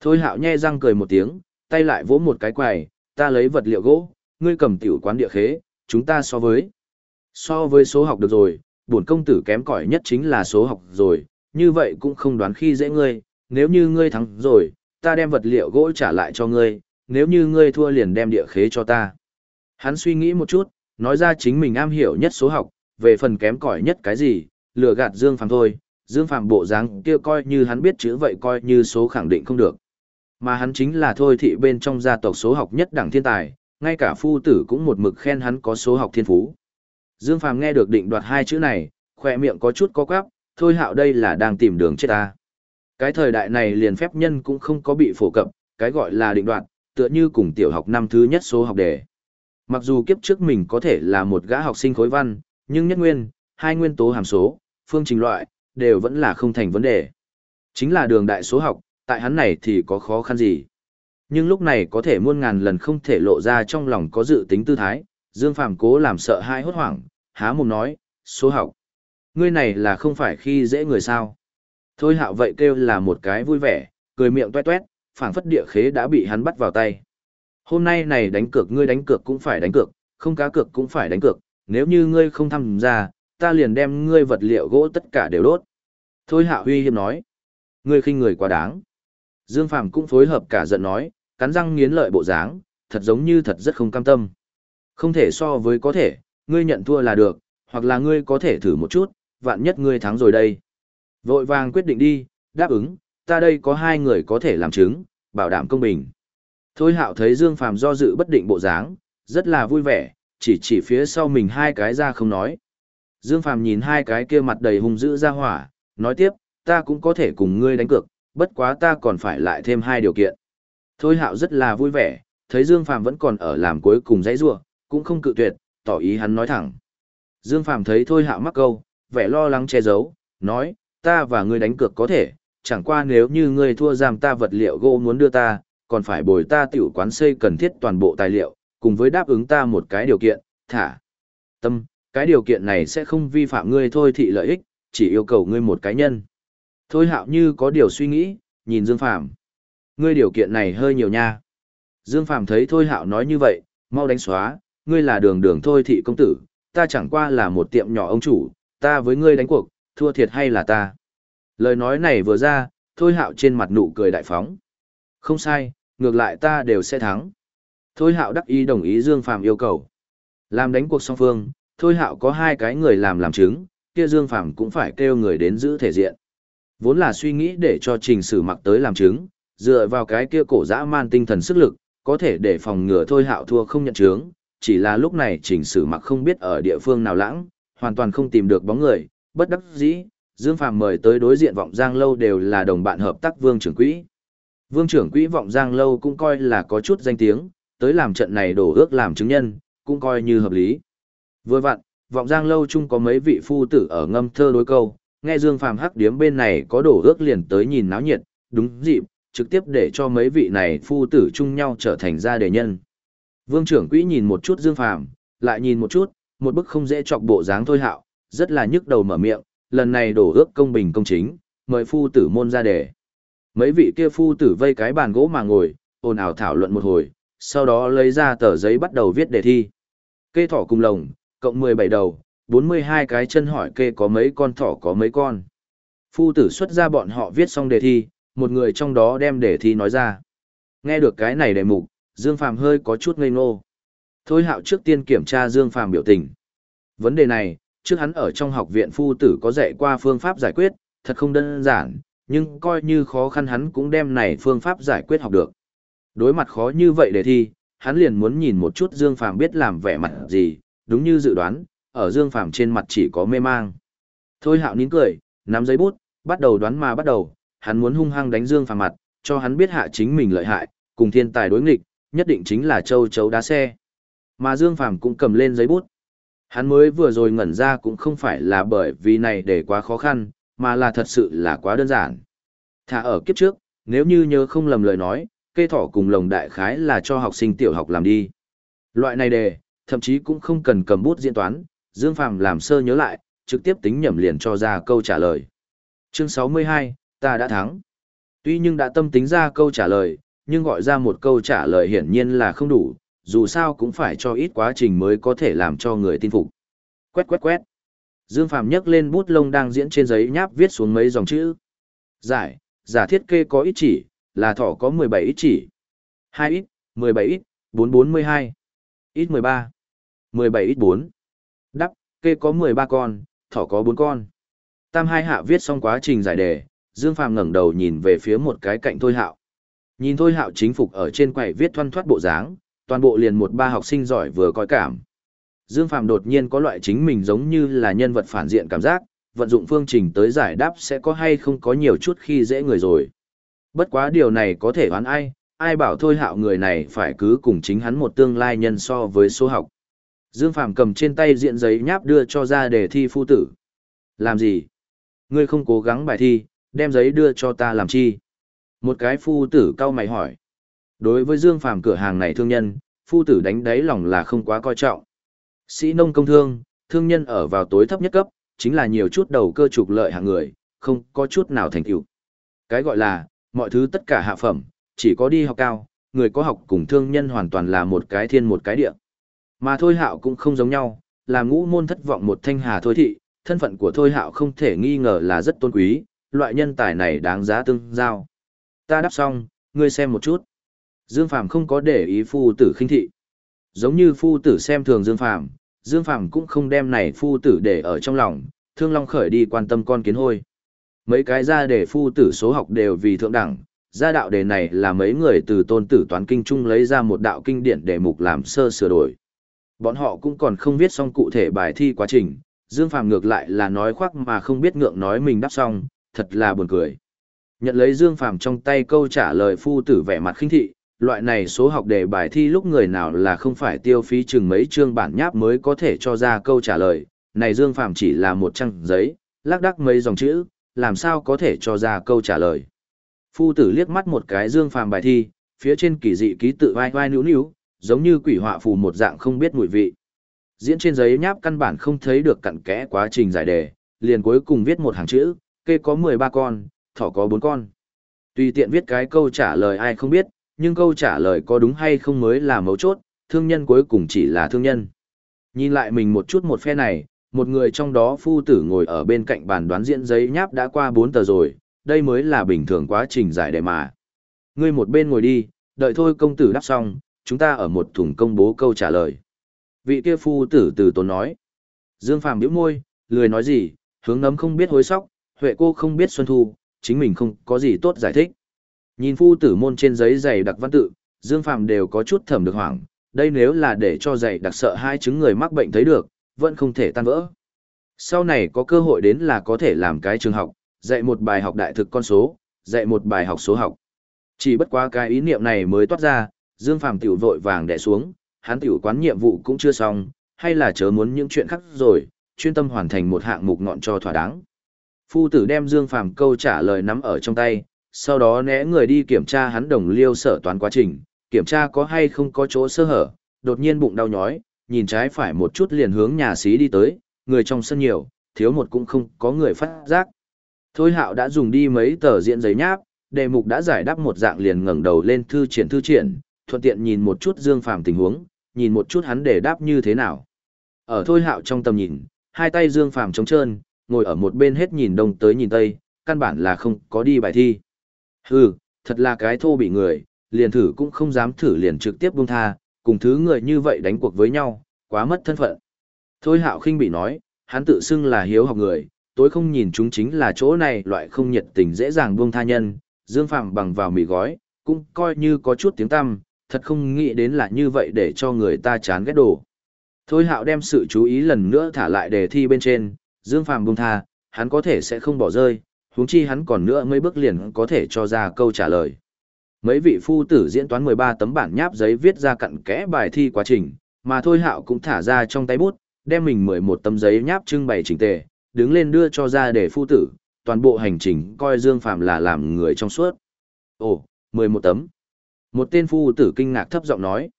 Thôi hạo nhe răng cười một tiếng, tay lại vỗ một cái quầy, ta lấy vật liệu gỗ, ngươi cầm tiểu quán địa khế, chúng ta so với. So với số học được rồi, bổn công tử kém cỏi nhất chính là số học rồi, như vậy cũng không đoán khi dễ ngươi, nếu như ngươi thắng rồi, ta đem vật liệu gỗ trả lại cho ngươi, nếu như ngươi thua liền đem địa khế cho ta. Hắn suy nghĩ một chút, nói ra chính mình am hiểu nhất số học, về phần kém cỏi nhất cái gì, lừa gạt Dương Phàm thôi, Dương Phàm bộ dáng kia coi như hắn biết chữ vậy coi như số khẳng định không được. Mà hắn chính là thôi thị bên trong gia tộc số học nhất đẳng thiên tài, ngay cả phu tử cũng một mực khen hắn có số học thiên phú. Dương Phàm nghe được định đoạt hai chữ này, khỏe miệng có chút có quắp, thôi hạo đây là đang tìm đường chết ta. Cái thời đại này liền phép nhân cũng không có bị phổ cập, cái gọi là định đoạt, tựa như cùng tiểu học năm thứ nhất số học đề. Mặc dù kiếp trước mình có thể là một gã học sinh khối văn, nhưng nhất nguyên, hai nguyên tố hàm số, phương trình loại, đều vẫn là không thành vấn đề. Chính là đường đại số học, tại hắn này thì có khó khăn gì. Nhưng lúc này có thể muôn ngàn lần không thể lộ ra trong lòng có dự tính tư thái, Dương Phàm cố làm sợ hai hốt hoảng, há mồm nói, số học. Ngươi này là không phải khi dễ người sao. Thôi hạo vậy kêu là một cái vui vẻ, cười miệng tuét tuét, phảng phất địa khế đã bị hắn bắt vào tay. Hôm nay này đánh cược ngươi đánh cược cũng phải đánh cược, không cá cược cũng phải đánh cược, nếu như ngươi không tham gia, ta liền đem ngươi vật liệu gỗ tất cả đều đốt. Thôi hạ huy hiếm nói, ngươi khinh người quá đáng. Dương Phàm cũng phối hợp cả giận nói, cắn răng nghiến lợi bộ dáng, thật giống như thật rất không cam tâm. Không thể so với có thể, ngươi nhận thua là được, hoặc là ngươi có thể thử một chút, vạn nhất ngươi thắng rồi đây. Vội vàng quyết định đi, đáp ứng, ta đây có hai người có thể làm chứng, bảo đảm công bình. Thôi hạo thấy Dương Phàm do dự bất định bộ dáng, rất là vui vẻ, chỉ chỉ phía sau mình hai cái ra không nói. Dương Phàm nhìn hai cái kia mặt đầy hung dữ ra hỏa, nói tiếp, ta cũng có thể cùng ngươi đánh cược, bất quá ta còn phải lại thêm hai điều kiện. Thôi hạo rất là vui vẻ, thấy Dương Phàm vẫn còn ở làm cuối cùng dãy rua, cũng không cự tuyệt, tỏ ý hắn nói thẳng. Dương Phàm thấy thôi hạo mắc câu, vẻ lo lắng che giấu, nói, ta và ngươi đánh cược có thể, chẳng qua nếu như ngươi thua giam ta vật liệu gỗ muốn đưa ta, còn phải bồi ta tiểu quán xây cần thiết toàn bộ tài liệu, cùng với đáp ứng ta một cái điều kiện, thả. Tâm, cái điều kiện này sẽ không vi phạm ngươi thôi thị lợi ích, chỉ yêu cầu ngươi một cá nhân. Thôi hạo như có điều suy nghĩ, nhìn Dương Phàm Ngươi điều kiện này hơi nhiều nha. Dương Phàm thấy Thôi hạo nói như vậy, mau đánh xóa, ngươi là đường đường thôi thị công tử, ta chẳng qua là một tiệm nhỏ ông chủ, ta với ngươi đánh cuộc, thua thiệt hay là ta. Lời nói này vừa ra, Thôi hạo trên mặt nụ cười đại phóng. Không sai, ngược lại ta đều sẽ thắng. Thôi hạo đắc ý đồng ý Dương Phàm yêu cầu. Làm đánh cuộc song phương, Thôi hạo có hai cái người làm làm chứng, kia Dương Phàm cũng phải kêu người đến giữ thể diện. Vốn là suy nghĩ để cho trình sử mặc tới làm chứng, dựa vào cái kia cổ dã man tinh thần sức lực, có thể để phòng ngừa Thôi hạo thua không nhận chứng, chỉ là lúc này trình sử mặc không biết ở địa phương nào lãng, hoàn toàn không tìm được bóng người, bất đắc dĩ, Dương Phàm mời tới đối diện vọng giang lâu đều là đồng bạn hợp tác Vương trưởng quỹ. Vương trưởng quỹ vọng giang lâu cũng coi là có chút danh tiếng, tới làm trận này đổ ước làm chứng nhân, cũng coi như hợp lý. Vừa vặn, vọng giang lâu chung có mấy vị phu tử ở ngâm thơ đối câu, nghe Dương Phàm hắc điếm bên này có đổ ước liền tới nhìn náo nhiệt, đúng dịp, trực tiếp để cho mấy vị này phu tử chung nhau trở thành gia đề nhân. Vương trưởng quỹ nhìn một chút Dương Phàm, lại nhìn một chút, một bức không dễ chọc bộ dáng thôi hạo, rất là nhức đầu mở miệng, lần này đổ ước công bình công chính, mời phu tử môn ra đề. Mấy vị kia phu tử vây cái bàn gỗ mà ngồi, ồn ào thảo luận một hồi, sau đó lấy ra tờ giấy bắt đầu viết đề thi. Kê thỏ cùng lồng, cộng 17 đầu, 42 cái chân hỏi kê có mấy con thỏ có mấy con. Phu tử xuất ra bọn họ viết xong đề thi, một người trong đó đem đề thi nói ra. Nghe được cái này đề mục, Dương Phàm hơi có chút ngây ngô. Thôi hạo trước tiên kiểm tra Dương Phàm biểu tình. Vấn đề này, trước hắn ở trong học viện phu tử có dạy qua phương pháp giải quyết, thật không đơn giản, nhưng coi như khó khăn hắn cũng đem này phương pháp giải quyết học được. Đối mặt khó như vậy đề thi, hắn liền muốn nhìn một chút Dương Phàm biết làm vẻ mặt gì, đúng như dự đoán, ở Dương Phàm trên mặt chỉ có mê mang. Thôi hạo nín cười, nắm giấy bút, bắt đầu đoán mà bắt đầu, hắn muốn hung hăng đánh Dương Phàm mặt, cho hắn biết hạ chính mình lợi hại, cùng thiên tài đối nghịch, nhất định chính là châu chấu đá xe. Mà Dương Phàm cũng cầm lên giấy bút. Hắn mới vừa rồi ngẩn ra cũng không phải là bởi vì này để quá khó khăn, mà là thật sự là quá đơn giản. Thả ở kiếp trước, nếu như nhớ không lầm lời nói, cây thỏ cùng lồng đại khái là cho học sinh tiểu học làm đi. Loại này đề, thậm chí cũng không cần cầm bút diễn toán, Dương Phàm làm sơ nhớ lại, trực tiếp tính nhẩm liền cho ra câu trả lời. Chương 62, ta đã thắng. Tuy nhưng đã tâm tính ra câu trả lời, nhưng gọi ra một câu trả lời hiển nhiên là không đủ, dù sao cũng phải cho ít quá trình mới có thể làm cho người tin phục. Quét quét quét. Dương Phàm nhấc lên bút lông đang diễn trên giấy nháp viết xuống mấy dòng chữ. Giải, giả thiết kê có ít chỉ, là thỏ có 17 ít chỉ. 2 ít, 17 ít, 442. Ít 13. 17 ít 4. Đắp, kê có 13 con, thỏ có 4 con. Tam hai hạ viết xong quá trình giải đề, Dương Phàm ngẩng đầu nhìn về phía một cái cạnh Thôi Hạo. Nhìn Thôi Hạo chính phục ở trên quầy viết thoăn thoát bộ dáng, toàn bộ liền một ba học sinh giỏi vừa coi cảm. Dương Phạm đột nhiên có loại chính mình giống như là nhân vật phản diện cảm giác, vận dụng phương trình tới giải đáp sẽ có hay không có nhiều chút khi dễ người rồi. Bất quá điều này có thể đoán ai, ai bảo thôi hạo người này phải cứ cùng chính hắn một tương lai nhân so với số học. Dương Phạm cầm trên tay diện giấy nháp đưa cho ra để thi phu tử. Làm gì? Ngươi không cố gắng bài thi, đem giấy đưa cho ta làm chi? Một cái phu tử cau mày hỏi. Đối với Dương Phạm cửa hàng này thương nhân, phu tử đánh đáy lòng là không quá coi trọng. Sĩ nông công thương, thương nhân ở vào tối thấp nhất cấp, chính là nhiều chút đầu cơ trục lợi hàng người, không có chút nào thành tựu. Cái gọi là, mọi thứ tất cả hạ phẩm, chỉ có đi học cao, người có học cùng thương nhân hoàn toàn là một cái thiên một cái địa. Mà Thôi Hạo cũng không giống nhau, là ngũ môn thất vọng một thanh hà thôi thị, thân phận của Thôi Hạo không thể nghi ngờ là rất tôn quý, loại nhân tài này đáng giá tương giao. Ta đáp xong, ngươi xem một chút. Dương Phàm không có để ý phu tử khinh thị. Giống như phu tử xem thường Dương Phàm, Dương Phàm cũng không đem này phu tử để ở trong lòng, Thương Long khởi đi quan tâm con kiến hôi. Mấy cái ra để phu tử số học đều vì thượng đẳng, gia đạo đề này là mấy người từ tôn tử toán kinh trung lấy ra một đạo kinh điển để mục làm sơ sửa đổi. Bọn họ cũng còn không viết xong cụ thể bài thi quá trình, Dương Phàm ngược lại là nói khoác mà không biết ngượng nói mình đáp xong, thật là buồn cười. Nhận lấy Dương Phàm trong tay câu trả lời phu tử vẻ mặt khinh thị, loại này số học đề bài thi lúc người nào là không phải tiêu phí chừng mấy chương bản nháp mới có thể cho ra câu trả lời, này Dương Phàm chỉ là một trang giấy, lác đác mấy dòng chữ, làm sao có thể cho ra câu trả lời. Phu tử liếc mắt một cái Dương Phàm bài thi, phía trên kỳ dị ký tự vai vai nữu nữu, giống như quỷ họa phù một dạng không biết mùi vị. Diễn trên giấy nháp căn bản không thấy được cặn kẽ quá trình giải đề, liền cuối cùng viết một hàng chữ, kê có 13 con, thỏ có 4 con. Tùy tiện viết cái câu trả lời ai không biết, nhưng câu trả lời có đúng hay không mới là mấu chốt, thương nhân cuối cùng chỉ là thương nhân. Nhìn lại mình một chút một phe này, một người trong đó phu tử ngồi ở bên cạnh bàn đoán diễn giấy nháp đã qua 4 tờ rồi, đây mới là bình thường quá trình giải đề mà. Ngươi một bên ngồi đi, đợi thôi công tử đáp xong, chúng ta ở một thùng công bố câu trả lời. Vị kia phu tử từ tốn nói. Dương Phàm bĩu môi, lười nói gì, hướng nấm không biết hối sóc, huệ cô không biết xuân thu, chính mình không có gì tốt giải thích. Nhìn phu tử môn trên giấy dày đặc văn tự, Dương Phàm đều có chút thầm được hoảng, đây nếu là để cho dày đặc sợ hai chứng người mắc bệnh thấy được, vẫn không thể tan vỡ. Sau này có cơ hội đến là có thể làm cái trường học, dạy một bài học đại thực con số, dạy một bài học số học. Chỉ bất quá cái ý niệm này mới toát ra, Dương Phàm tiểu vội vàng đè xuống, hắn tiểu quán nhiệm vụ cũng chưa xong, hay là chớ muốn những chuyện khác rồi, chuyên tâm hoàn thành một hạng mục ngọn cho thỏa đáng. Phu tử đem Dương Phàm câu trả lời nắm ở trong tay, sau đó né người đi kiểm tra hắn đồng liêu sở toán quá trình, kiểm tra có hay không có chỗ sơ hở, đột nhiên bụng đau nhói, nhìn trái phải một chút liền hướng nhà xí đi tới, người trong sân nhiều, thiếu một cũng không có người phát giác. Thôi hạo đã dùng đi mấy tờ diện giấy nháp, đề mục đã giải đáp một dạng liền ngẩng đầu lên thư triển thư triển, thuận tiện nhìn một chút Dương Phàm tình huống, nhìn một chút hắn để đáp như thế nào. Ở thôi hạo trong tầm nhìn, hai tay Dương Phàm trống trơn, ngồi ở một bên hết nhìn đông tới nhìn tây, căn bản là không có đi bài thi. Hừ, thật là cái thô bị người, liền thử cũng không dám thử liền trực tiếp buông tha, cùng thứ người như vậy đánh cuộc với nhau, quá mất thân phận. Thôi hạo khinh bị nói, hắn tự xưng là hiếu học người, tối không nhìn chúng chính là chỗ này loại không nhiệt tình dễ dàng buông tha nhân, Dương Phạm bằng vào mì gói, cũng coi như có chút tiếng tăm, thật không nghĩ đến là như vậy để cho người ta chán ghét đồ. Thôi hạo đem sự chú ý lần nữa thả lại đề thi bên trên, Dương Phạm buông tha, hắn có thể sẽ không bỏ rơi, huống chi hắn còn nữa mấy bước liền có thể cho ra câu trả lời. Mấy vị phu tử diễn toán 13 tấm bản nháp giấy viết ra cặn kẽ bài thi quá trình, mà Thôi Hạo cũng thả ra trong tay bút, đem mình 11 tấm giấy nháp trưng bày chỉnh tề, đứng lên đưa cho ra để phu tử, toàn bộ hành trình coi Dương Phạm là làm người trong suốt. Ồ, 11 tấm. Một tên phu tử kinh ngạc thấp giọng nói.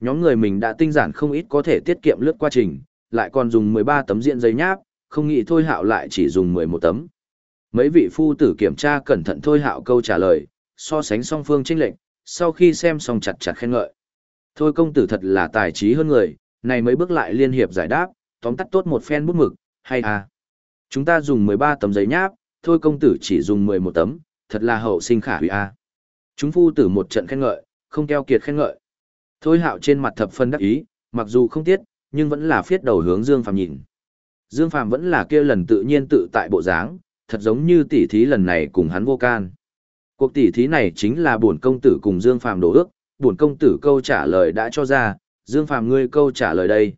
Nhóm người mình đã tinh giản không ít có thể tiết kiệm lướt quá trình, lại còn dùng 13 tấm diện giấy nháp, không nghĩ Thôi Hạo lại chỉ dùng 11 tấm. Mấy vị phu tử kiểm tra cẩn thận Thôi Hạo câu trả lời, so sánh song phương trinh lệnh, sau khi xem xong chặt chặt khen ngợi. Thôi công tử thật là tài trí hơn người, này mấy bước lại liên hiệp giải đáp, tóm tắt tốt một phen bút mực, hay à. Chúng ta dùng 13 tấm giấy nháp, thôi công tử chỉ dùng 11 tấm, thật là hậu sinh khả hủy a. À. Chúng phu tử một trận khen ngợi, không keo kiệt khen ngợi. Thôi hạo trên mặt thập phân đắc ý, mặc dù không tiết, nhưng vẫn là phiết đầu hướng Dương Phàm nhìn. Dương Phàm vẫn là kia lần tự nhiên tự tại bộ dáng, thật giống như tỷ thí lần này cùng hắn vô can. Cuộc tỷ thí này chính là bổn công tử cùng Dương Phàm đổ ước, bổn công tử câu trả lời đã cho ra, Dương Phàm ngươi câu trả lời đây.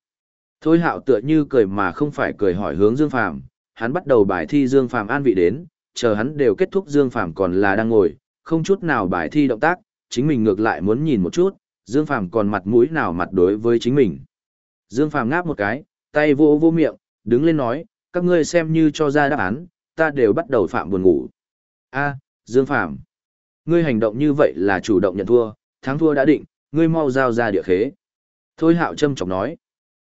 Thôi hạo tựa như cười mà không phải cười hỏi hướng Dương Phàm hắn bắt đầu bài thi Dương Phàm an vị đến, chờ hắn đều kết thúc Dương Phàm còn là đang ngồi, không chút nào bài thi động tác, chính mình ngược lại muốn nhìn một chút, Dương Phàm còn mặt mũi nào mặt đối với chính mình. Dương Phàm ngáp một cái, tay vô vô miệng, đứng lên nói, các ngươi xem như cho ra đáp án, ta đều bắt đầu phạm buồn ngủ. A, Dương Phạm, Ngươi hành động như vậy là chủ động nhận thua, thắng thua đã định, ngươi mau giao ra địa khế. Thôi hạo châm chọc nói.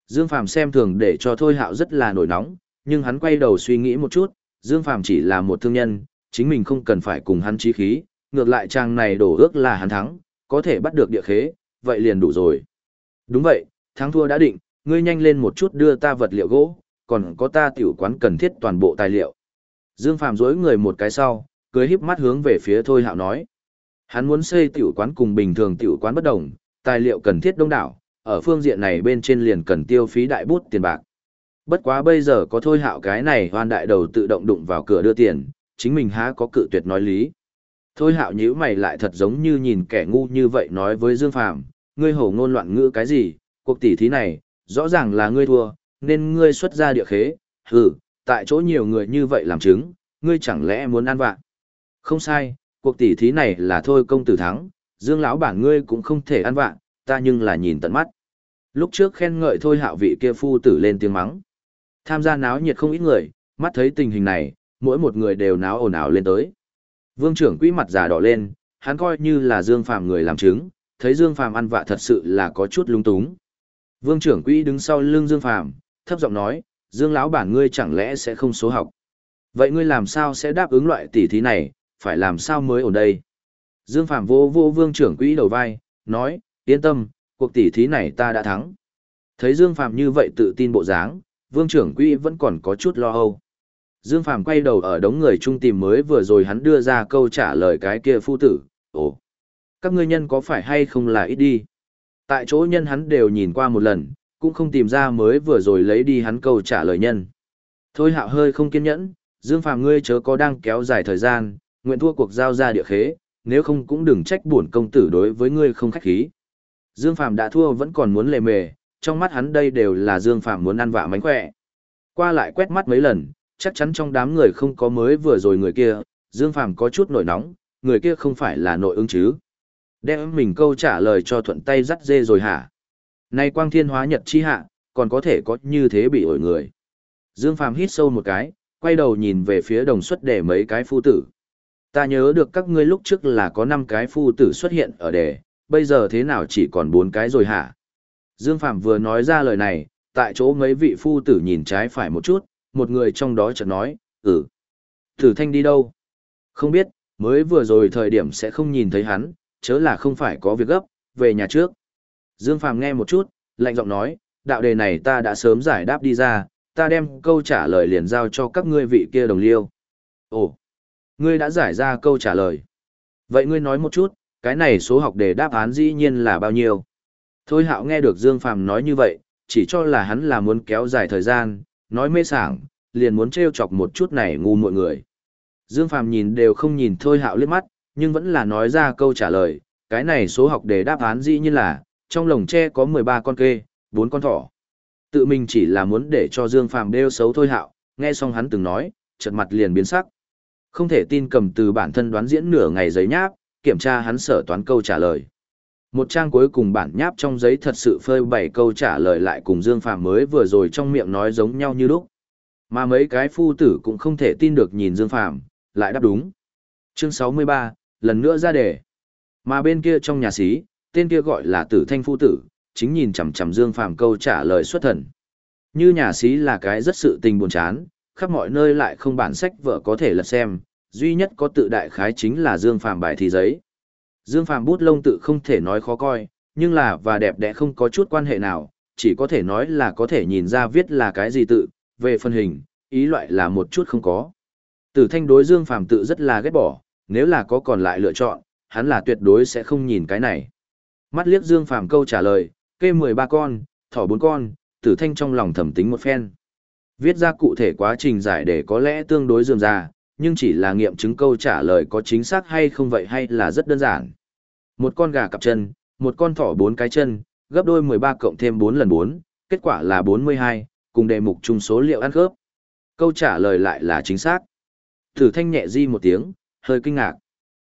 Dương Phạm xem thường để cho Thôi hạo rất là nổi nóng, nhưng hắn quay đầu suy nghĩ một chút, Dương Phạm chỉ là một thương nhân, chính mình không cần phải cùng hắn chí khí, ngược lại trang này đổ ước là hắn thắng, có thể bắt được địa khế, vậy liền đủ rồi. Đúng vậy, thắng thua đã định, ngươi nhanh lên một chút đưa ta vật liệu gỗ, còn có ta tiểu quán cần thiết toàn bộ tài liệu. Dương Phàm dối người một cái sau, cười híp mắt hướng về phía Thôi Hạo nói. Hắn muốn xây tiểu quán cùng bình thường tiểu quán bất đồng, tài liệu cần thiết đông đảo, ở phương diện này bên trên liền cần tiêu phí đại bút tiền bạc. Bất quá bây giờ có Thôi Hạo cái này hoan đại đầu tự động đụng vào cửa đưa tiền, chính mình há có cự tuyệt nói lý. Thôi Hạo nhíu mày lại thật giống như nhìn kẻ ngu như vậy nói với Dương Phàm, ngươi hổ ngôn loạn ngữ cái gì, cuộc tỷ thí này, rõ ràng là ngươi thua, nên ngươi xuất ra địa khế, hừ, tại chỗ nhiều người như vậy làm chứng, ngươi chẳng lẽ muốn ăn vạ. Không sai, cuộc tỷ thí này là thôi công tử thắng, Dương lão bản ngươi cũng không thể ăn vạ, ta nhưng là nhìn tận mắt. Lúc trước khen ngợi thôi hạo vị kia phu tử lên tiếng mắng. Tham gia náo nhiệt không ít người, mắt thấy tình hình này, mỗi một người đều náo ồn ào lên tới. Vương trưởng quỹ mặt già đỏ lên, hắn coi như là Dương Phàm người làm chứng, thấy Dương Phàm ăn vạ thật sự là có chút lung túng. Vương trưởng quỹ đứng sau lưng Dương Phàm, thấp giọng nói, Dương lão bản ngươi chẳng lẽ sẽ không số học. Vậy ngươi làm sao sẽ đáp ứng loại tỷ thí này, phải làm sao mới ổn đây? Dương Phạm vô vô vương trưởng quỹ đầu vai, nói, yên tâm, cuộc tỷ thí này ta đã thắng. Thấy Dương Phạm như vậy tự tin bộ dáng, vương trưởng quỹ vẫn còn có chút lo âu. Dương Phạm quay đầu ở đống người trung tìm mới vừa rồi hắn đưa ra câu trả lời cái kia phu tử, ồ, các ngươi nhân có phải hay không là ít đi? Tại chỗ nhân hắn đều nhìn qua một lần, cũng không tìm ra mới vừa rồi lấy đi hắn câu trả lời nhân. Thôi hạo hơi không kiên nhẫn, Dương phàm ngươi chớ có đang kéo dài thời gian, nguyện thua cuộc giao ra địa khế, nếu không cũng đừng trách buồn công tử đối với ngươi không khách khí. Dương phàm đã thua vẫn còn muốn lề mề, trong mắt hắn đây đều là Dương phàm muốn ăn vạ mánh khỏe. Qua lại quét mắt mấy lần, chắc chắn trong đám người không có mới vừa rồi người kia, Dương Phàm có chút nổi nóng, người kia không phải là nội ứng chứ. Đem mình câu trả lời cho thuận tay dắt dê rồi hả? Nay quang thiên hóa nhật chi hạ, còn có thể có như thế bị ổi người. Dương Phàm hít sâu một cái, quay đầu nhìn về phía đồng xuất để mấy cái phu tử. Ta nhớ được các ngươi lúc trước là có 5 cái phu tử xuất hiện ở đề, bây giờ thế nào chỉ còn 4 cái rồi hả? Dương Phạm vừa nói ra lời này, tại chỗ mấy vị phu tử nhìn trái phải một chút, một người trong đó chợt nói, ừ. Tử thanh đi đâu? Không biết, mới vừa rồi thời điểm sẽ không nhìn thấy hắn, chớ là không phải có việc gấp, về nhà trước. Dương Phàm nghe một chút, lạnh giọng nói, đạo đề này ta đã sớm giải đáp đi ra, ta đem câu trả lời liền giao cho các ngươi vị kia đồng liêu. Ồ, ngươi đã giải ra câu trả lời. Vậy ngươi nói một chút, cái này số học đề đáp án dĩ nhiên là bao nhiêu? Thôi hạo nghe được Dương Phàm nói như vậy, chỉ cho là hắn là muốn kéo dài thời gian, nói mê sảng, liền muốn trêu chọc một chút này ngu mọi người. Dương Phàm nhìn đều không nhìn Thôi hạo liếc mắt, nhưng vẫn là nói ra câu trả lời, cái này số học đề đáp án dĩ nhiên là, trong lồng tre có 13 con kê, 4 con thỏ. Tự mình chỉ là muốn để cho Dương Phàm đeo xấu Thôi hạo, nghe xong hắn từng nói, chợt mặt liền biến sắc. Không thể tin cầm từ bản thân đoán diễn nửa ngày giấy nháp, kiểm tra hắn sở toán câu trả lời. Một trang cuối cùng bản nháp trong giấy thật sự phơi bảy câu trả lời lại cùng Dương Phàm mới vừa rồi trong miệng nói giống nhau như lúc. Mà mấy cái phu tử cũng không thể tin được nhìn Dương Phàm, lại đáp đúng. Chương 63, lần nữa ra đề. Mà bên kia trong nhà xí, tên kia gọi là Tử Thanh phu tử, chính nhìn chằm chằm Dương Phàm câu trả lời xuất thần. Như nhà sĩ là cái rất sự tình buồn chán, khắp mọi nơi lại không bản sách vợ có thể lật xem, duy nhất có tự đại khái chính là Dương Phàm bài thi giấy. Dương Phàm bút lông tự không thể nói khó coi, nhưng là và đẹp đẽ không có chút quan hệ nào, chỉ có thể nói là có thể nhìn ra viết là cái gì tự, về phân hình, ý loại là một chút không có. Tử Thanh đối Dương Phàm tự rất là ghét bỏ, nếu là có còn lại lựa chọn, hắn là tuyệt đối sẽ không nhìn cái này. Mắt liếc Dương Phàm câu trả lời, kê 13 con, thỏ 4 con, Tử Thanh trong lòng thầm tính một phen. Viết ra cụ thể quá trình giải để có lẽ tương đối dườm ra, nhưng chỉ là nghiệm chứng câu trả lời có chính xác hay không vậy hay là rất đơn giản. Một con gà cặp chân, một con thỏ bốn cái chân, gấp đôi 13 cộng thêm 4 lần 4, kết quả là 42, cùng đề mục chung số liệu ăn khớp. Câu trả lời lại là chính xác. Tử Thanh nhẹ di một tiếng, hơi kinh ngạc.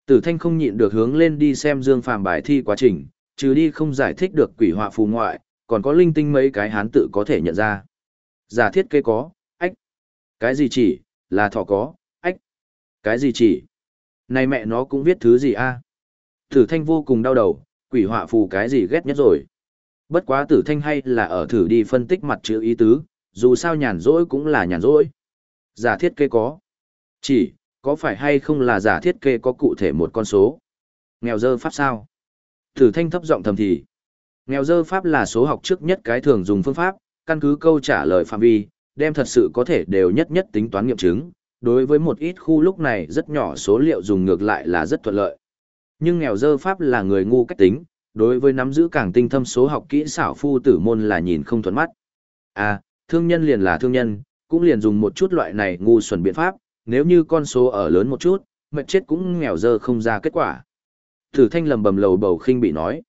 Tử Thanh không nhịn được hướng lên đi xem Dương Phàm bài thi quá trình, trừ đi không giải thích được quỷ họa phù ngoại, còn có linh tinh mấy cái hán tự có thể nhận ra. Giả thiết kê có, ách. Cái gì chỉ, là thỏ có, ách. Cái gì chỉ. Này mẹ nó cũng viết thứ gì a? Tử thanh vô cùng đau đầu, quỷ họa phù cái gì ghét nhất rồi. Bất quá tử thanh hay là ở thử đi phân tích mặt chữ ý tứ, dù sao nhàn rỗi cũng là nhàn rỗi. Giả thiết kê có. Chỉ, có phải hay không là giả thiết kê có cụ thể một con số? Nghèo dơ pháp sao? Tử thanh thấp giọng thầm thì. Nghèo dơ pháp là số học trước nhất cái thường dùng phương pháp, căn cứ câu trả lời phạm vi, đem thật sự có thể đều nhất nhất tính toán nghiệm chứng. Đối với một ít khu lúc này rất nhỏ số liệu dùng ngược lại là rất thuận lợi. Nhưng nghèo dơ pháp là người ngu cách tính, đối với nắm giữ càng tinh thâm số học kỹ xảo phu tử môn là nhìn không thuận mắt. À, thương nhân liền là thương nhân, cũng liền dùng một chút loại này ngu xuẩn biện pháp, nếu như con số ở lớn một chút, mệt chết cũng nghèo dơ không ra kết quả. Tử thanh lầm bầm lầu bầu khinh bị nói.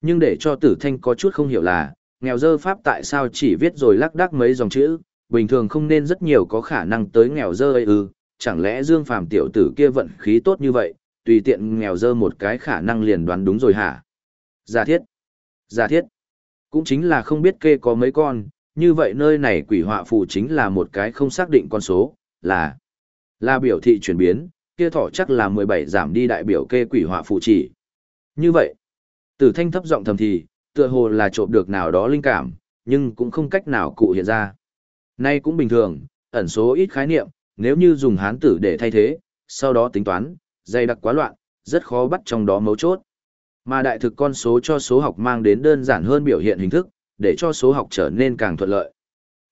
Nhưng để cho tử thanh có chút không hiểu là, nghèo dơ pháp tại sao chỉ viết rồi lắc đắc mấy dòng chữ, bình thường không nên rất nhiều có khả năng tới nghèo dơ ấy ư, chẳng lẽ Dương Phàm tiểu tử kia vận khí tốt như vậy, tùy tiện nghèo dơ một cái khả năng liền đoán đúng rồi hả? Giả thiết. Giả thiết. Cũng chính là không biết kê có mấy con, như vậy nơi này quỷ họa phù chính là một cái không xác định con số, là là biểu thị chuyển biến, kia thỏ chắc là 17 giảm đi đại biểu kê quỷ họa phụ chỉ. Như vậy, tử thanh thấp giọng thầm thì, tựa hồ là trộm được nào đó linh cảm, nhưng cũng không cách nào cụ hiện ra. Nay cũng bình thường, ẩn số ít khái niệm, nếu như dùng hán tử để thay thế, sau đó tính toán, dày đặc quá loạn, rất khó bắt trong đó mấu chốt. Mà đại thực con số cho số học mang đến đơn giản hơn biểu hiện hình thức, để cho số học trở nên càng thuận lợi.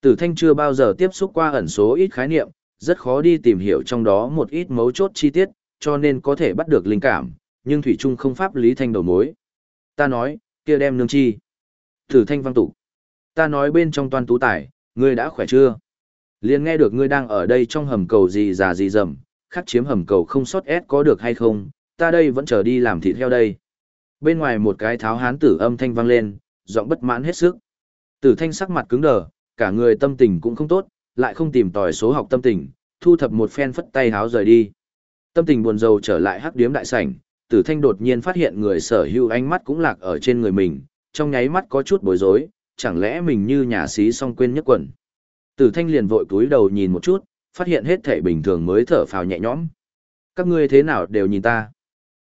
Tử Thanh chưa bao giờ tiếp xúc qua ẩn số ít khái niệm, rất khó đi tìm hiểu trong đó một ít mấu chốt chi tiết, cho nên có thể bắt được linh cảm, nhưng thủy Trung không pháp lý thanh đầu mối. Ta nói, kia đem nương chi. thử Thanh văng tụ. Ta nói bên trong toàn tú tải, ngươi đã khỏe chưa? Liền nghe được ngươi đang ở đây trong hầm cầu gì già gì dầm, khắc chiếm hầm cầu không sót ép có được hay không, ta đây vẫn chờ đi làm thịt heo đây. Bên ngoài một cái tháo hán tử âm thanh vang lên, giọng bất mãn hết sức. Tử thanh sắc mặt cứng đờ, cả người tâm tình cũng không tốt, lại không tìm tòi số học tâm tình, thu thập một phen phất tay háo rời đi. Tâm tình buồn rầu trở lại hắc điếm đại sảnh, tử thanh đột nhiên phát hiện người sở hữu ánh mắt cũng lạc ở trên người mình, trong nháy mắt có chút bối rối, chẳng lẽ mình như nhà sĩ song quên nhất quần. Tử thanh liền vội túi đầu nhìn một chút, phát hiện hết thể bình thường mới thở phào nhẹ nhõm. Các ngươi thế nào đều nhìn ta.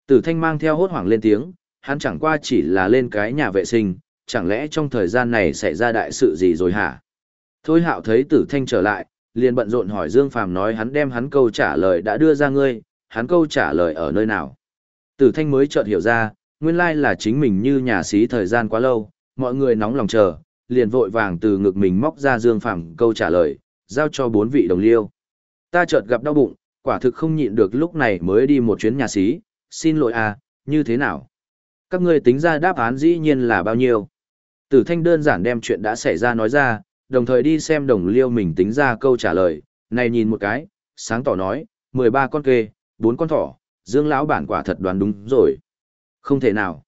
Tử thanh mang theo hốt hoảng lên tiếng, hắn chẳng qua chỉ là lên cái nhà vệ sinh, chẳng lẽ trong thời gian này xảy ra đại sự gì rồi hả? Thôi hạo thấy tử thanh trở lại, liền bận rộn hỏi Dương Phàm nói hắn đem hắn câu trả lời đã đưa ra ngươi, hắn câu trả lời ở nơi nào. Tử thanh mới chợt hiểu ra, nguyên lai là chính mình như nhà sĩ thời gian quá lâu, mọi người nóng lòng chờ, liền vội vàng từ ngực mình móc ra Dương Phàm câu trả lời, giao cho bốn vị đồng liêu. Ta chợt gặp đau bụng, quả thực không nhịn được lúc này mới đi một chuyến nhà sĩ, xin lỗi à, như thế nào? Các ngươi tính ra đáp án dĩ nhiên là bao nhiêu? Tử thanh đơn giản đem chuyện đã xảy ra nói ra, đồng thời đi xem đồng liêu mình tính ra câu trả lời, này nhìn một cái, sáng tỏ nói, 13 con kê, 4 con thỏ, Dương lão bản quả thật đoán đúng rồi. Không thể nào.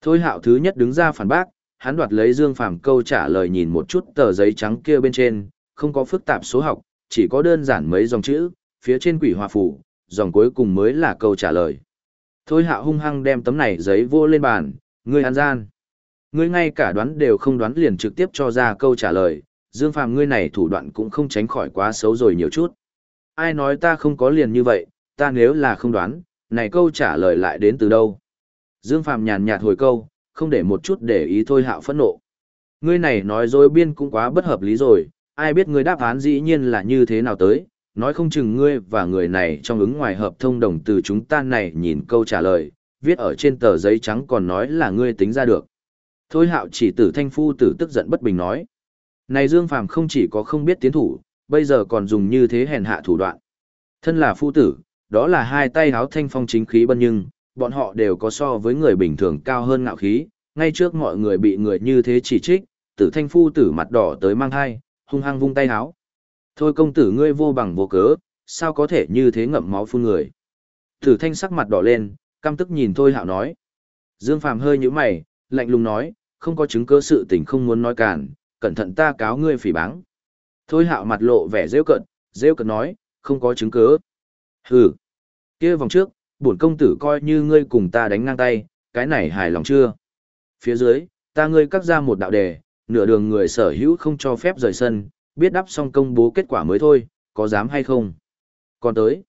Thôi hạo thứ nhất đứng ra phản bác, hắn đoạt lấy Dương Phàm câu trả lời nhìn một chút tờ giấy trắng kia bên trên, không có phức tạp số học, chỉ có đơn giản mấy dòng chữ, phía trên quỷ hòa phủ, dòng cuối cùng mới là câu trả lời. Thôi hạo hung hăng đem tấm này giấy vô lên bàn, ngươi ăn gian. Ngươi ngay cả đoán đều không đoán liền trực tiếp cho ra câu trả lời, Dương Phàm ngươi này thủ đoạn cũng không tránh khỏi quá xấu rồi nhiều chút. Ai nói ta không có liền như vậy, ta nếu là không đoán, này câu trả lời lại đến từ đâu? Dương Phàm nhàn nhạt hồi câu, không để một chút để ý thôi hạo phẫn nộ. Ngươi này nói dối biên cũng quá bất hợp lý rồi, ai biết ngươi đáp án dĩ nhiên là như thế nào tới, nói không chừng ngươi và người này trong ứng ngoài hợp thông đồng từ chúng ta này nhìn câu trả lời, viết ở trên tờ giấy trắng còn nói là ngươi tính ra được. Thôi hạo chỉ tử thanh phu tử tức giận bất bình nói. Này Dương Phàm không chỉ có không biết tiến thủ, bây giờ còn dùng như thế hèn hạ thủ đoạn. Thân là phu tử, đó là hai tay háo thanh phong chính khí bân nhưng, bọn họ đều có so với người bình thường cao hơn ngạo khí, ngay trước mọi người bị người như thế chỉ trích, tử thanh phu tử mặt đỏ tới mang hai, hung hăng vung tay háo. Thôi công tử ngươi vô bằng vô cớ, sao có thể như thế ngậm máu phun người. Tử thanh sắc mặt đỏ lên, căm tức nhìn thôi hạo nói. Dương Phàm hơi như mày, lạnh lùng nói, không có chứng cứ sự tình không muốn nói cản, cẩn thận ta cáo ngươi phỉ báng. Thôi hạo mặt lộ vẻ rêu cận, rêu cận nói, không có chứng cứ. Hừ, kia vòng trước, bổn công tử coi như ngươi cùng ta đánh ngang tay, cái này hài lòng chưa? Phía dưới, ta ngươi cắt ra một đạo đề, nửa đường người sở hữu không cho phép rời sân, biết đắp xong công bố kết quả mới thôi, có dám hay không? Còn tới,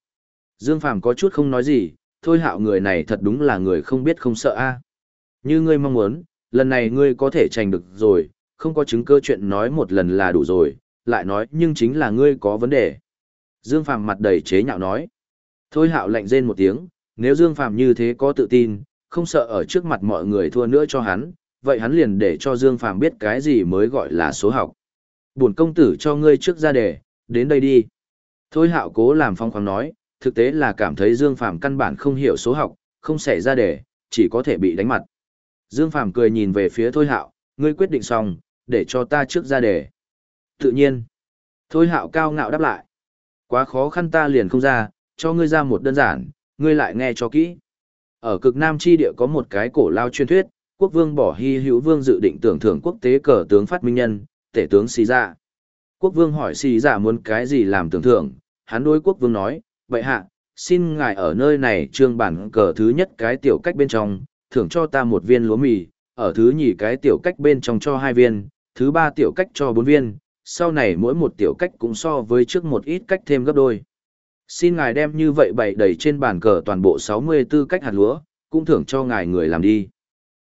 Dương Phàm có chút không nói gì, thôi hạo người này thật đúng là người không biết không sợ a. Như ngươi mong muốn, lần này ngươi có thể trành được rồi, không có chứng cơ chuyện nói một lần là đủ rồi, lại nói nhưng chính là ngươi có vấn đề. Dương Phàm mặt đầy chế nhạo nói. Thôi hạo lạnh rên một tiếng, nếu Dương Phàm như thế có tự tin, không sợ ở trước mặt mọi người thua nữa cho hắn, vậy hắn liền để cho Dương Phàm biết cái gì mới gọi là số học. Bổn công tử cho ngươi trước ra đề, đến đây đi. Thôi hạo cố làm phong khoáng nói, thực tế là cảm thấy Dương Phàm căn bản không hiểu số học, không xảy ra đề, chỉ có thể bị đánh mặt. Dương Phàm cười nhìn về phía Thôi hạo, ngươi quyết định xong, để cho ta trước ra đề. Tự nhiên. Thôi hạo cao ngạo đáp lại. Quá khó khăn ta liền không ra, cho ngươi ra một đơn giản, ngươi lại nghe cho kỹ. Ở cực Nam chi địa có một cái cổ lao truyền thuyết, quốc vương bỏ hy hữu vương dự định tưởng thưởng quốc tế cờ tướng phát minh nhân, tể tướng xì dạ. Quốc vương hỏi xì dạ muốn cái gì làm tưởng thưởng, hắn đối quốc vương nói, vậy hạ, xin ngài ở nơi này trương bản cờ thứ nhất cái tiểu cách bên trong, thưởng cho ta một viên lúa mì, ở thứ nhì cái tiểu cách bên trong cho hai viên, thứ ba tiểu cách cho bốn viên, sau này mỗi một tiểu cách cũng so với trước một ít cách thêm gấp đôi. Xin ngài đem như vậy bày đầy trên bàn cờ toàn bộ 64 cách hạt lúa, cũng thưởng cho ngài người làm đi.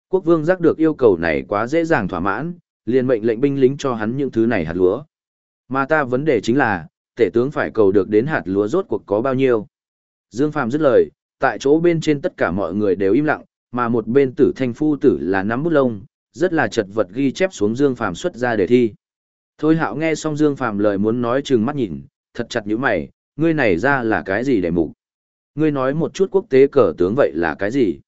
Quốc vương giác được yêu cầu này quá dễ dàng thỏa mãn, liền mệnh lệnh binh lính cho hắn những thứ này hạt lúa. Mà ta vấn đề chính là, tể tướng phải cầu được đến hạt lúa rốt cuộc có bao nhiêu. Dương Phàm dứt lời, tại chỗ bên trên tất cả mọi người đều im lặng, mà một bên tử thanh phu tử là nắm bút lông, rất là chật vật ghi chép xuống Dương Phàm xuất ra đề thi. Thôi hạo nghe xong Dương Phàm lời muốn nói chừng mắt nhìn, thật chặt như mày, ngươi này ra là cái gì để mục? Ngươi nói một chút quốc tế cờ tướng vậy là cái gì?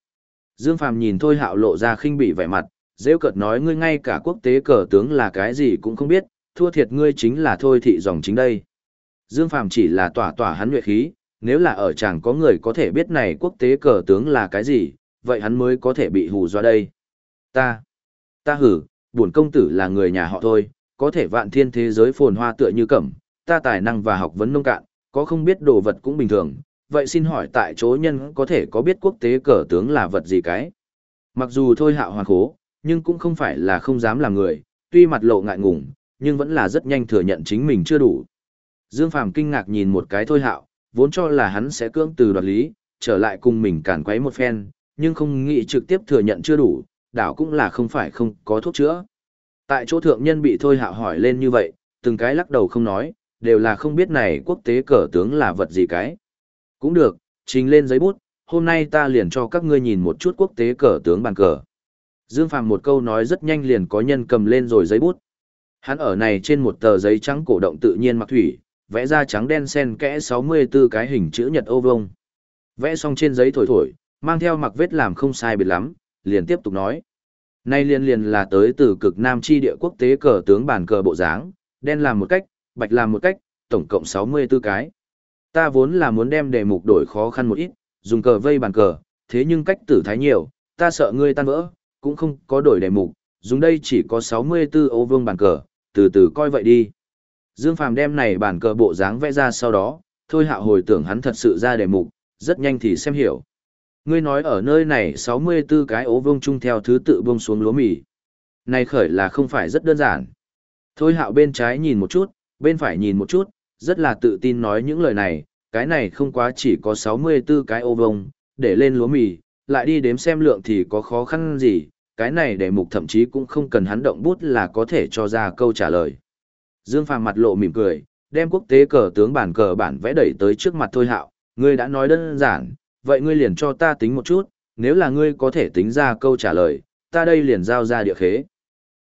Dương Phàm nhìn Thôi hạo lộ ra khinh bị vẻ mặt, dễ cợt nói ngươi ngay cả quốc tế cờ tướng là cái gì cũng không biết, thua thiệt ngươi chính là Thôi thị dòng chính đây. Dương Phàm chỉ là tỏa tỏa hắn nguyện khí, nếu là ở chàng có người có thể biết này quốc tế cờ tướng là cái gì, vậy hắn mới có thể bị hù do đây. Ta, ta hử, buồn công tử là người nhà họ thôi, có thể vạn thiên thế giới phồn hoa tựa như cẩm, ta tài năng và học vấn nông cạn, có không biết đồ vật cũng bình thường, vậy xin hỏi tại chỗ nhân có thể có biết quốc tế cờ tướng là vật gì cái? Mặc dù thôi hạo hoàn khố, nhưng cũng không phải là không dám làm người, tuy mặt lộ ngại ngùng, nhưng vẫn là rất nhanh thừa nhận chính mình chưa đủ. Dương Phàm kinh ngạc nhìn một cái thôi hạo, vốn cho là hắn sẽ cưỡng từ đoạt lý, trở lại cùng mình cản quấy một phen, nhưng không nghĩ trực tiếp thừa nhận chưa đủ, đảo cũng là không phải không có thuốc chữa. Tại chỗ thượng nhân bị thôi hạo hỏi lên như vậy, từng cái lắc đầu không nói, đều là không biết này quốc tế cờ tướng là vật gì cái. Cũng được, trình lên giấy bút, hôm nay ta liền cho các ngươi nhìn một chút quốc tế cờ tướng bàn cờ. Dương Phàm một câu nói rất nhanh liền có nhân cầm lên rồi giấy bút. Hắn ở này trên một tờ giấy trắng cổ động tự nhiên mặc thủy, vẽ ra trắng đen xen kẽ 64 cái hình chữ nhật ô vông. Vẽ xong trên giấy thổi thổi, mang theo mặc vết làm không sai biệt lắm, liền tiếp tục nói. Nay liên liền là tới từ cực nam chi địa quốc tế cờ tướng bản cờ bộ dáng, đen làm một cách, bạch làm một cách, tổng cộng 64 cái. Ta vốn là muốn đem đề mục đổi khó khăn một ít, dùng cờ vây bàn cờ, thế nhưng cách tử thái nhiều, ta sợ ngươi tan vỡ, cũng không có đổi đề mục, dùng đây chỉ có 64 ô vương bàn cờ, từ từ coi vậy đi. Dương Phàm đem này bàn cờ bộ dáng vẽ ra sau đó, thôi hạ hồi tưởng hắn thật sự ra đề mục, rất nhanh thì xem hiểu. Ngươi nói ở nơi này 64 cái ố vông chung theo thứ tự buông xuống lúa mì. Này khởi là không phải rất đơn giản. Thôi hạo bên trái nhìn một chút, bên phải nhìn một chút, rất là tự tin nói những lời này, cái này không quá chỉ có 64 cái ô vông, để lên lúa mì, lại đi đếm xem lượng thì có khó khăn gì, cái này để mục thậm chí cũng không cần hắn động bút là có thể cho ra câu trả lời. Dương Phàm mặt lộ mỉm cười, đem quốc tế cờ tướng bản cờ bản vẽ đẩy tới trước mặt Thôi Hạo, ngươi đã nói đơn giản, vậy ngươi liền cho ta tính một chút, nếu là ngươi có thể tính ra câu trả lời, ta đây liền giao ra địa khế.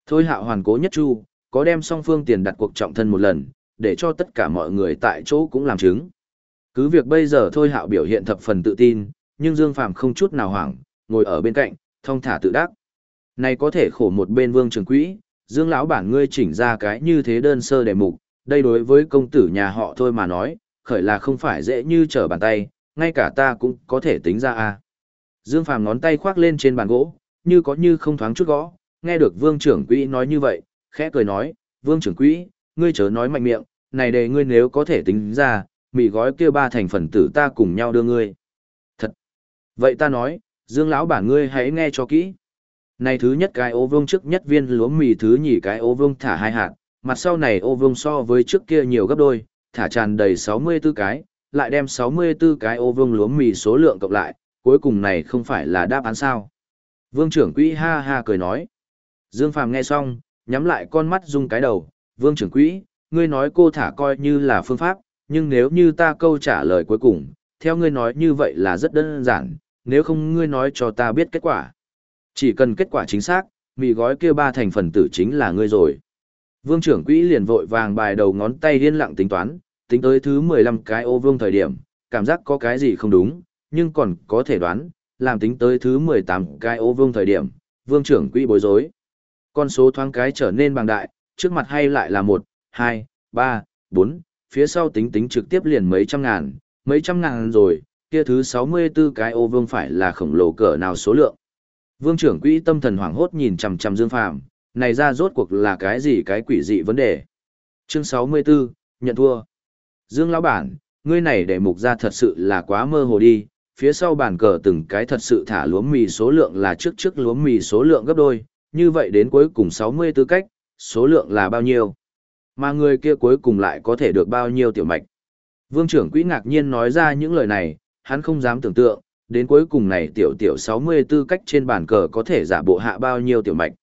Thôi Hạo hoàn cố nhất chu, có đem song phương tiền đặt cuộc trọng thân một lần, để cho tất cả mọi người tại chỗ cũng làm chứng. Cứ việc bây giờ Thôi Hạo biểu hiện thập phần tự tin, nhưng Dương Phàm không chút nào hoảng, ngồi ở bên cạnh, thong thả tự đắc. Này có thể khổ một bên Vương Trường Quỹ, Dương lão bản ngươi chỉnh ra cái như thế đơn sơ đề mục, đây đối với công tử nhà họ thôi mà nói, khởi là không phải dễ như trở bàn tay, ngay cả ta cũng có thể tính ra a. Dương Phàm ngón tay khoác lên trên bàn gỗ, như có như không thoáng chút gõ, nghe được Vương trưởng quỹ nói như vậy, khẽ cười nói, "Vương trưởng quỹ, ngươi chớ nói mạnh miệng, này đề ngươi nếu có thể tính ra, mì gói kia ba thành phần tử ta cùng nhau đưa ngươi." Thật. Vậy ta nói, Dương lão bản ngươi hãy nghe cho kỹ. Này thứ nhất cái ô vương trước nhất viên lúa mì thứ nhì cái ô vương thả hai hạt, mặt sau này ô vương so với trước kia nhiều gấp đôi, thả tràn đầy 64 cái, lại đem 64 cái ô vương lúa mì số lượng cộng lại, cuối cùng này không phải là đáp án sao. Vương trưởng quỹ ha ha cười nói. Dương Phàm nghe xong, nhắm lại con mắt rung cái đầu, vương trưởng quỹ, ngươi nói cô thả coi như là phương pháp, nhưng nếu như ta câu trả lời cuối cùng, theo ngươi nói như vậy là rất đơn giản, nếu không ngươi nói cho ta biết kết quả. Chỉ cần kết quả chính xác, mì gói kia ba thành phần tử chính là ngươi rồi. Vương trưởng quỹ liền vội vàng bài đầu ngón tay điên lặng tính toán, tính tới thứ 15 cái ô vương thời điểm, cảm giác có cái gì không đúng, nhưng còn có thể đoán, làm tính tới thứ 18 cái ô vương thời điểm, vương trưởng quỹ bối rối. Con số thoáng cái trở nên bằng đại, trước mặt hay lại là 1, 2, 3, 4, phía sau tính tính trực tiếp liền mấy trăm ngàn, mấy trăm ngàn rồi, kia thứ 64 cái ô vương phải là khổng lồ cỡ nào số lượng. Vương trưởng quỹ tâm thần hoảng hốt nhìn chằm chằm Dương Phàm, này ra rốt cuộc là cái gì cái quỷ dị vấn đề. Chương 64, nhận thua. Dương lão bản, ngươi này để mục ra thật sự là quá mơ hồ đi, phía sau bàn cờ từng cái thật sự thả lúa mì số lượng là trước trước lúa mì số lượng gấp đôi, như vậy đến cuối cùng 64 cách, số lượng là bao nhiêu? Mà người kia cuối cùng lại có thể được bao nhiêu tiểu mạch? Vương trưởng quỹ ngạc nhiên nói ra những lời này, hắn không dám tưởng tượng, đến cuối cùng này tiểu tiểu 64 cách trên bàn cờ có thể giả bộ hạ bao nhiêu tiểu mạch.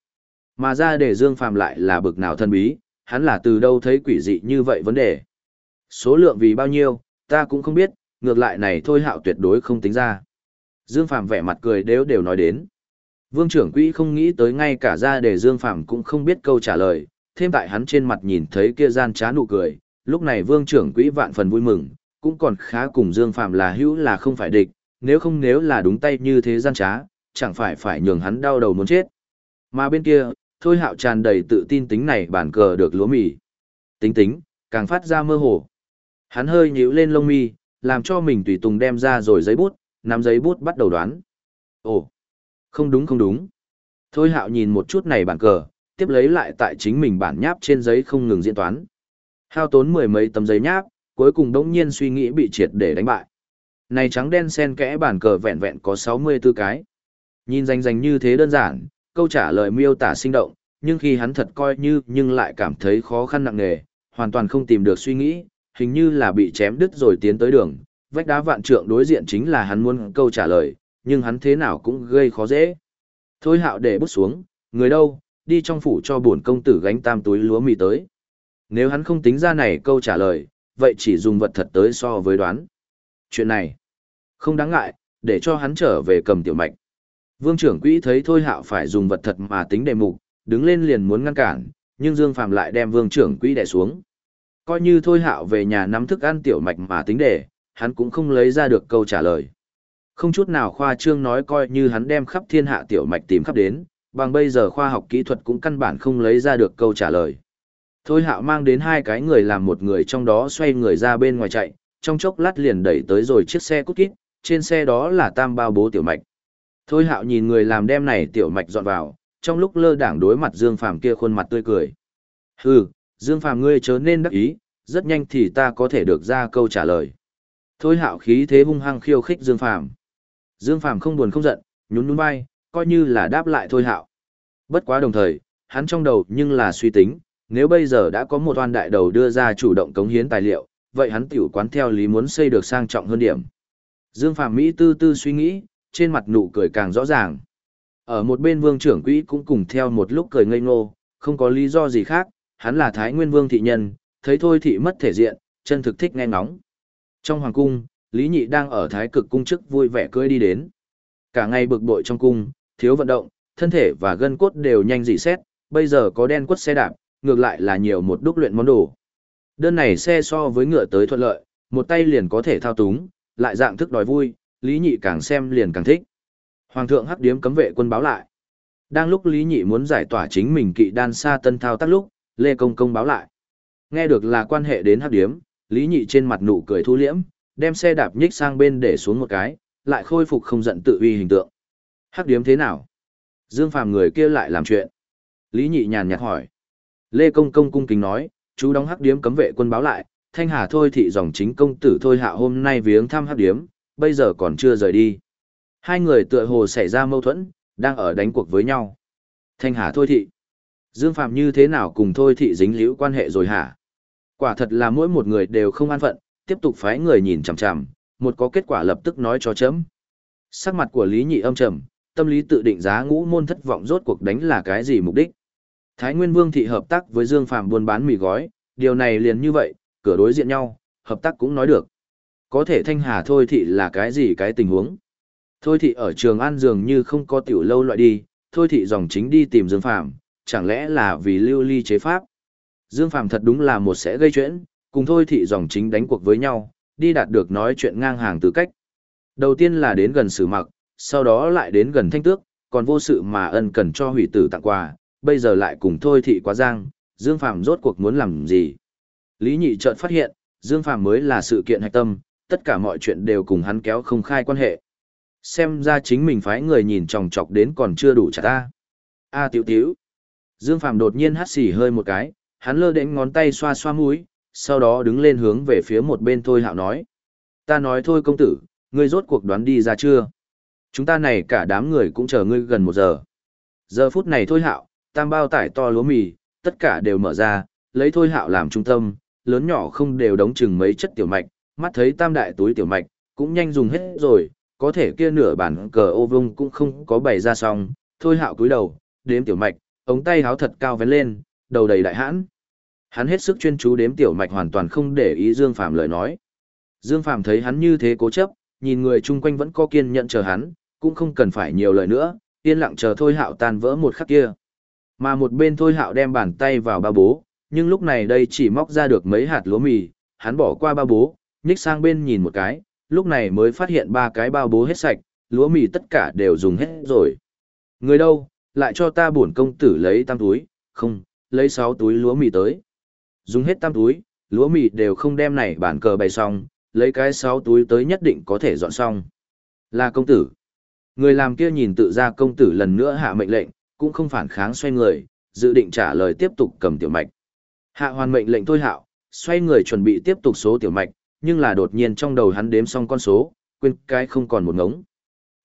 Mà ra để Dương Phàm lại là bực nào thân bí, hắn là từ đâu thấy quỷ dị như vậy vấn đề. Số lượng vì bao nhiêu, ta cũng không biết, ngược lại này thôi hạo tuyệt đối không tính ra. Dương phạm vẻ mặt cười đều đều nói đến. Vương trưởng quỹ không nghĩ tới ngay cả ra để Dương phạm cũng không biết câu trả lời, thêm tại hắn trên mặt nhìn thấy kia gian trá nụ cười, lúc này Vương trưởng quỹ vạn phần vui mừng, cũng còn khá cùng Dương phạm là hữu là không phải địch, nếu không nếu là đúng tay như thế gian trá, chẳng phải phải nhường hắn đau đầu muốn chết. Mà bên kia, thôi hạo tràn đầy tự tin tính này bản cờ được lúa mì. Tính tính, càng phát ra mơ hồ. Hắn hơi nhíu lên lông mi, làm cho mình tùy tùng đem ra rồi giấy bút, nắm giấy bút bắt đầu đoán. Ồ, không đúng không đúng. Thôi hạo nhìn một chút này bản cờ, tiếp lấy lại tại chính mình bản nháp trên giấy không ngừng diễn toán. Hao tốn mười mấy tấm giấy nháp, cuối cùng đống nhiên suy nghĩ bị triệt để đánh bại. Này trắng đen xen kẽ bản cờ vẹn vẹn có 64 cái. Nhìn danh danh như thế đơn giản, câu trả lời miêu tả sinh động, nhưng khi hắn thật coi như nhưng lại cảm thấy khó khăn nặng nề, hoàn toàn không tìm được suy nghĩ, hình như là bị chém đứt rồi tiến tới đường, vách đá vạn trượng đối diện chính là hắn muốn câu trả lời, nhưng hắn thế nào cũng gây khó dễ. Thôi hạo để bút xuống, người đâu, đi trong phủ cho bổn công tử gánh tam túi lúa mì tới. Nếu hắn không tính ra này câu trả lời, vậy chỉ dùng vật thật tới so với đoán. Chuyện này, không đáng ngại, để cho hắn trở về cầm tiểu mạch. Vương trưởng quỹ thấy thôi hạo phải dùng vật thật mà tính đề mục, đứng lên liền muốn ngăn cản, nhưng Dương Phạm lại đem vương trưởng quỹ đè xuống. Coi như thôi hạo về nhà nắm thức ăn tiểu mạch mà tính đề, hắn cũng không lấy ra được câu trả lời. Không chút nào khoa trương nói coi như hắn đem khắp thiên hạ tiểu mạch tìm khắp đến, bằng bây giờ khoa học kỹ thuật cũng căn bản không lấy ra được câu trả lời. Thôi hạo mang đến hai cái người làm một người trong đó xoay người ra bên ngoài chạy, trong chốc lát liền đẩy tới rồi chiếc xe cút kít, trên xe đó là tam bao bố tiểu mạch. Thôi hạo nhìn người làm đem này tiểu mạch dọn vào, trong lúc lơ đảng đối mặt Dương Phàm kia khuôn mặt tươi cười. Hừ, Dương Phàm ngươi chớ nên đắc ý, rất nhanh thì ta có thể được ra câu trả lời. Thôi hạo khí thế hung hăng khiêu khích Dương Phàm Dương Phàm không buồn không giận, nhún nhún vai, coi như là đáp lại thôi hạo. Bất quá đồng thời, hắn trong đầu nhưng là suy tính, nếu bây giờ đã có một oan đại đầu đưa ra chủ động cống hiến tài liệu, vậy hắn tiểu quán theo lý muốn xây được sang trọng hơn điểm. Dương Phạm Mỹ tư tư suy nghĩ, trên mặt nụ cười càng rõ ràng. Ở một bên vương trưởng quỹ cũng cùng theo một lúc cười ngây ngô, không có lý do gì khác, hắn là Thái Nguyên Vương thị nhân, thấy thôi thị mất thể diện, chân thực thích nghe ngóng. Trong hoàng cung, Lý Nhị đang ở Thái Cực cung chức vui vẻ cưỡi đi đến. Cả ngày bực bội trong cung, thiếu vận động, thân thể và gân cốt đều nhanh dị xét, bây giờ có đen quất xe đạp, ngược lại là nhiều một đúc luyện món đồ. Đơn này xe so với ngựa tới thuận lợi, một tay liền có thể thao túng, lại dạng thức đòi vui, Lý Nhị càng xem liền càng thích. Hoàng thượng hắc điếm cấm vệ quân báo lại. Đang lúc Lý Nhị muốn giải tỏa chính mình kỵ đan xa tân thao tác lúc, Lê Công Công báo lại. Nghe được là quan hệ đến hắc điếm, Lý Nhị trên mặt nụ cười thu liễm, đem xe đạp nhích sang bên để xuống một cái, lại khôi phục không giận tự uy hình tượng. Hắc điếm thế nào? Dương Phàm người kia lại làm chuyện. Lý Nhị nhàn nhạt hỏi. Lê Công Công cung kính nói, chú đóng hắc điếm cấm vệ quân báo lại, Thanh Hà thôi thị dòng chính công tử thôi hạ hôm nay viếng thăm hắc điếm, bây giờ còn chưa rời đi. Hai người tựa hồ xảy ra mâu thuẫn, đang ở đánh cuộc với nhau. Thanh Hà thôi thị. Dương Phạm như thế nào cùng thôi thị dính liễu quan hệ rồi hả? Quả thật là mỗi một người đều không an phận, tiếp tục phái người nhìn chằm chằm, một có kết quả lập tức nói cho chấm. Sắc mặt của Lý Nhị âm trầm, tâm lý tự định giá ngũ môn thất vọng rốt cuộc đánh là cái gì mục đích. Thái Nguyên Vương thị hợp tác với Dương Phạm buôn bán mì gói, điều này liền như vậy, cửa đối diện nhau, hợp tác cũng nói được. Có thể Thanh Hà thôi thị là cái gì cái tình huống. Thôi thị ở trường An dường như không có tiểu lâu loại đi, thôi thị dòng chính đi tìm Dương Phạm, chẳng lẽ là vì lưu ly chế pháp. Dương Phạm thật đúng là một sẽ gây chuyện, cùng thôi thị dòng chính đánh cuộc với nhau, đi đạt được nói chuyện ngang hàng tư cách. Đầu tiên là đến gần sử mặc, sau đó lại đến gần thanh tước, còn vô sự mà ân cần cho hủy tử tặng quà, bây giờ lại cùng thôi thị quá giang, Dương Phạm rốt cuộc muốn làm gì. Lý Nhị chợt phát hiện, Dương Phạm mới là sự kiện hạch tâm, tất cả mọi chuyện đều cùng hắn kéo không khai quan hệ. Xem ra chính mình phái người nhìn chòng chọc đến còn chưa đủ trả ta. A tiểu tiểu. Dương Phạm đột nhiên hắt xì hơi một cái, hắn lơ đến ngón tay xoa xoa mũi, sau đó đứng lên hướng về phía một bên thôi hạo nói. Ta nói thôi công tử, ngươi rốt cuộc đoán đi ra chưa? Chúng ta này cả đám người cũng chờ ngươi gần một giờ. Giờ phút này thôi hạo, tam bao tải to lúa mì, tất cả đều mở ra, lấy thôi hạo làm trung tâm, lớn nhỏ không đều đóng chừng mấy chất tiểu mạch, mắt thấy tam đại túi tiểu mạch, cũng nhanh dùng hết rồi, có thể kia nửa bản cờ ô vung cũng không có bày ra xong, thôi hạo cúi đầu, đếm tiểu mạch, ống tay háo thật cao vén lên, đầu đầy đại hãn. Hắn hết sức chuyên chú đếm tiểu mạch hoàn toàn không để ý Dương Phàm lời nói. Dương Phàm thấy hắn như thế cố chấp, nhìn người chung quanh vẫn có kiên nhẫn chờ hắn, cũng không cần phải nhiều lời nữa, yên lặng chờ thôi hạo tan vỡ một khắc kia. Mà một bên thôi hạo đem bàn tay vào ba bố, nhưng lúc này đây chỉ móc ra được mấy hạt lúa mì, hắn bỏ qua ba bố, nhích sang bên nhìn một cái, lúc này mới phát hiện ba cái bao bố hết sạch, lúa mì tất cả đều dùng hết rồi. Người đâu, lại cho ta bổn công tử lấy tam túi, không, lấy sáu túi lúa mì tới. Dùng hết tam túi, lúa mì đều không đem này bản cờ bày xong, lấy cái sáu túi tới nhất định có thể dọn xong. Là công tử. Người làm kia nhìn tự ra công tử lần nữa hạ mệnh lệnh, cũng không phản kháng xoay người, dự định trả lời tiếp tục cầm tiểu mạch. Hạ hoàn mệnh lệnh thôi hạo, xoay người chuẩn bị tiếp tục số tiểu mạch, nhưng là đột nhiên trong đầu hắn đếm xong con số, quên cái không còn một ngống.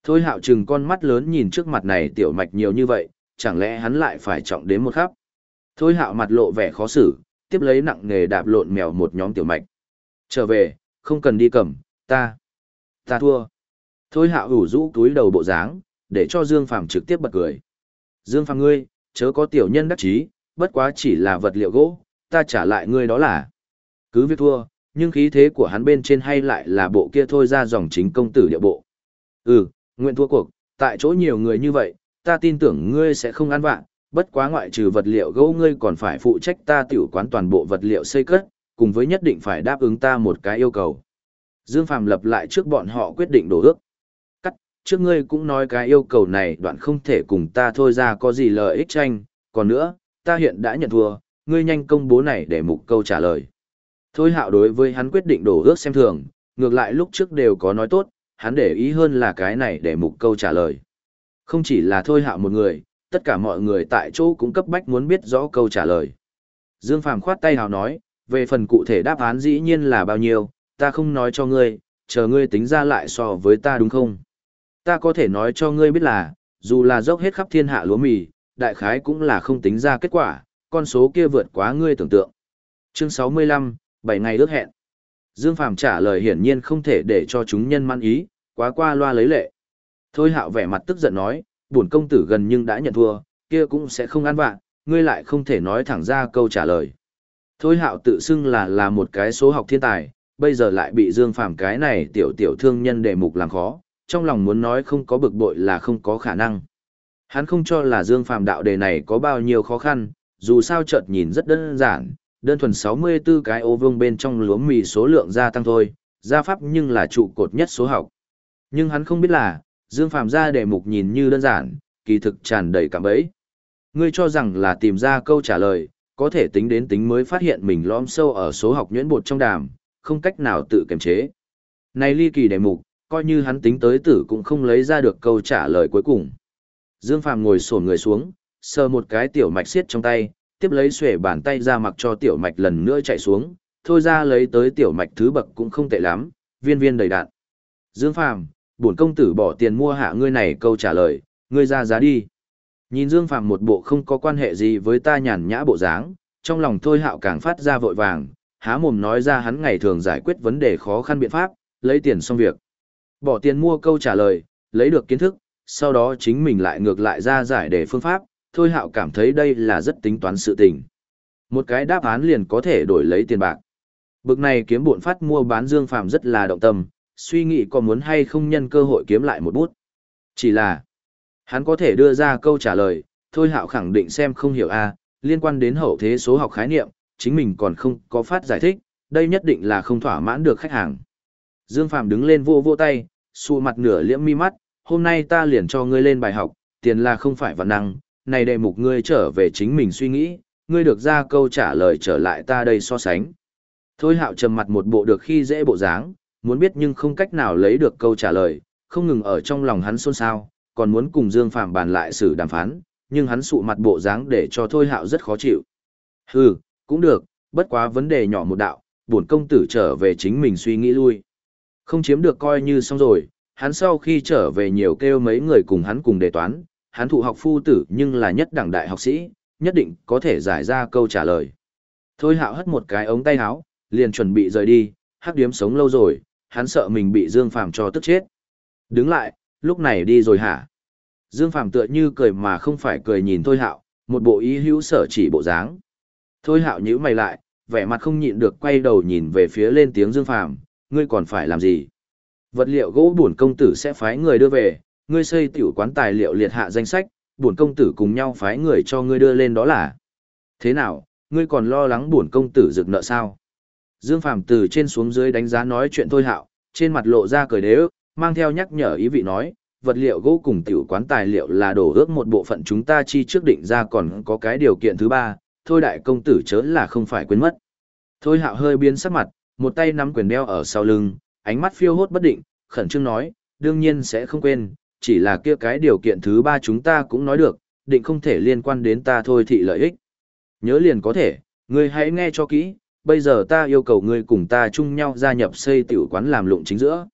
Thôi hạo trừng con mắt lớn nhìn trước mặt này tiểu mạch nhiều như vậy, chẳng lẽ hắn lại phải trọng đến một khắp. Thôi hạo mặt lộ vẻ khó xử, tiếp lấy nặng nghề đạp lộn mèo một nhóm tiểu mạch. Trở về, không cần đi cầm, ta, ta thua. Thôi hạo ủ rũ túi đầu bộ dáng, để cho Dương Phàm trực tiếp bật cười. Dương Phàm ngươi, chớ có tiểu nhân đắc chí, bất quá chỉ là vật liệu gỗ, ta trả lại ngươi đó là. Cứ việc thua, nhưng khí thế của hắn bên trên hay lại là bộ kia thôi ra dòng chính công tử địa bộ. Ừ, nguyện thua cuộc, tại chỗ nhiều người như vậy, ta tin tưởng ngươi sẽ không ăn vạ. bất quá ngoại trừ vật liệu gỗ ngươi còn phải phụ trách ta tiểu quán toàn bộ vật liệu xây cất, cùng với nhất định phải đáp ứng ta một cái yêu cầu. Dương Phàm lập lại trước bọn họ quyết định đổ ước. Cắt, trước ngươi cũng nói cái yêu cầu này đoạn không thể cùng ta thôi ra có gì lợi ích tranh, còn nữa, ta hiện đã nhận thua, ngươi nhanh công bố này để mục câu trả lời. Thôi hạo đối với hắn quyết định đổ ước xem thường, ngược lại lúc trước đều có nói tốt, hắn để ý hơn là cái này để mục câu trả lời. Không chỉ là thôi hạo một người, tất cả mọi người tại chỗ cũng cấp bách muốn biết rõ câu trả lời. Dương Phàm khoát tay hào nói, về phần cụ thể đáp án dĩ nhiên là bao nhiêu, ta không nói cho ngươi, chờ ngươi tính ra lại so với ta đúng không? Ta có thể nói cho ngươi biết là, dù là dốc hết khắp thiên hạ lúa mì, đại khái cũng là không tính ra kết quả, con số kia vượt quá ngươi tưởng tượng. Chương 65, 7 ngày ước hẹn. Dương Phàm trả lời hiển nhiên không thể để cho chúng nhân man ý, quá qua loa lấy lệ. Thôi hạo vẻ mặt tức giận nói, buồn công tử gần nhưng đã nhận thua, kia cũng sẽ không ăn vạ, ngươi lại không thể nói thẳng ra câu trả lời. Thôi hạo tự xưng là là một cái số học thiên tài, bây giờ lại bị Dương Phàm cái này tiểu tiểu thương nhân đề mục làm khó, trong lòng muốn nói không có bực bội là không có khả năng. Hắn không cho là Dương Phàm đạo đề này có bao nhiêu khó khăn, dù sao chợt nhìn rất đơn giản, đơn thuần 64 cái ô vương bên trong lúa mì số lượng gia tăng thôi, gia pháp nhưng là trụ cột nhất số học. Nhưng hắn không biết là, Dương Phàm ra đề mục nhìn như đơn giản, kỳ thực tràn đầy cảm ấy. Ngươi cho rằng là tìm ra câu trả lời, có thể tính đến tính mới phát hiện mình lõm sâu ở số học nhuyễn bột trong đàm, không cách nào tự kiềm chế. Này ly kỳ đề mục, coi như hắn tính tới tử cũng không lấy ra được câu trả lời cuối cùng. Dương Phàm ngồi xổm người xuống, sờ một cái tiểu mạch xiết trong tay, tiếp lấy xuể bàn tay ra mặc cho tiểu mạch lần nữa chạy xuống, thôi ra lấy tới tiểu mạch thứ bậc cũng không tệ lắm, viên viên đầy đạn. Dương Phàm, bổn công tử bỏ tiền mua hạ ngươi này câu trả lời, ngươi ra giá đi. Nhìn Dương Phàm một bộ không có quan hệ gì với ta nhàn nhã bộ dáng, trong lòng thôi hạo càng phát ra vội vàng, há mồm nói ra hắn ngày thường giải quyết vấn đề khó khăn biện pháp, lấy tiền xong việc. Bỏ tiền mua câu trả lời, lấy được kiến thức, sau đó chính mình lại ngược lại ra giải đề phương pháp, thôi hạo cảm thấy đây là rất tính toán sự tình. Một cái đáp án liền có thể đổi lấy tiền bạc. Bực này kiếm bộn phát mua bán Dương Phàm rất là động tâm, suy nghĩ có muốn hay không nhân cơ hội kiếm lại một bút. Chỉ là, hắn có thể đưa ra câu trả lời, thôi hạo khẳng định xem không hiểu a liên quan đến hậu thế số học khái niệm, chính mình còn không có phát giải thích, đây nhất định là không thỏa mãn được khách hàng. Dương Phạm đứng lên vô vô tay, xù mặt nửa liễm mi mắt, hôm nay ta liền cho ngươi lên bài học, tiền là không phải vật năng, này đề mục ngươi trở về chính mình suy nghĩ, ngươi được ra câu trả lời trở lại ta đây so sánh. Thôi hạo trầm mặt một bộ được khi dễ bộ dáng, muốn biết nhưng không cách nào lấy được câu trả lời, không ngừng ở trong lòng hắn xôn xao, còn muốn cùng Dương Phạm bàn lại xử đàm phán, nhưng hắn sụ mặt bộ dáng để cho Thôi Hạo rất khó chịu. Hừ, cũng được, bất quá vấn đề nhỏ một đạo, buồn công tử trở về chính mình suy nghĩ lui. Không chiếm được coi như xong rồi, hắn sau khi trở về nhiều kêu mấy người cùng hắn cùng đề toán, hắn thụ học phu tử nhưng là nhất đẳng đại học sĩ, nhất định có thể giải ra câu trả lời. Thôi hạo hất một cái ống tay áo, liền chuẩn bị rời đi, hắc điếm sống lâu rồi, hắn sợ mình bị Dương Phàm cho tức chết. Đứng lại, lúc này đi rồi hả? Dương Phàm tựa như cười mà không phải cười nhìn Thôi Hạo, một bộ ý hữu sở chỉ bộ dáng. Thôi Hạo nhíu mày lại, vẻ mặt không nhịn được quay đầu nhìn về phía lên tiếng Dương Phàm, ngươi còn phải làm gì? Vật liệu gỗ bổn công tử sẽ phái người đưa về, ngươi xây tiểu quán tài liệu liệt hạ danh sách, bổn công tử cùng nhau phái người cho ngươi đưa lên đó là. Thế nào, ngươi còn lo lắng bổn công tử rực nợ sao? Dương Phàm từ trên xuống dưới đánh giá nói chuyện thôi hạo, trên mặt lộ ra cười đế ức, mang theo nhắc nhở ý vị nói, vật liệu gỗ cùng tiểu quán tài liệu là đổ ước một bộ phận chúng ta chi trước định ra còn có cái điều kiện thứ ba, thôi đại công tử chớ là không phải quên mất. Thôi hạo hơi biến sắc mặt, một tay nắm quyền đeo ở sau lưng, ánh mắt phiêu hốt bất định, khẩn trương nói, đương nhiên sẽ không quên, chỉ là kia cái điều kiện thứ ba chúng ta cũng nói được, định không thể liên quan đến ta thôi thị lợi ích. Nhớ liền có thể, ngươi hãy nghe cho kỹ, bây giờ ta yêu cầu ngươi cùng ta chung nhau gia nhập xây tiểu quán làm lụng chính giữa.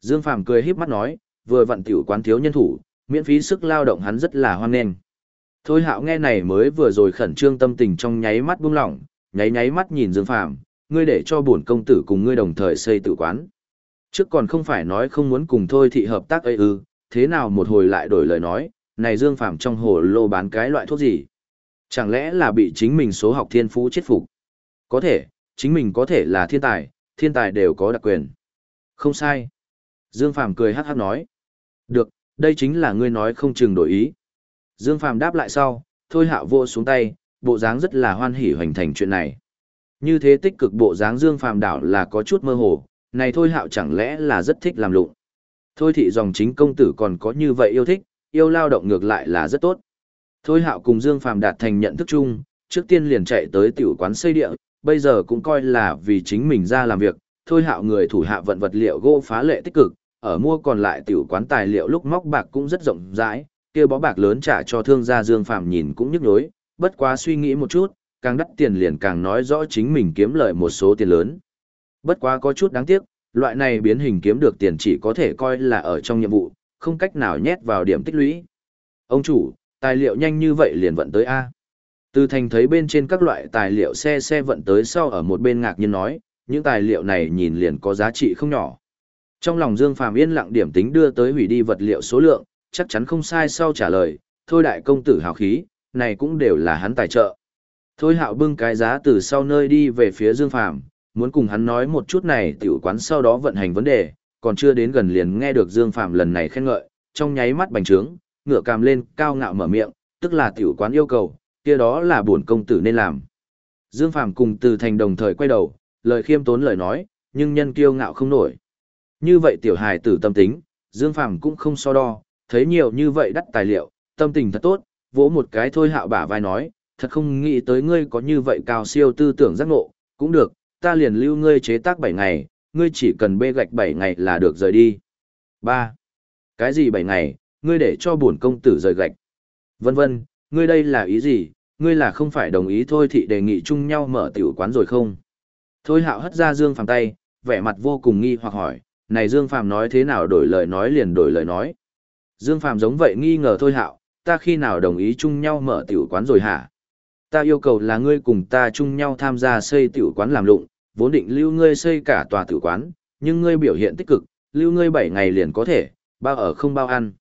Dương Phàm cười híp mắt nói, vừa vặn tiểu quán thiếu nhân thủ, miễn phí sức lao động hắn rất là hoan nghênh. Thôi hạo nghe này mới vừa rồi khẩn trương tâm tình trong nháy mắt buông lỏng, nháy nháy mắt nhìn Dương Phàm, ngươi để cho bổn công tử cùng ngươi đồng thời xây tự quán. Trước còn không phải nói không muốn cùng thôi thị hợp tác ấy ư, thế nào một hồi lại đổi lời nói, này Dương Phàm trong hồ lô bán cái loại thuốc gì? Chẳng lẽ là bị chính mình số học thiên phú chết phục? Có thể, chính mình có thể là thiên tài, thiên tài đều có đặc quyền. Không sai. Dương Phàm cười hát hát nói. Được, đây chính là ngươi nói không chừng đổi ý. Dương Phàm đáp lại sau, thôi hạo vô xuống tay, bộ dáng rất là hoan hỉ hoành thành chuyện này. Như thế tích cực bộ dáng Dương Phàm đảo là có chút mơ hồ, này thôi hạo chẳng lẽ là rất thích làm lụng. Thôi thị dòng chính công tử còn có như vậy yêu thích, yêu lao động ngược lại là rất tốt. Thôi hạo cùng Dương Phàm đạt thành nhận thức chung, trước tiên liền chạy tới tiểu quán xây địa, bây giờ cũng coi là vì chính mình ra làm việc, thôi hạo người thủ hạ vận vật liệu gỗ phá lệ tích cực, ở mua còn lại tiểu quán tài liệu lúc móc bạc cũng rất rộng rãi, kia bó bạc lớn trả cho thương gia Dương Phàm nhìn cũng nhức nhối, bất quá suy nghĩ một chút, càng đắt tiền liền càng nói rõ chính mình kiếm lợi một số tiền lớn. Bất quá có chút đáng tiếc, loại này biến hình kiếm được tiền chỉ có thể coi là ở trong nhiệm vụ, không cách nào nhét vào điểm tích lũy. Ông chủ, tài liệu nhanh như vậy liền vận tới A. Từ thành thấy bên trên các loại tài liệu xe xe vận tới sau ở một bên ngạc nhiên nói, những tài liệu này nhìn liền có giá trị không nhỏ. Trong lòng Dương Phàm yên lặng điểm tính đưa tới hủy đi vật liệu số lượng, chắc chắn không sai sau trả lời, thôi đại công tử hào khí, này cũng đều là hắn tài trợ. Thôi hạo bưng cái giá từ sau nơi đi về phía Dương Phàm muốn cùng hắn nói một chút này tiểu quán sau đó vận hành vấn đề, còn chưa đến gần liền nghe được Dương phạm lần này khen ngợi, trong nháy mắt bành trướng, ngựa càm lên, cao ngạo mở miệng, tức là tiểu quán yêu cầu, kia đó là bổn công tử nên làm. Dương phạm cùng Từ Thành đồng thời quay đầu, lời khiêm tốn lời nói, nhưng nhân kiêu ngạo không nổi. Như vậy tiểu hài tử tâm tính, Dương phạm cũng không so đo, thấy nhiều như vậy đắt tài liệu, tâm tình thật tốt, vỗ một cái thôi hạo bả vai nói, thật không nghĩ tới ngươi có như vậy cao siêu tư tưởng giác ngộ, cũng được, ta liền lưu ngươi chế tác 7 ngày, ngươi chỉ cần bê gạch 7 ngày là được rời đi. 3. Cái gì 7 ngày, ngươi để cho bổn công tử rời gạch. Vân vân, ngươi đây là ý gì, ngươi là không phải đồng ý thôi thì đề nghị chung nhau mở tiểu quán rồi không? Thôi hạo hất ra Dương Phàm tay, vẻ mặt vô cùng nghi hoặc hỏi, này Dương Phàm nói thế nào đổi lời nói liền đổi lời nói. Dương Phàm giống vậy nghi ngờ thôi hạo, ta khi nào đồng ý chung nhau mở tiểu quán rồi hả? Ta yêu cầu là ngươi cùng ta chung nhau tham gia xây tiểu quán làm lụng, vốn định lưu ngươi xây cả tòa tử quán, nhưng ngươi biểu hiện tích cực, lưu ngươi 7 ngày liền có thể, bao ở không bao ăn.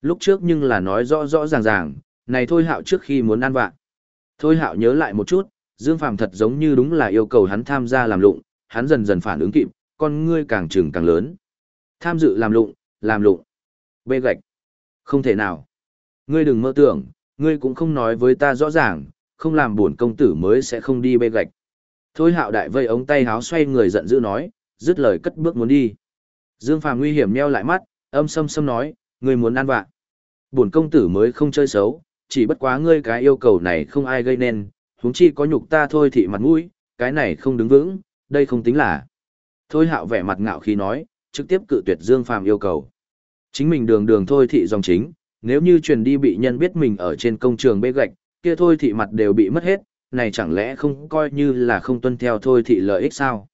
Lúc trước nhưng là nói rõ rõ ràng ràng, này thôi hạo trước khi muốn ăn vạn. Thôi hạo nhớ lại một chút, Dương Phàm thật giống như đúng là yêu cầu hắn tham gia làm lụng, hắn dần dần phản ứng kịp, con ngươi càng trừng càng lớn. Tham dự làm lụng, làm lụng. Bê gạch. Không thể nào. Ngươi đừng mơ tưởng, ngươi cũng không nói với ta rõ ràng, không làm buồn công tử mới sẽ không đi bê gạch. Thôi hạo đại vây ống tay háo xoay người giận dữ nói, dứt lời cất bước muốn đi. Dương Phàm nguy hiểm nheo lại mắt, âm sâm sâm nói, ngươi muốn ăn vạ. Buồn công tử mới không chơi xấu, chỉ bất quá ngươi cái yêu cầu này không ai gây nên, huống chi có nhục ta thôi thì mặt mũi, cái này không đứng vững, đây không tính là. Thôi hạo vẻ mặt ngạo khi nói, trực tiếp cự tuyệt Dương Phàm yêu cầu. Chính mình đường đường thôi thị dòng chính, nếu như truyền đi bị nhân biết mình ở trên công trường bê gạch, kia thôi thị mặt đều bị mất hết, này chẳng lẽ không coi như là không tuân theo thôi thị lợi ích sao?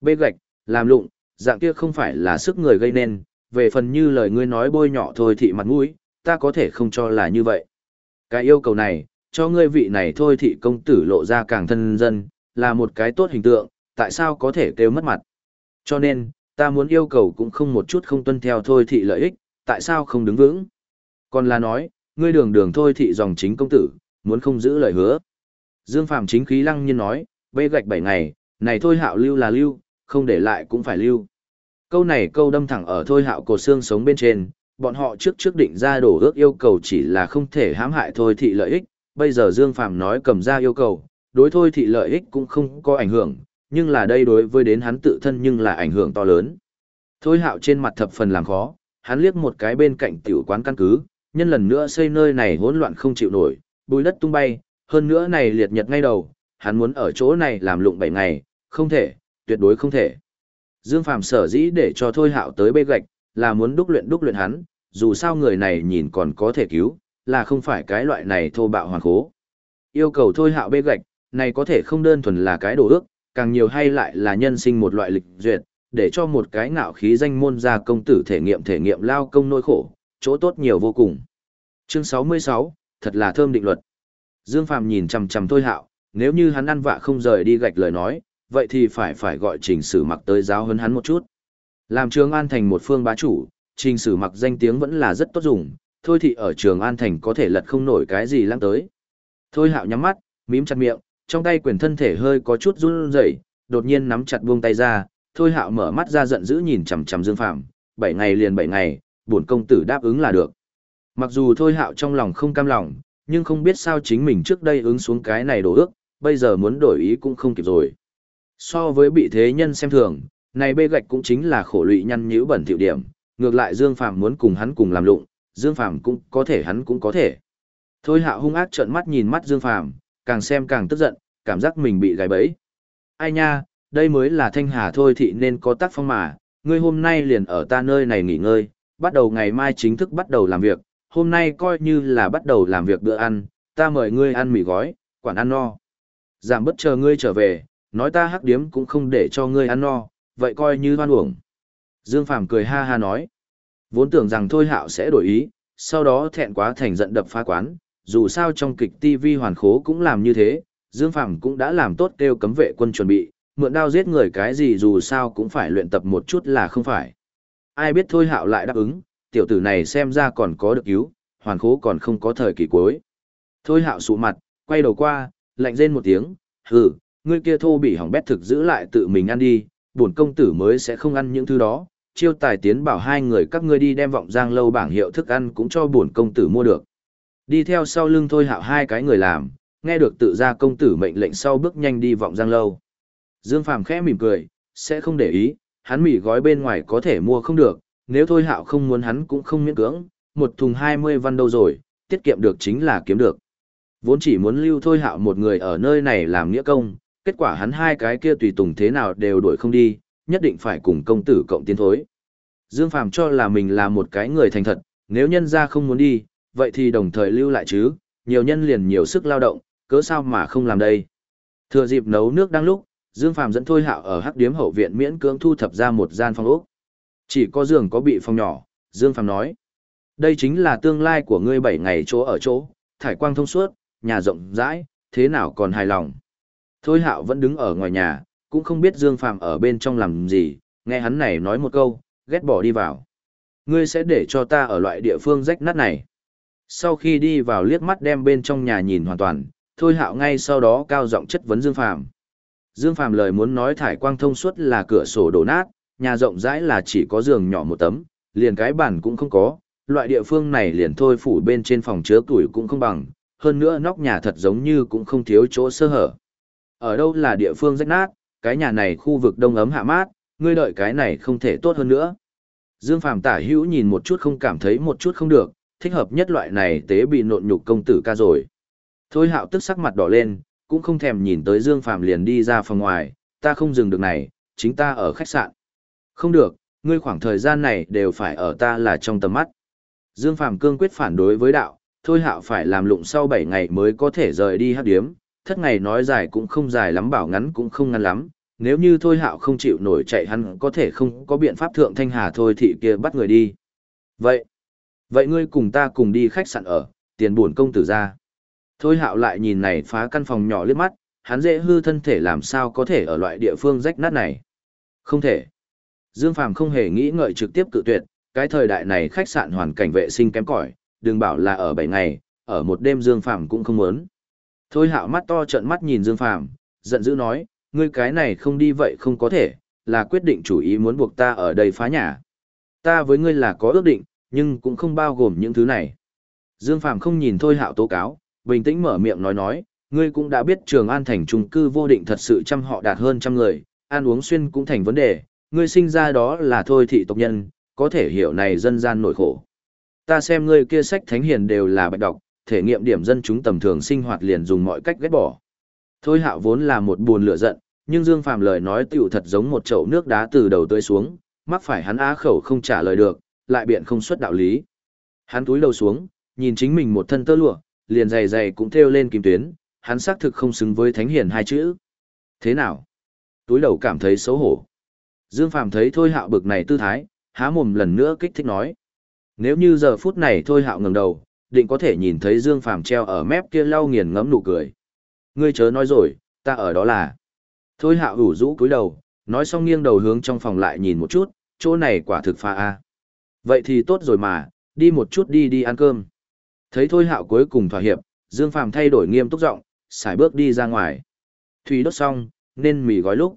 Bê gạch, làm lụng, dạng kia không phải là sức người gây nên, về phần như lời ngươi nói bôi nhọ thôi thị mặt mũi, ta có thể không cho là như vậy. Cái yêu cầu này, cho ngươi vị này thôi thị công tử lộ ra càng thân dân, là một cái tốt hình tượng, tại sao có thể kêu mất mặt. Cho nên, ta muốn yêu cầu cũng không một chút không tuân theo thôi thị lợi ích, tại sao không đứng vững. Còn là nói, ngươi đường đường thôi thị dòng chính công tử, muốn không giữ lời hứa. Dương Phạm chính khí lăng nhiên nói, bê gạch bảy ngày, này thôi hạo lưu là lưu, không để lại cũng phải lưu. Câu này câu đâm thẳng ở thôi hạo cột xương sống bên trên, bọn họ trước trước định ra đổ ước yêu cầu chỉ là không thể hãm hại thôi thị lợi ích, bây giờ Dương Phạm nói cầm ra yêu cầu, đối thôi thị lợi ích cũng không có ảnh hưởng, nhưng là đây đối với đến hắn tự thân nhưng là ảnh hưởng to lớn. Thôi hạo trên mặt thập phần làm khó, hắn liếc một cái bên cạnh tiểu quán căn cứ, nhân lần nữa xây nơi này hỗn loạn không chịu nổi, bùi đất tung bay, hơn nữa này liệt nhật ngay đầu, hắn muốn ở chỗ này làm lụng 7 ngày, không thể, tuyệt đối không thể. Dương Phàm sở dĩ để cho Thôi Hạo tới bê gạch, là muốn đúc luyện đúc luyện hắn, dù sao người này nhìn còn có thể cứu, là không phải cái loại này thô bạo hoàn khố. Yêu cầu Thôi Hạo bê gạch, này có thể không đơn thuần là cái đồ ước, càng nhiều hay lại là nhân sinh một loại lịch duyệt, để cho một cái ngạo khí danh môn gia công tử thể nghiệm thể nghiệm lao công nỗi khổ, chỗ tốt nhiều vô cùng. Chương 66, thật là thơm định luật. Dương Phàm nhìn chằm chằm Thôi Hạo, nếu như hắn ăn vạ không rời đi gạch lời nói, vậy thì phải phải gọi Trình Sử Mặc tới giáo huấn hắn một chút. Làm Trường An thành một phương bá chủ, Trình Sử Mặc danh tiếng vẫn là rất tốt dùng, thôi thì ở Trường An thành có thể lật không nổi cái gì lăng tới. Thôi Hạo nhắm mắt, mím chặt miệng, trong tay quyền thân thể hơi có chút run rẩy, đột nhiên nắm chặt buông tay ra, Thôi Hạo mở mắt ra giận dữ nhìn chằm chằm Dương Phàm, bảy ngày liền bảy ngày, bổn công tử đáp ứng là được. Mặc dù Thôi Hạo trong lòng không cam lòng, nhưng không biết sao chính mình trước đây ứng xuống cái này đồ ước, bây giờ muốn đổi ý cũng không kịp rồi. So với bị thế nhân xem thường, này bê gạch cũng chính là khổ lụy nhăn nhữ bẩn thiệu điểm, ngược lại Dương Phàm muốn cùng hắn cùng làm lụng, Dương Phàm cũng có thể hắn cũng có thể. Thôi hạ hung ác trợn mắt nhìn mắt Dương Phàm, càng xem càng tức giận, cảm giác mình bị gài bẫy. Ai nha, đây mới là thanh hà thôi thị nên có tác phong mà, ngươi hôm nay liền ở ta nơi này nghỉ ngơi, bắt đầu ngày mai chính thức bắt đầu làm việc, hôm nay coi như là bắt đầu làm việc bữa ăn, ta mời ngươi ăn mì gói, quản ăn no. Giảm bất chờ ngươi trở về, nói ta hắc điếm cũng không để cho ngươi ăn no, vậy coi như hoan uổng. Dương Phàm cười ha ha nói, vốn tưởng rằng thôi hạo sẽ đổi ý, sau đó thẹn quá thành giận đập phá quán, dù sao trong kịch TV hoàn khố cũng làm như thế, Dương Phàm cũng đã làm tốt kêu cấm vệ quân chuẩn bị, mượn đao giết người cái gì dù sao cũng phải luyện tập một chút là không phải. Ai biết thôi hạo lại đáp ứng, tiểu tử này xem ra còn có được cứu, hoàn khố còn không có thời kỳ cuối. Thôi hạo sụ mặt, quay đầu qua, lạnh rên một tiếng, hừ, ngươi kia thô bị hỏng bét thực giữ lại tự mình ăn đi, bổn công tử mới sẽ không ăn những thứ đó. Chiêu tài tiến bảo hai người các ngươi đi đem vọng giang lâu bảng hiệu thức ăn cũng cho bổn công tử mua được. Đi theo sau lưng thôi hạo hai cái người làm, nghe được tự ra công tử mệnh lệnh sau bước nhanh đi vọng giang lâu. Dương Phàm khẽ mỉm cười, sẽ không để ý, hắn mỉ gói bên ngoài có thể mua không được, nếu thôi hạo không muốn hắn cũng không miễn cưỡng, một thùng 20 văn đâu rồi, tiết kiệm được chính là kiếm được. Vốn chỉ muốn lưu thôi hạo một người ở nơi này làm nghĩa công, kết quả hắn hai cái kia tùy tùng thế nào đều đuổi không đi, nhất định phải cùng công tử cộng tiến thối. Dương Phàm cho là mình là một cái người thành thật, nếu nhân ra không muốn đi, vậy thì đồng thời lưu lại chứ, nhiều nhân liền nhiều sức lao động, cớ sao mà không làm đây. Thừa dịp nấu nước đang lúc, Dương Phàm dẫn Thôi Hạo ở hắc điếm hậu viện miễn cưỡng thu thập ra một gian phòng ốc. Chỉ có giường có bị phòng nhỏ, Dương Phàm nói. Đây chính là tương lai của ngươi bảy ngày chỗ ở chỗ, thải quang thông suốt, nhà rộng rãi, thế nào còn hài lòng. Thôi Hạo vẫn đứng ở ngoài nhà, cũng không biết Dương Phàm ở bên trong làm gì, nghe hắn này nói một câu, ghét bỏ đi vào. Ngươi sẽ để cho ta ở loại địa phương rách nát này. Sau khi đi vào liếc mắt đem bên trong nhà nhìn hoàn toàn, Thôi Hạo ngay sau đó cao giọng chất vấn Dương Phàm. Dương Phàm lời muốn nói thải quang thông suốt là cửa sổ đổ nát, nhà rộng rãi là chỉ có giường nhỏ một tấm, liền cái bàn cũng không có, loại địa phương này liền thôi phủ bên trên phòng chứa tuổi cũng không bằng, hơn nữa nóc nhà thật giống như cũng không thiếu chỗ sơ hở. Ở đâu là địa phương rách nát, cái nhà này khu vực đông ấm hạ mát, ngươi đợi cái này không thể tốt hơn nữa. Dương Phàm tả hữu nhìn một chút không cảm thấy một chút không được, thích hợp nhất loại này tế bị nộn nhục công tử ca rồi. Thôi hạo tức sắc mặt đỏ lên, cũng không thèm nhìn tới Dương Phàm liền đi ra phòng ngoài, ta không dừng được này, chính ta ở khách sạn. Không được, ngươi khoảng thời gian này đều phải ở ta là trong tầm mắt. Dương Phàm cương quyết phản đối với đạo, thôi hạo phải làm lụng sau 7 ngày mới có thể rời đi hát điếm, thất ngày nói dài cũng không dài lắm bảo ngắn cũng không ngắn lắm, nếu như thôi hạo không chịu nổi chạy hắn có thể không có biện pháp thượng thanh hà thôi thị kia bắt người đi. Vậy, vậy ngươi cùng ta cùng đi khách sạn ở, tiền buồn công tử ra. Thôi hạo lại nhìn này phá căn phòng nhỏ liếc mắt, hắn dễ hư thân thể làm sao có thể ở loại địa phương rách nát này. Không thể. Dương Phàm không hề nghĩ ngợi trực tiếp cự tuyệt, cái thời đại này khách sạn hoàn cảnh vệ sinh kém cỏi, đừng bảo là ở 7 ngày, ở một đêm Dương Phàm cũng không muốn. Thôi hạo mắt to trợn mắt nhìn Dương Phàm, giận dữ nói, ngươi cái này không đi vậy không có thể, là quyết định chủ ý muốn buộc ta ở đây phá nhà. Ta với ngươi là có ước định, nhưng cũng không bao gồm những thứ này. Dương Phàm không nhìn Thôi hạo tố cáo, bình tĩnh mở miệng nói nói, ngươi cũng đã biết Trường An thành trung cư vô định thật sự trăm họ đạt hơn trăm người, ăn uống xuyên cũng thành vấn đề, ngươi sinh ra đó là thôi thị tộc nhân, có thể hiểu này dân gian nổi khổ. Ta xem ngươi kia sách thánh hiền đều là bạch đọc, thể nghiệm điểm dân chúng tầm thường sinh hoạt liền dùng mọi cách ghét bỏ. Thôi hạo vốn là một buồn lửa giận, nhưng Dương Phàm lời nói tiểu thật giống một chậu nước đá từ đầu tới xuống, mắc phải hắn á khẩu không trả lời được, lại biện không xuất đạo lý. Hắn túi đầu xuống, nhìn chính mình một thân tơ lụa, liền dày dày cũng theo lên kim tuyến, hắn xác thực không xứng với thánh hiền hai chữ. Thế nào? Túi đầu cảm thấy xấu hổ. Dương Phàm thấy Thôi Hạo bực này tư thái, há mồm lần nữa kích thích nói. Nếu như giờ phút này Thôi Hạo ngẩng đầu, định có thể nhìn thấy Dương Phàm treo ở mép kia lau nghiền ngẫm nụ cười. Ngươi chớ nói rồi, ta ở đó là. Thôi Hạo ủ rũ cúi đầu, nói xong nghiêng đầu hướng trong phòng lại nhìn một chút, chỗ này quả thực pha a. Vậy thì tốt rồi mà, đi một chút đi đi ăn cơm. Thấy Thôi Hạo cuối cùng thỏa hiệp, Dương Phàm thay đổi nghiêm túc giọng, xài bước đi ra ngoài. Thủy đốt xong, nên mì gói lúc.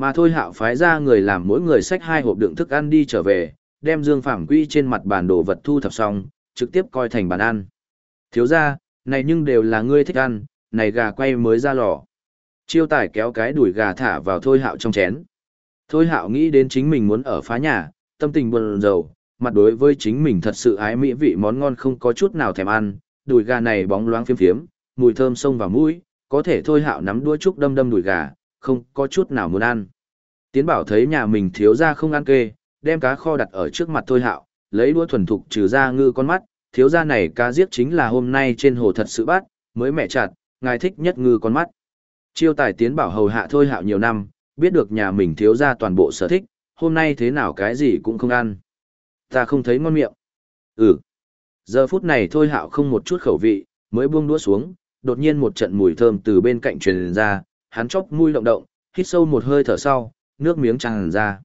Mà thôi hạo phái ra người làm mỗi người xách hai hộp đựng thức ăn đi trở về, đem Dương Phàm quy trên mặt bàn đồ vật thu thập xong, trực tiếp coi thành bàn ăn. Thiếu ra, này nhưng đều là ngươi thích ăn, này gà quay mới ra lò. Chiêu tải kéo cái đùi gà thả vào thôi hạo trong chén. Thôi hạo nghĩ đến chính mình muốn ở phá nhà, tâm tình buồn rầu, mặt đối với chính mình thật sự ái mỹ vị món ngon không có chút nào thèm ăn, đùi gà này bóng loáng phiếm phiếm, mùi thơm sông vào mũi, có thể thôi hạo nắm đuôi trúc đâm đâm đùi gà, không có chút nào muốn ăn. Tiến bảo thấy nhà mình thiếu ra không ăn kê, đem cá kho đặt ở trước mặt thôi hạo, lấy đũa thuần thục trừ ra ngư con mắt, thiếu ra này cá giết chính là hôm nay trên hồ thật sự bắt, mới mẹ chặt, ngài thích nhất ngư con mắt. Chiêu tài tiến bảo hầu hạ thôi hạo nhiều năm, biết được nhà mình thiếu ra toàn bộ sở thích, hôm nay thế nào cái gì cũng không ăn. Ta không thấy ngon miệng. Ừ. Giờ phút này thôi hạo không một chút khẩu vị, mới buông đũa xuống, đột nhiên một trận mùi thơm từ bên cạnh truyền ra, hắn chốc mũi động động, hít sâu một hơi thở sau, nước miếng tràn ra.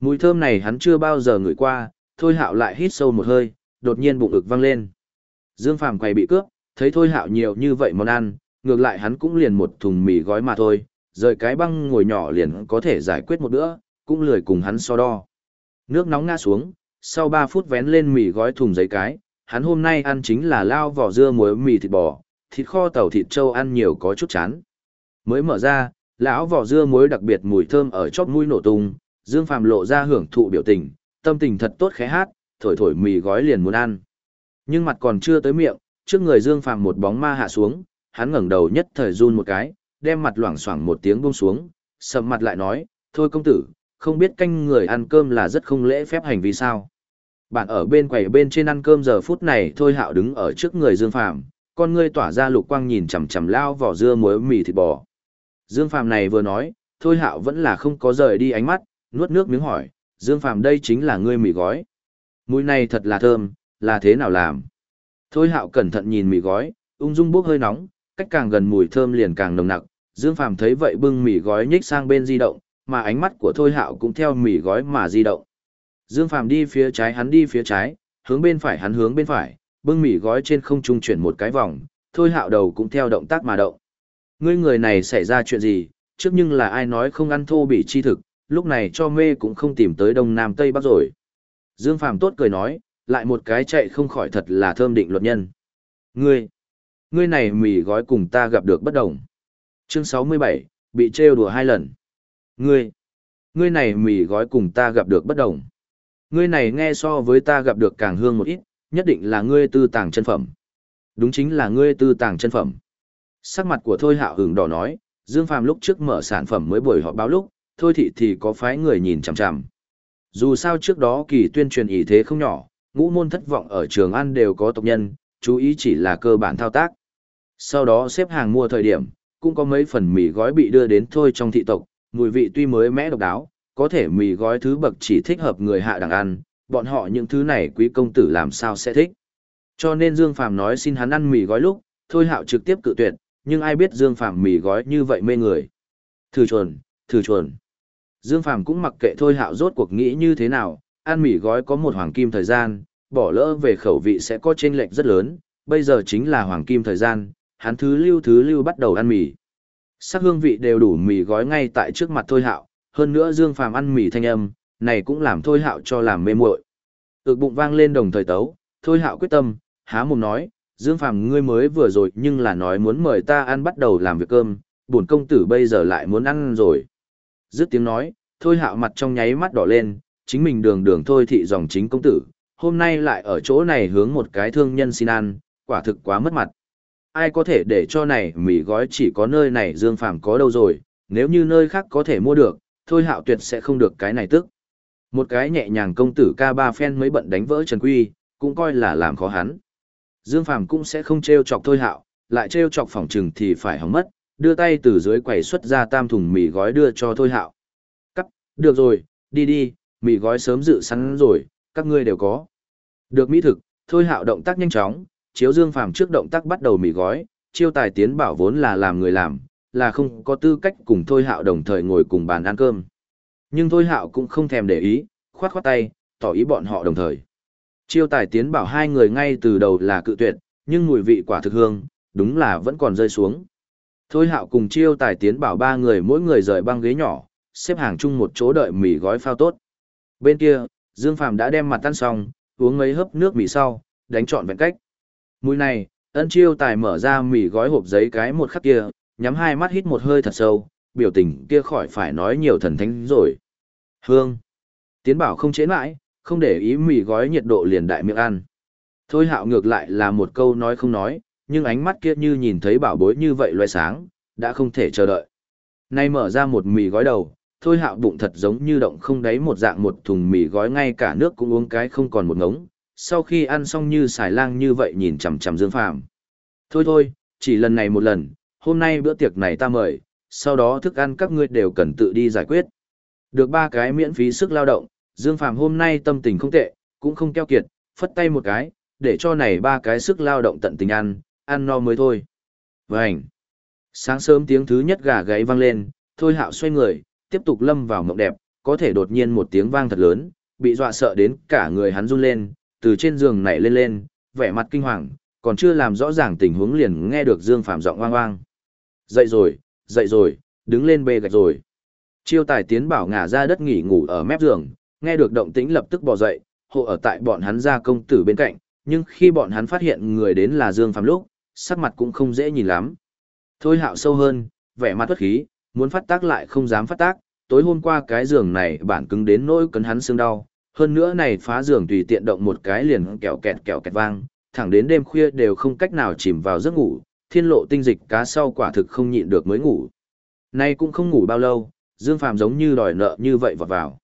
Mùi thơm này hắn chưa bao giờ ngửi qua, thôi hạo lại hít sâu một hơi, đột nhiên bụng ực văng lên. Dương Phàm quay bị cướp, thấy thôi hạo nhiều như vậy món ăn, ngược lại hắn cũng liền một thùng mì gói mà thôi, rời cái băng ngồi nhỏ liền có thể giải quyết một bữa, cũng lười cùng hắn so đo. Nước nóng ngã xuống, sau 3 phút vén lên mì gói thùng giấy cái, hắn hôm nay ăn chính là lao vỏ dưa muối mì thịt bò, thịt kho tàu thịt trâu ăn nhiều có chút chán. Mới mở ra, lão vỏ dưa muối đặc biệt mùi thơm ở chóp mũi nổ tung, Dương Phàm lộ ra hưởng thụ biểu tình, tâm tình thật tốt khẽ hát, thổi thổi mì gói liền muốn ăn. Nhưng mặt còn chưa tới miệng, trước người Dương Phàm một bóng ma hạ xuống, hắn ngẩng đầu nhất thời run một cái, đem mặt loảng xoảng một tiếng buông xuống, sầm mặt lại nói, "Thôi công tử, không biết canh người ăn cơm là rất không lễ phép hành vi sao?" Bạn ở bên quầy bên trên ăn cơm giờ phút này thôi hạo đứng ở trước người Dương Phàm con ngươi tỏa ra lục quang nhìn chằm chằm lao vỏ dưa muối mì thịt bò. Dương Phàm này vừa nói, thôi hạo vẫn là không có rời đi ánh mắt, nuốt nước miếng hỏi, Dương Phàm đây chính là ngươi mì gói. Mùi này thật là thơm, là thế nào làm? Thôi hạo cẩn thận nhìn mì gói, ung dung bốc hơi nóng, cách càng gần mùi thơm liền càng nồng nặc. Dương Phàm thấy vậy bưng mì gói nhích sang bên di động, mà ánh mắt của Thôi Hạo cũng theo mì gói mà di động. Dương Phàm đi phía trái hắn đi phía trái, hướng bên phải hắn hướng bên phải, bưng mì gói trên không trung chuyển một cái vòng, thôi hạo đầu cũng theo động tác mà động. Ngươi người này xảy ra chuyện gì, trước nhưng là ai nói không ăn thô bị chi thực, lúc này cho mê cũng không tìm tới đông nam tây bắc rồi. Dương Phàm tốt cười nói, lại một cái chạy không khỏi thật là thơm định luật nhân. Ngươi, ngươi này mì gói cùng ta gặp được bất đồng. Chương 67, bị trêu đùa hai lần. Ngươi, ngươi này mì gói cùng ta gặp được bất đồng. Ngươi này nghe so với ta gặp được càng hương một ít, nhất định là ngươi tư tàng chân phẩm. Đúng chính là ngươi tư tàng chân phẩm. Sắc mặt của Thôi Hạo hừng đỏ nói, Dương Phàm lúc trước mở sản phẩm mới buổi họp báo lúc, Thôi thị thì có phái người nhìn chằm chằm. Dù sao trước đó kỳ tuyên truyền ý thế không nhỏ, ngũ môn thất vọng ở trường ăn đều có tộc nhân, chú ý chỉ là cơ bản thao tác. Sau đó xếp hàng mua thời điểm, cũng có mấy phần mì gói bị đưa đến thôi trong thị tộc, mùi vị tuy mới mẽ độc đáo, có thể mì gói thứ bậc chỉ thích hợp người hạ đẳng ăn, bọn họ những thứ này quý công tử làm sao sẽ thích. Cho nên Dương Phàm nói xin hắn ăn mì gói lúc, Thôi Hạo trực tiếp cự tuyệt, nhưng ai biết Dương Phàm mì gói như vậy mê người. Thử chuồn, thử chuồn. Dương Phàm cũng mặc kệ Thôi Hạo rốt cuộc nghĩ như thế nào, ăn mì gói có một hoàng kim thời gian, bỏ lỡ về khẩu vị sẽ có chênh lệch rất lớn, bây giờ chính là hoàng kim thời gian, hắn thứ lưu thứ lưu bắt đầu ăn mì. Sắc hương vị đều đủ mì gói ngay tại trước mặt Thôi Hạo, hơn nữa Dương Phàm ăn mì thanh âm, này cũng làm thôi hạo cho làm mê muội Ước bụng vang lên đồng thời tấu thôi hạo quyết tâm há mồm nói dương phàm ngươi mới vừa rồi nhưng là nói muốn mời ta ăn bắt đầu làm việc cơm bổn công tử bây giờ lại muốn ăn rồi. Dứt tiếng nói thôi hạo mặt trong nháy mắt đỏ lên chính mình đường đường thôi thị dòng chính công tử hôm nay lại ở chỗ này hướng một cái thương nhân xin ăn quả thực quá mất mặt. Ai có thể để cho này mì gói chỉ có nơi này dương phàm có đâu rồi nếu như nơi khác có thể mua được thôi hạo tuyệt sẽ không được cái này tức. Một cái nhẹ nhàng công tử ca ba phen mới bận đánh vỡ Trần Quy, cũng coi là làm khó hắn. Dương Phàm cũng sẽ không trêu chọc thôi hạo, lại trêu chọc phòng trừng thì phải hỏng mất, đưa tay từ dưới quầy xuất ra tam thùng mì gói đưa cho Thôi Hạo. Cắt, được rồi, đi đi, mì gói sớm dự sẵn rồi, các ngươi đều có. Được mỹ thực, Thôi Hạo động tác nhanh chóng, chiếu Dương Phàm trước động tác bắt đầu mì gói, chiêu tài tiến bảo vốn là làm người làm, là không có tư cách cùng Thôi Hạo đồng thời ngồi cùng bàn ăn cơm. Nhưng Thôi Hạo cũng không thèm để ý, khoát khoát tay, tỏ ý bọn họ đồng thời. Chiêu tài tiến bảo hai người ngay từ đầu là cự tuyệt, nhưng mùi vị quả thực hương, đúng là vẫn còn rơi xuống. Thôi hạo cùng chiêu tài tiến bảo ba người mỗi người rời băng ghế nhỏ, xếp hàng chung một chỗ đợi mì gói phao tốt. Bên kia, Dương Phàm đã đem mặt tan xong, uống mấy hớp nước mì sau, đánh trọn vẹn cách. Mùi này, ân chiêu tài mở ra mì gói hộp giấy cái một khắc kia, nhắm hai mắt hít một hơi thật sâu, biểu tình kia khỏi phải nói nhiều thần thánh rồi. Hương. Tiến bảo không chế mãi, không để ý mì gói nhiệt độ liền đại miệng ăn. Thôi hạo ngược lại là một câu nói không nói, nhưng ánh mắt kia như nhìn thấy bảo bối như vậy loe sáng, đã không thể chờ đợi. Nay mở ra một mì gói đầu, thôi hạo bụng thật giống như động không đáy một dạng một thùng mì gói ngay cả nước cũng uống cái không còn một ngống. Sau khi ăn xong như xài lang như vậy nhìn chằm chằm Dương Phàm. Thôi thôi, chỉ lần này một lần, hôm nay bữa tiệc này ta mời, sau đó thức ăn các ngươi đều cần tự đi giải quyết. Được ba cái miễn phí sức lao động, Dương Phàm hôm nay tâm tình không tệ, cũng không keo kiệt, phất tay một cái, để cho này ba cái sức lao động tận tình ăn, ăn no mới thôi. Vânh! Sáng sớm tiếng thứ nhất gà gáy vang lên, thôi hạo xoay người, tiếp tục lâm vào mộng đẹp, có thể đột nhiên một tiếng vang thật lớn, bị dọa sợ đến cả người hắn run lên, từ trên giường nảy lên lên, vẻ mặt kinh hoàng, còn chưa làm rõ ràng tình huống liền nghe được Dương Phạm giọng oang oang. Dậy rồi, dậy rồi, đứng lên bê gạch rồi. Chiêu tài tiến bảo ngả ra đất nghỉ ngủ ở mép giường, nghe được động tĩnh lập tức bò dậy, hộ ở tại bọn hắn ra công tử bên cạnh, nhưng khi bọn hắn phát hiện người đến là Dương Phạm lúc, sắc mặt cũng không dễ nhìn lắm. Thôi hạo sâu hơn, vẻ mặt bất khí, muốn phát tác lại không dám phát tác, tối hôm qua cái giường này bản cứng đến nỗi cấn hắn xương đau, hơn nữa này phá giường tùy tiện động một cái liền kẹo kẹt kẹo kẹt vang, thẳng đến đêm khuya đều không cách nào chìm vào giấc ngủ, thiên lộ tinh dịch cá sau quả thực không nhịn được mới ngủ. Nay cũng không ngủ bao lâu, Dương Phạm giống như đòi nợ như vậy vọt vào.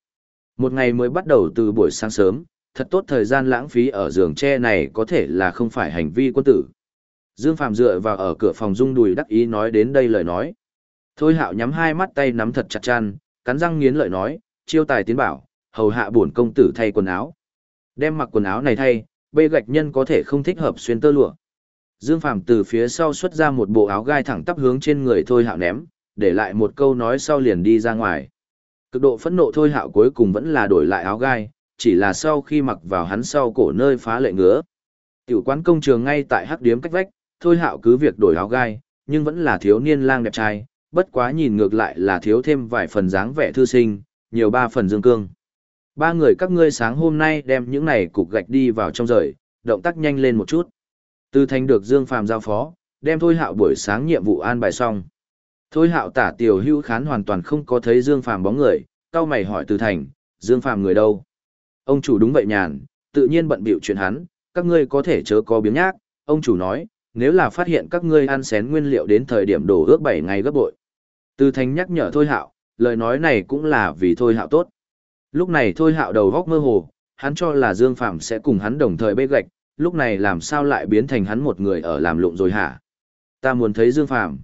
Một ngày mới bắt đầu từ buổi sáng sớm, thật tốt thời gian lãng phí ở giường tre này có thể là không phải hành vi quân tử. Dương Phạm dựa vào ở cửa phòng rung đùi đắc ý nói đến đây lời nói. Thôi hạo nhắm hai mắt tay nắm thật chặt chăn, cắn răng nghiến lợi nói, chiêu tài tiến bảo, hầu hạ bổn công tử thay quần áo. Đem mặc quần áo này thay, bê gạch nhân có thể không thích hợp xuyên tơ lụa. Dương Phạm từ phía sau xuất ra một bộ áo gai thẳng tắp hướng trên người thôi hạo ném, để lại một câu nói sau liền đi ra ngoài. Cực độ phẫn nộ thôi hạo cuối cùng vẫn là đổi lại áo gai, chỉ là sau khi mặc vào hắn sau cổ nơi phá lệ ngứa. Tiểu quán công trường ngay tại hắc điếm cách vách, thôi hạo cứ việc đổi áo gai, nhưng vẫn là thiếu niên lang đẹp trai, bất quá nhìn ngược lại là thiếu thêm vài phần dáng vẻ thư sinh, nhiều ba phần dương cương. Ba người các ngươi sáng hôm nay đem những này cục gạch đi vào trong rời, động tác nhanh lên một chút. Từ thành được Dương Phàm giao phó, đem thôi hạo buổi sáng nhiệm vụ an bài xong. Thôi hạo tả tiểu hữu khán hoàn toàn không có thấy Dương Phàm bóng người, cao mày hỏi từ thành, Dương Phàm người đâu? Ông chủ đúng vậy nhàn, tự nhiên bận bịu chuyện hắn, các ngươi có thể chớ có biếng nhác, ông chủ nói, nếu là phát hiện các ngươi ăn xén nguyên liệu đến thời điểm đổ ước 7 ngày gấp bội. Từ thành nhắc nhở Thôi Hạo, lời nói này cũng là vì Thôi Hạo tốt. Lúc này Thôi Hạo đầu góc mơ hồ, hắn cho là Dương Phạm sẽ cùng hắn đồng thời bê gạch, lúc này làm sao lại biến thành hắn một người ở làm lụng rồi hả? Ta muốn thấy Dương Phạm.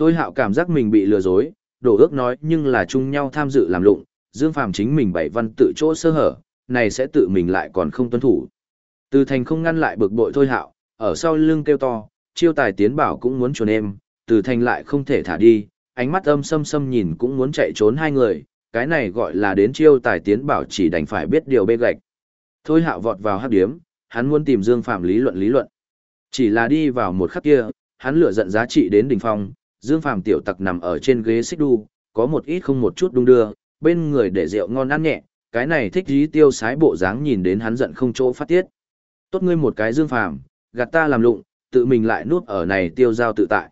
Thôi Hạo cảm giác mình bị lừa dối, đổ ước nói nhưng là chung nhau tham dự làm lụng, Dương Phạm chính mình bảy văn tự chỗ sơ hở, này sẽ tự mình lại còn không tuân thủ. Từ thành không ngăn lại bực bội thôi hạo, ở sau lưng kêu to, chiêu tài tiến bảo cũng muốn trốn em, từ thành lại không thể thả đi, ánh mắt âm sâm sâm nhìn cũng muốn chạy trốn hai người, cái này gọi là đến chiêu tài tiến bảo chỉ đành phải biết điều bê gạch. Thôi hạo vọt vào hát điếm, hắn muốn tìm Dương Phạm lý luận lý luận. Chỉ là đi vào một khắc kia, hắn lửa giận giá trị đến đỉnh phong, Dương Phàm tiểu tặc nằm ở trên ghế xích đu, có một ít không một chút đung đưa, bên người để rượu ngon ăn nhẹ, cái này thích dí tiêu sái bộ dáng nhìn đến hắn giận không chỗ phát tiết. Tốt ngươi một cái dương phàm, gạt ta làm lụng, tự mình lại nuốt ở này tiêu giao tự tại.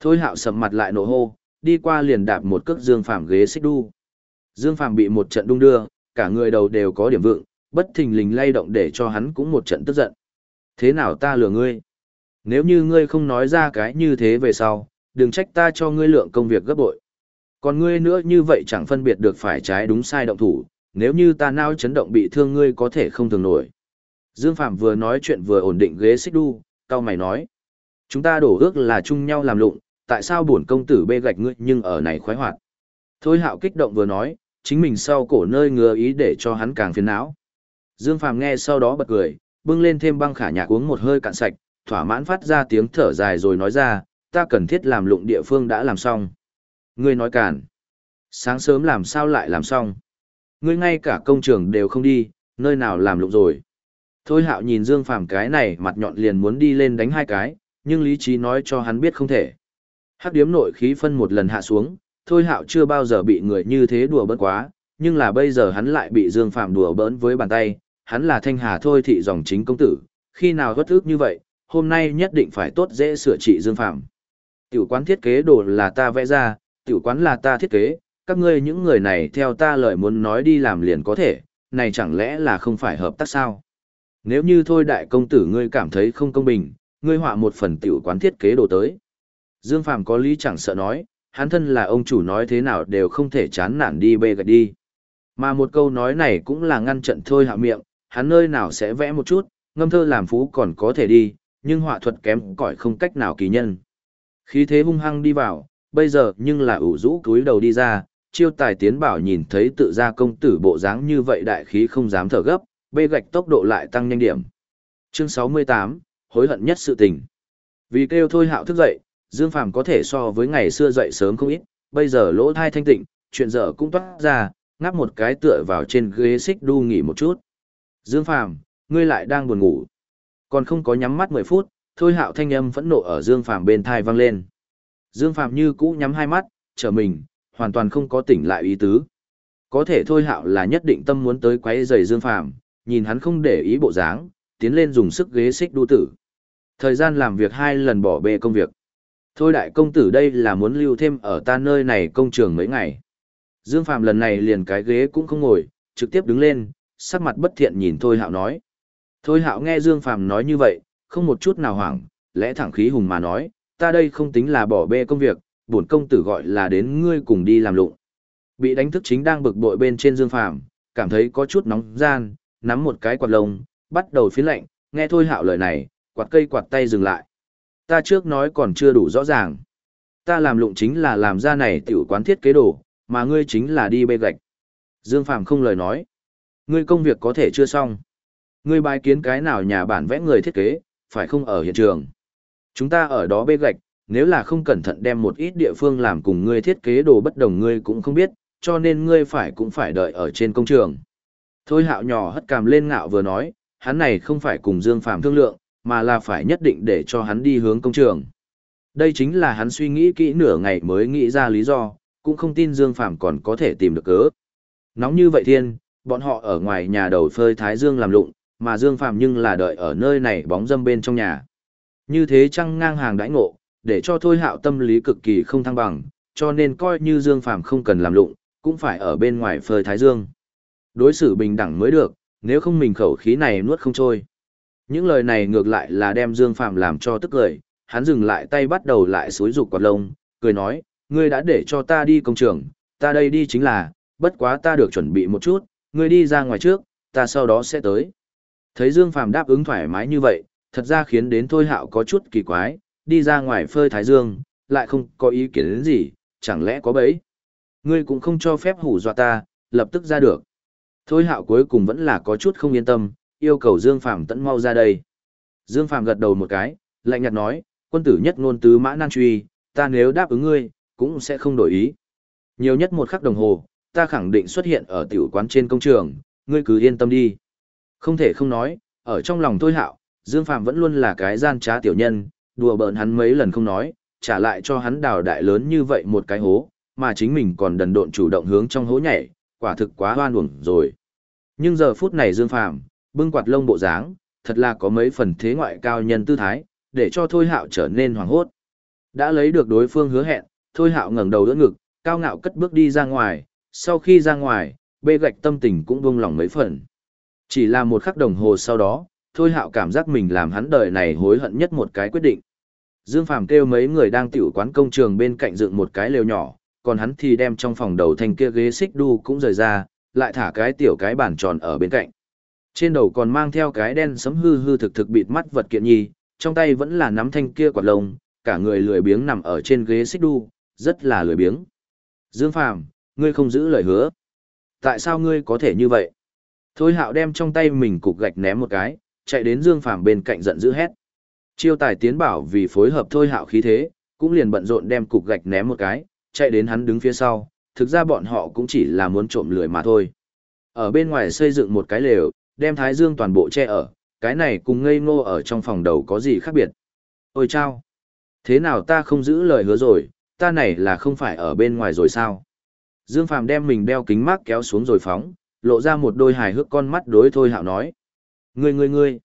Thôi hạo sầm mặt lại nổ hô, đi qua liền đạp một cước dương phàm ghế xích đu. Dương phàm bị một trận đung đưa, cả người đầu đều có điểm vượng, bất thình lình lay động để cho hắn cũng một trận tức giận. Thế nào ta lừa ngươi? Nếu như ngươi không nói ra cái như thế về sau, đừng trách ta cho ngươi lượng công việc gấp bội. Còn ngươi nữa như vậy chẳng phân biệt được phải trái đúng sai động thủ, nếu như ta nao chấn động bị thương ngươi có thể không thường nổi. Dương Phạm vừa nói chuyện vừa ổn định ghế xích đu, cao mày nói. Chúng ta đổ ước là chung nhau làm lụng, tại sao bổn công tử bê gạch ngươi nhưng ở này khoái hoạt. Thôi hạo kích động vừa nói, chính mình sau cổ nơi ngừa ý để cho hắn càng phiền não. Dương Phàm nghe sau đó bật cười, bưng lên thêm băng khả nhạc uống một hơi cạn sạch, thỏa mãn phát ra tiếng thở dài rồi nói ra, ta cần thiết làm lụng địa phương đã làm xong. Ngươi nói cản. Sáng sớm làm sao lại làm xong. Ngươi ngay cả công trường đều không đi, nơi nào làm lụng rồi. Thôi hạo nhìn Dương Phàm cái này mặt nhọn liền muốn đi lên đánh hai cái, nhưng lý trí nói cho hắn biết không thể. Hắc điếm nội khí phân một lần hạ xuống, thôi hạo chưa bao giờ bị người như thế đùa bỡn quá, nhưng là bây giờ hắn lại bị Dương Phàm đùa bỡn với bàn tay, hắn là thanh hà thôi thị dòng chính công tử, khi nào bất ước như vậy, hôm nay nhất định phải tốt dễ sửa trị Dương Phàm Tiểu quán thiết kế đồ là ta vẽ ra, tiểu quán là ta thiết kế, các ngươi những người này theo ta lời muốn nói đi làm liền có thể, này chẳng lẽ là không phải hợp tác sao? Nếu như thôi đại công tử ngươi cảm thấy không công bình, ngươi họa một phần tiểu quán thiết kế đồ tới. Dương Phàm có lý chẳng sợ nói, hắn thân là ông chủ nói thế nào đều không thể chán nản đi bê gạch đi. Mà một câu nói này cũng là ngăn trận thôi hạ miệng, hắn nơi nào sẽ vẽ một chút, ngâm thơ làm phú còn có thể đi, nhưng họa thuật kém cỏi không cách nào kỳ nhân. Khí thế hung hăng đi vào, bây giờ nhưng là ủ rũ cúi đầu đi ra, chiêu tài tiến bảo nhìn thấy tự gia công tử bộ dáng như vậy đại khí không dám thở gấp, bê gạch tốc độ lại tăng nhanh điểm. Chương 68, hối hận nhất sự tình. Vì kêu thôi hạo thức dậy, Dương Phàm có thể so với ngày xưa dậy sớm không ít, bây giờ lỗ thai thanh tịnh, chuyện dở cũng toát ra, ngáp một cái tựa vào trên ghế xích đu nghỉ một chút. Dương Phàm, ngươi lại đang buồn ngủ. Còn không có nhắm mắt 10 phút, thôi hạo thanh âm phẫn nộ ở Dương Phàm bên thai vang lên. Dương Phàm như cũ nhắm hai mắt, chờ mình, hoàn toàn không có tỉnh lại ý tứ. Có thể thôi hạo là nhất định tâm muốn tới quấy rầy Dương Phàm, nhìn hắn không để ý bộ dáng, tiến lên dùng sức ghế xích đu tử. Thời gian làm việc hai lần bỏ bê công việc. Thôi đại công tử đây là muốn lưu thêm ở ta nơi này công trường mấy ngày. Dương Phàm lần này liền cái ghế cũng không ngồi, trực tiếp đứng lên, sắc mặt bất thiện nhìn Thôi Hạo nói. Thôi Hạo nghe Dương Phàm nói như vậy, không một chút nào hoảng, lẽ thẳng khí hùng mà nói, ta đây không tính là bỏ bê công việc, bổn công tử gọi là đến ngươi cùng đi làm lụng. Bị đánh thức chính đang bực bội bên trên Dương Phàm, cảm thấy có chút nóng gian, nắm một cái quạt lông, bắt đầu phiến lạnh, nghe Thôi Hạo lời này, quạt cây quạt tay dừng lại. Ta trước nói còn chưa đủ rõ ràng. Ta làm lụng chính là làm ra này tiểu quán thiết kế đồ, mà ngươi chính là đi bê gạch. Dương Phàm không lời nói. Ngươi công việc có thể chưa xong. Ngươi bài kiến cái nào nhà bản vẽ người thiết kế, phải không ở hiện trường. Chúng ta ở đó bê gạch, nếu là không cẩn thận đem một ít địa phương làm cùng ngươi thiết kế đồ bất đồng ngươi cũng không biết, cho nên ngươi phải cũng phải đợi ở trên công trường. Thôi hạo nhỏ hất cằm lên ngạo vừa nói, hắn này không phải cùng Dương Phàm thương lượng, mà là phải nhất định để cho hắn đi hướng công trường. Đây chính là hắn suy nghĩ kỹ nửa ngày mới nghĩ ra lý do, cũng không tin Dương Phàm còn có thể tìm được cớ. Nóng như vậy thiên, bọn họ ở ngoài nhà đầu phơi Thái Dương làm lụng, mà Dương Phàm nhưng là đợi ở nơi này bóng dâm bên trong nhà. Như thế chăng ngang hàng đãi ngộ, để cho Thôi Hạo tâm lý cực kỳ không thăng bằng, cho nên coi như Dương Phàm không cần làm lụng, cũng phải ở bên ngoài phơi Thái Dương. Đối xử bình đẳng mới được, nếu không mình khẩu khí này nuốt không trôi. Những lời này ngược lại là đem Dương Phàm làm cho tức cười, hắn dừng lại tay bắt đầu lại suối rục quạt lông, cười nói, ngươi đã để cho ta đi công trường, ta đây đi chính là, bất quá ta được chuẩn bị một chút, ngươi đi ra ngoài trước, ta sau đó sẽ tới. Thấy Dương Phàm đáp ứng thoải mái như vậy, thật ra khiến đến Thôi Hạo có chút kỳ quái, đi ra ngoài phơi thái dương, lại không có ý kiến đến gì, chẳng lẽ có bẫy. Ngươi cũng không cho phép hủ dọa ta, lập tức ra được. Thôi Hạo cuối cùng vẫn là có chút không yên tâm, yêu cầu Dương Phàm tận mau ra đây. Dương Phàm gật đầu một cái, lạnh nhạt nói, quân tử nhất ngôn tứ mã nan truy, ta nếu đáp ứng ngươi, cũng sẽ không đổi ý. Nhiều nhất một khắc đồng hồ, ta khẳng định xuất hiện ở tiểu quán trên công trường, ngươi cứ yên tâm đi. Không thể không nói, ở trong lòng tôi hạo, Dương Phạm vẫn luôn là cái gian trá tiểu nhân, đùa bỡn hắn mấy lần không nói, trả lại cho hắn đào đại lớn như vậy một cái hố, mà chính mình còn đần độn chủ động hướng trong hố nhảy, quả thực quá hoan uổng rồi. Nhưng giờ phút này Dương Phạm bưng quạt lông bộ dáng, thật là có mấy phần thế ngoại cao nhân tư thái, để cho Thôi Hạo trở nên hoảng hốt. Đã lấy được đối phương hứa hẹn, Thôi Hạo ngẩng đầu đỡ ngực, cao ngạo cất bước đi ra ngoài, sau khi ra ngoài, bê gạch tâm tình cũng buông lỏng mấy phần. Chỉ là một khắc đồng hồ sau đó, Thôi Hạo cảm giác mình làm hắn đời này hối hận nhất một cái quyết định. Dương Phàm kêu mấy người đang tiểu quán công trường bên cạnh dựng một cái lều nhỏ, còn hắn thì đem trong phòng đầu thành kia ghế xích đu cũng rời ra, lại thả cái tiểu cái bàn tròn ở bên cạnh. Trên đầu còn mang theo cái đen sấm hư hư thực thực bịt mắt vật kiện nhi, trong tay vẫn là nắm thanh kia quạt lông, cả người lười biếng nằm ở trên ghế xích đu, rất là lười biếng. Dương Phàm, ngươi không giữ lời hứa. Tại sao ngươi có thể như vậy? Thôi hạo đem trong tay mình cục gạch ném một cái, chạy đến Dương Phàm bên cạnh giận dữ hét. Chiêu tài tiến bảo vì phối hợp thôi hạo khí thế, cũng liền bận rộn đem cục gạch ném một cái, chạy đến hắn đứng phía sau, thực ra bọn họ cũng chỉ là muốn trộm lười mà thôi. Ở bên ngoài xây dựng một cái lều, đem Thái Dương toàn bộ che ở, cái này cùng ngây ngô ở trong phòng đầu có gì khác biệt. Ôi chao! Thế nào ta không giữ lời hứa rồi, ta này là không phải ở bên ngoài rồi sao? Dương Phàm đem mình đeo kính mát kéo xuống rồi phóng, lộ ra một đôi hài hước con mắt đối Thôi Hạo nói. Ngươi ngươi ngươi!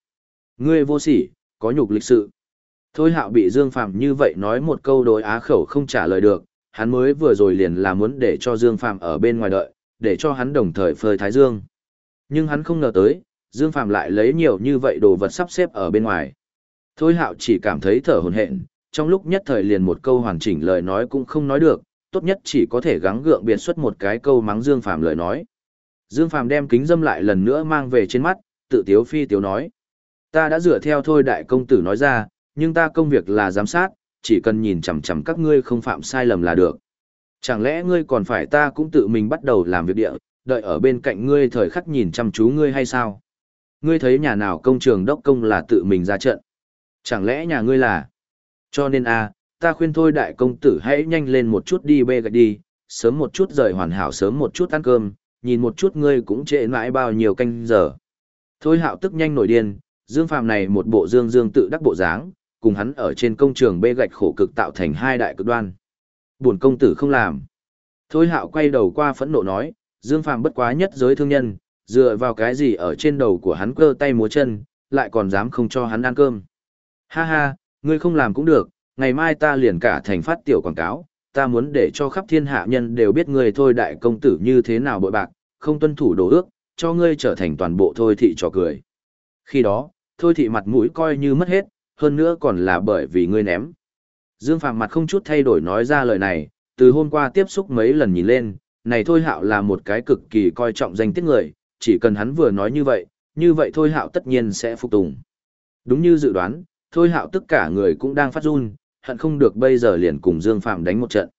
Ngươi vô sỉ, có nhục lịch sự. Thôi Hạo bị Dương phạm như vậy nói một câu đối á khẩu không trả lời được, hắn mới vừa rồi liền là muốn để cho Dương phạm ở bên ngoài đợi, để cho hắn đồng thời phơi Thái Dương. Nhưng hắn không ngờ tới, Dương phạm lại lấy nhiều như vậy đồ vật sắp xếp ở bên ngoài. Thôi Hạo chỉ cảm thấy thở hổn hển, trong lúc nhất thời liền một câu hoàn chỉnh lời nói cũng không nói được, tốt nhất chỉ có thể gắng gượng biệt xuất một cái câu mắng Dương phạm lời nói. Dương Phàm đem kính dâm lại lần nữa mang về trên mắt, tự tiếu phi tiếu nói. Ta đã dựa theo thôi đại công tử nói ra, nhưng ta công việc là giám sát, chỉ cần nhìn chằm chằm các ngươi không phạm sai lầm là được. Chẳng lẽ ngươi còn phải ta cũng tự mình bắt đầu làm việc địa, đợi ở bên cạnh ngươi thời khắc nhìn chăm chú ngươi hay sao? Ngươi thấy nhà nào công trường đốc công là tự mình ra trận? Chẳng lẽ nhà ngươi là? Cho nên a, ta khuyên thôi đại công tử hãy nhanh lên một chút đi bê gạch đi, sớm một chút rời hoàn hảo sớm một chút ăn cơm, nhìn một chút ngươi cũng trễ mãi bao nhiêu canh giờ. Thôi hạo tức nhanh nổi điên, Dương Phàm này một bộ dương dương tự đắc bộ dáng, cùng hắn ở trên công trường bê gạch khổ cực tạo thành hai đại cực đoan. Buồn công tử không làm. Thôi hạo quay đầu qua phẫn nộ nói, Dương Phàm bất quá nhất giới thương nhân, dựa vào cái gì ở trên đầu của hắn cơ tay múa chân, lại còn dám không cho hắn ăn cơm. Ha ha, ngươi không làm cũng được, ngày mai ta liền cả thành phát tiểu quảng cáo, ta muốn để cho khắp thiên hạ nhân đều biết ngươi thôi đại công tử như thế nào bội bạc, không tuân thủ đồ ước, cho ngươi trở thành toàn bộ thôi thị trò cười. Khi đó, thôi thị mặt mũi coi như mất hết, hơn nữa còn là bởi vì ngươi ném. Dương Phàm mặt không chút thay đổi nói ra lời này, từ hôm qua tiếp xúc mấy lần nhìn lên, này thôi hạo là một cái cực kỳ coi trọng danh tiết người, chỉ cần hắn vừa nói như vậy, như vậy thôi hạo tất nhiên sẽ phục tùng. Đúng như dự đoán, thôi hạo tất cả người cũng đang phát run, hận không được bây giờ liền cùng Dương Phàm đánh một trận.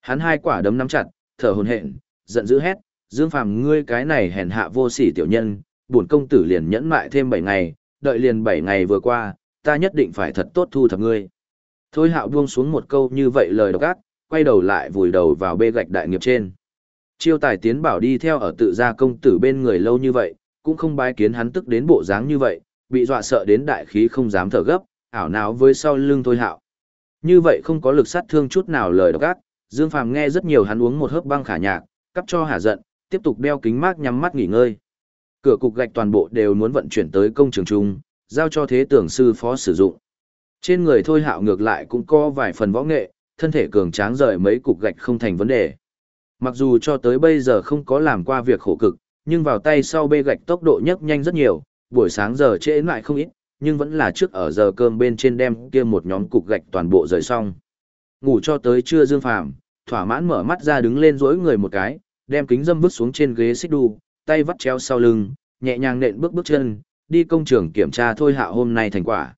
Hắn hai quả đấm nắm chặt, thở hổn hển, giận dữ hét, Dương Phàm ngươi cái này hèn hạ vô sỉ tiểu nhân, bổn công tử liền nhẫn mại thêm 7 ngày, đợi liền 7 ngày vừa qua, ta nhất định phải thật tốt thu thập ngươi. Thôi hạo buông xuống một câu như vậy lời độc ác, quay đầu lại vùi đầu vào bê gạch đại nghiệp trên. Chiêu tài tiến bảo đi theo ở tự gia công tử bên người lâu như vậy, cũng không bái kiến hắn tức đến bộ dáng như vậy, bị dọa sợ đến đại khí không dám thở gấp, ảo não với sau lưng thôi hạo. Như vậy không có lực sát thương chút nào lời độc ác, Dương Phàm nghe rất nhiều hắn uống một hớp băng khả nhạc, cắp cho hả giận, tiếp tục đeo kính mát nhắm mắt nghỉ ngơi. Cửa cục gạch toàn bộ đều muốn vận chuyển tới công trường trung, giao cho thế tưởng sư phó sử dụng. Trên người thôi hạo ngược lại cũng có vài phần võ nghệ, thân thể cường tráng rời mấy cục gạch không thành vấn đề. Mặc dù cho tới bây giờ không có làm qua việc khổ cực, nhưng vào tay sau bê gạch tốc độ nhấc nhanh rất nhiều, buổi sáng giờ trễ lại không ít, nhưng vẫn là trước ở giờ cơm bên trên đem kia một nhóm cục gạch toàn bộ rời xong. Ngủ cho tới trưa Dương Phàm, thỏa mãn mở mắt ra đứng lên dỗi người một cái, đem kính dâm vứt xuống trên ghế xích đu, tay vắt treo sau lưng, nhẹ nhàng nện bước bước chân, đi công trường kiểm tra thôi hạ hôm nay thành quả.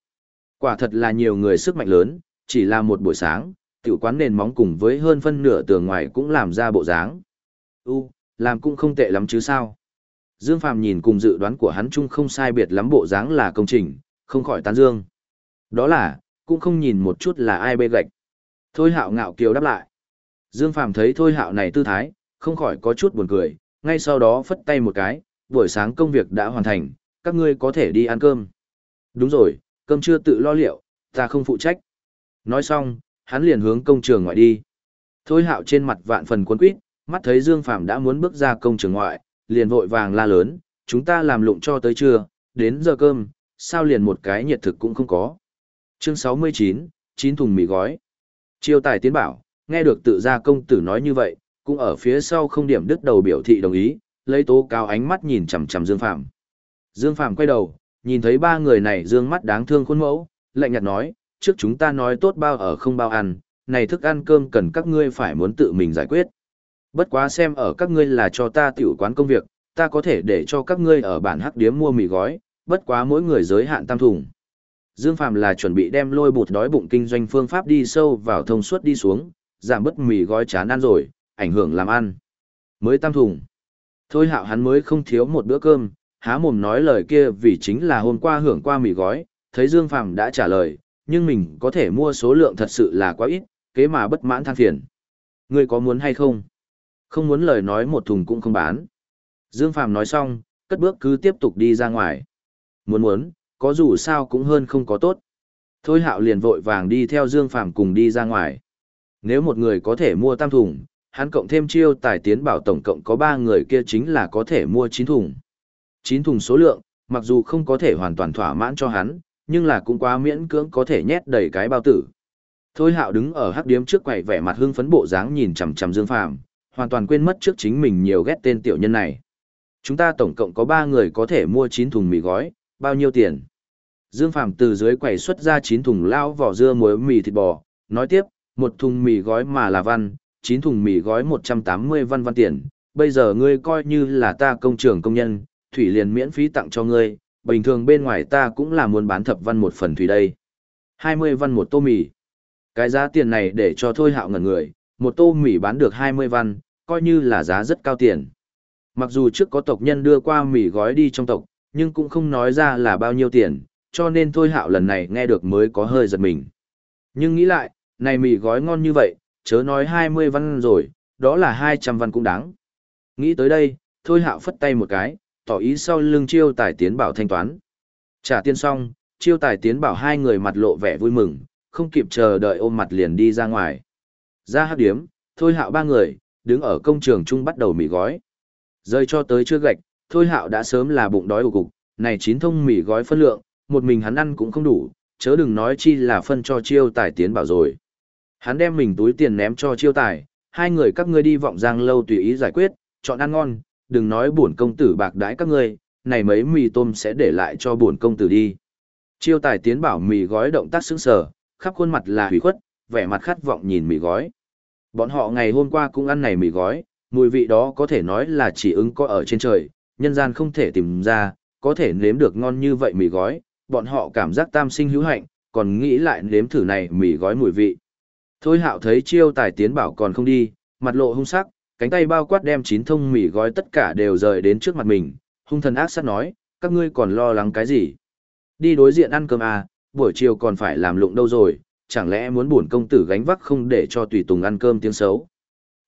Quả thật là nhiều người sức mạnh lớn, chỉ là một buổi sáng, tiểu quán nền móng cùng với hơn phân nửa tường ngoài cũng làm ra bộ dáng. U, làm cũng không tệ lắm chứ sao. Dương Phàm nhìn cùng dự đoán của hắn chung không sai biệt lắm bộ dáng là công trình, không khỏi tán dương. Đó là, cũng không nhìn một chút là ai bê gạch. Thôi hạo ngạo kiều đáp lại. Dương Phàm thấy thôi hạo này tư thái, không khỏi có chút buồn cười, ngay sau đó phất tay một cái, buổi sáng công việc đã hoàn thành, các ngươi có thể đi ăn cơm. Đúng rồi, cơm chưa tự lo liệu, ta không phụ trách. Nói xong, hắn liền hướng công trường ngoại đi. Thôi hạo trên mặt vạn phần cuốn quýt, mắt thấy Dương Phàm đã muốn bước ra công trường ngoại, liền vội vàng la lớn, chúng ta làm lụng cho tới trưa, đến giờ cơm, sao liền một cái nhiệt thực cũng không có. Chương 69, chín thùng mì gói. Chiêu tài tiến bảo, nghe được tự gia công tử nói như vậy, cũng ở phía sau không điểm đứt đầu biểu thị đồng ý, lấy tố cao ánh mắt nhìn chằm chằm Dương phạm. Dương phạm quay đầu, nhìn thấy ba người này dương mắt đáng thương khuôn mẫu, lạnh nhạt nói, trước chúng ta nói tốt bao ở không bao ăn, này thức ăn cơm cần các ngươi phải muốn tự mình giải quyết. Bất quá xem ở các ngươi là cho ta tiểu quán công việc, ta có thể để cho các ngươi ở bản hắc điếm mua mì gói, bất quá mỗi người giới hạn tam thùng. Dương Phàm là chuẩn bị đem lôi bụt đói bụng kinh doanh phương pháp đi sâu vào thông suốt đi xuống, giảm bớt mì gói chán ăn rồi, ảnh hưởng làm ăn. Mới tam thùng. Thôi hạo hắn mới không thiếu một bữa cơm, há mồm nói lời kia vì chính là hôm qua hưởng qua mì gói, thấy Dương Phàm đã trả lời, nhưng mình có thể mua số lượng thật sự là quá ít, kế mà bất mãn than phiền. Ngươi có muốn hay không? Không muốn lời nói một thùng cũng không bán. Dương Phàm nói xong, cất bước cứ tiếp tục đi ra ngoài. Muốn muốn, có dù sao cũng hơn không có tốt. Thôi hạo liền vội vàng đi theo Dương Phàm cùng đi ra ngoài. Nếu một người có thể mua tam thùng, hắn cộng thêm chiêu tài tiến bảo tổng cộng có ba người kia chính là có thể mua chín thùng. Chín thùng số lượng, mặc dù không có thể hoàn toàn thỏa mãn cho hắn, nhưng là cũng quá miễn cưỡng có thể nhét đầy cái bao tử. Thôi hạo đứng ở hắc điếm trước quầy vẻ mặt hưng phấn bộ dáng nhìn chằm chằm Dương Phàm hoàn toàn quên mất trước chính mình nhiều ghét tên tiểu nhân này. Chúng ta tổng cộng có 3 người có thể mua 9 thùng mì gói, bao nhiêu tiền? Dương Phàm từ dưới quầy xuất ra 9 thùng lao vỏ dưa muối mì thịt bò, nói tiếp, một thùng mì gói mà là văn, 9 thùng mì gói 180 văn văn tiền, bây giờ ngươi coi như là ta công trường công nhân, thủy liền miễn phí tặng cho ngươi, bình thường bên ngoài ta cũng là muốn bán thập văn một phần thủy đây. 20 văn một tô mì. Cái giá tiền này để cho thôi hạo ngẩn người, một tô mì bán được 20 văn, coi như là giá rất cao tiền. Mặc dù trước có tộc nhân đưa qua mì gói đi trong tộc, nhưng cũng không nói ra là bao nhiêu tiền, cho nên thôi hạo lần này nghe được mới có hơi giật mình. Nhưng nghĩ lại, này mì gói ngon như vậy, chớ nói 20 văn rồi, đó là 200 văn cũng đáng. Nghĩ tới đây, thôi hạo phất tay một cái, tỏ ý sau lưng chiêu tài tiến bảo thanh toán. Trả tiền xong, chiêu tài tiến bảo hai người mặt lộ vẻ vui mừng, không kịp chờ đợi ôm mặt liền đi ra ngoài. Ra hát điếm, thôi hạo ba người, đứng ở công trường chung bắt đầu mì gói. Rơi cho tới chưa gạch, thôi hạo đã sớm là bụng đói ủ cục, này chín thông mì gói phân lượng, một mình hắn ăn cũng không đủ, chớ đừng nói chi là phân cho chiêu tài tiến bảo rồi. Hắn đem mình túi tiền ném cho chiêu tài, hai người các ngươi đi vọng giang lâu tùy ý giải quyết, chọn ăn ngon, đừng nói bổn công tử bạc đãi các ngươi, này mấy mì tôm sẽ để lại cho bổn công tử đi. Chiêu tài tiến bảo mì gói động tác sững sờ, khắp khuôn mặt là hủy khuất, vẻ mặt khát vọng nhìn mì gói. Bọn họ ngày hôm qua cũng ăn này mì gói, mùi vị đó có thể nói là chỉ ứng có ở trên trời, nhân gian không thể tìm ra, có thể nếm được ngon như vậy mì gói, bọn họ cảm giác tam sinh hữu hạnh, còn nghĩ lại nếm thử này mì gói mùi vị. Thôi hạo thấy chiêu tài tiến bảo còn không đi, mặt lộ hung sắc, cánh tay bao quát đem chín thông mì gói tất cả đều rời đến trước mặt mình, hung thần ác sát nói, các ngươi còn lo lắng cái gì? Đi đối diện ăn cơm à, buổi chiều còn phải làm lụng đâu rồi, chẳng lẽ muốn buồn công tử gánh vác không để cho tùy tùng ăn cơm tiếng xấu?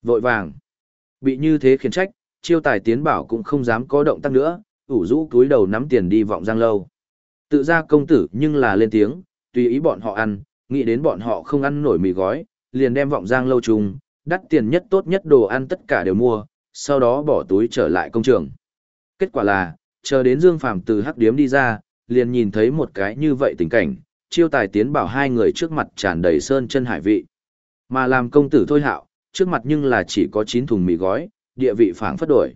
Vội vàng. Bị như thế khiến trách, chiêu tài tiến bảo cũng không dám có động tác nữa, ủ rũ túi đầu nắm tiền đi vọng giang lâu. Tự ra công tử nhưng là lên tiếng, tùy ý bọn họ ăn, nghĩ đến bọn họ không ăn nổi mì gói, liền đem vọng giang lâu chung, đắt tiền nhất tốt nhất đồ ăn tất cả đều mua, sau đó bỏ túi trở lại công trường. Kết quả là, chờ đến Dương Phàm từ hắc điếm đi ra, liền nhìn thấy một cái như vậy tình cảnh, chiêu tài tiến bảo hai người trước mặt tràn đầy sơn chân hải vị. Mà làm công tử thôi hạo, trước mặt nhưng là chỉ có 9 thùng mì gói, địa vị phảng phất đổi.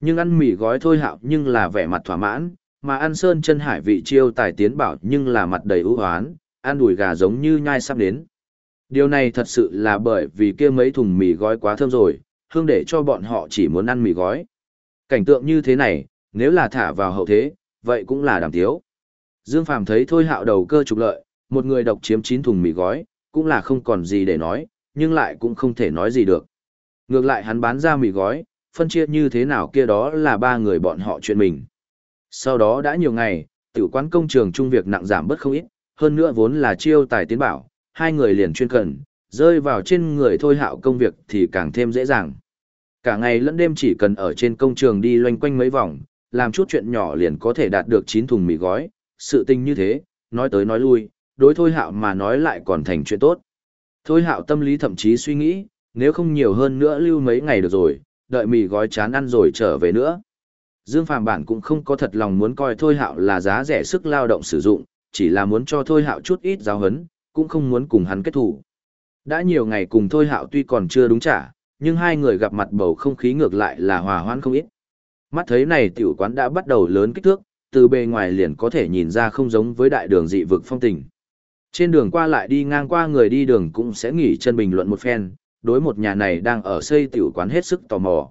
Nhưng ăn mì gói thôi hạo nhưng là vẻ mặt thỏa mãn, mà ăn sơn chân hải vị chiêu tài tiến bảo nhưng là mặt đầy ưu hoán, ăn đùi gà giống như nhai sắp đến. Điều này thật sự là bởi vì kia mấy thùng mì gói quá thơm rồi, hương để cho bọn họ chỉ muốn ăn mì gói. Cảnh tượng như thế này, nếu là thả vào hậu thế, vậy cũng là đàm tiếu. Dương Phàm thấy thôi hạo đầu cơ trục lợi, một người độc chiếm 9 thùng mì gói, cũng là không còn gì để nói, nhưng lại cũng không thể nói gì được. Ngược lại hắn bán ra mì gói, phân chia như thế nào kia đó là ba người bọn họ chuyện mình. Sau đó đã nhiều ngày, tiểu quán công trường trung việc nặng giảm bớt không ít, hơn nữa vốn là chiêu tài tiến bảo, hai người liền chuyên cần, rơi vào trên người thôi hạo công việc thì càng thêm dễ dàng. Cả ngày lẫn đêm chỉ cần ở trên công trường đi loanh quanh mấy vòng, làm chút chuyện nhỏ liền có thể đạt được 9 thùng mì gói, sự tình như thế, nói tới nói lui, đối thôi hạo mà nói lại còn thành chuyện tốt. Thôi hạo tâm lý thậm chí suy nghĩ, nếu không nhiều hơn nữa lưu mấy ngày được rồi, đợi mì gói chán ăn rồi trở về nữa. Dương Phàm bản cũng không có thật lòng muốn coi Thôi Hạo là giá rẻ sức lao động sử dụng, chỉ là muốn cho Thôi Hạo chút ít giáo hấn, cũng không muốn cùng hắn kết thủ. Đã nhiều ngày cùng Thôi Hạo tuy còn chưa đúng trả, nhưng hai người gặp mặt bầu không khí ngược lại là hòa hoãn không ít. Mắt thấy này tiểu quán đã bắt đầu lớn kích thước, từ bề ngoài liền có thể nhìn ra không giống với đại đường dị vực phong tình. Trên đường qua lại đi ngang qua người đi đường cũng sẽ nghỉ chân bình luận một phen, đối một nhà này đang ở xây tiểu quán hết sức tò mò.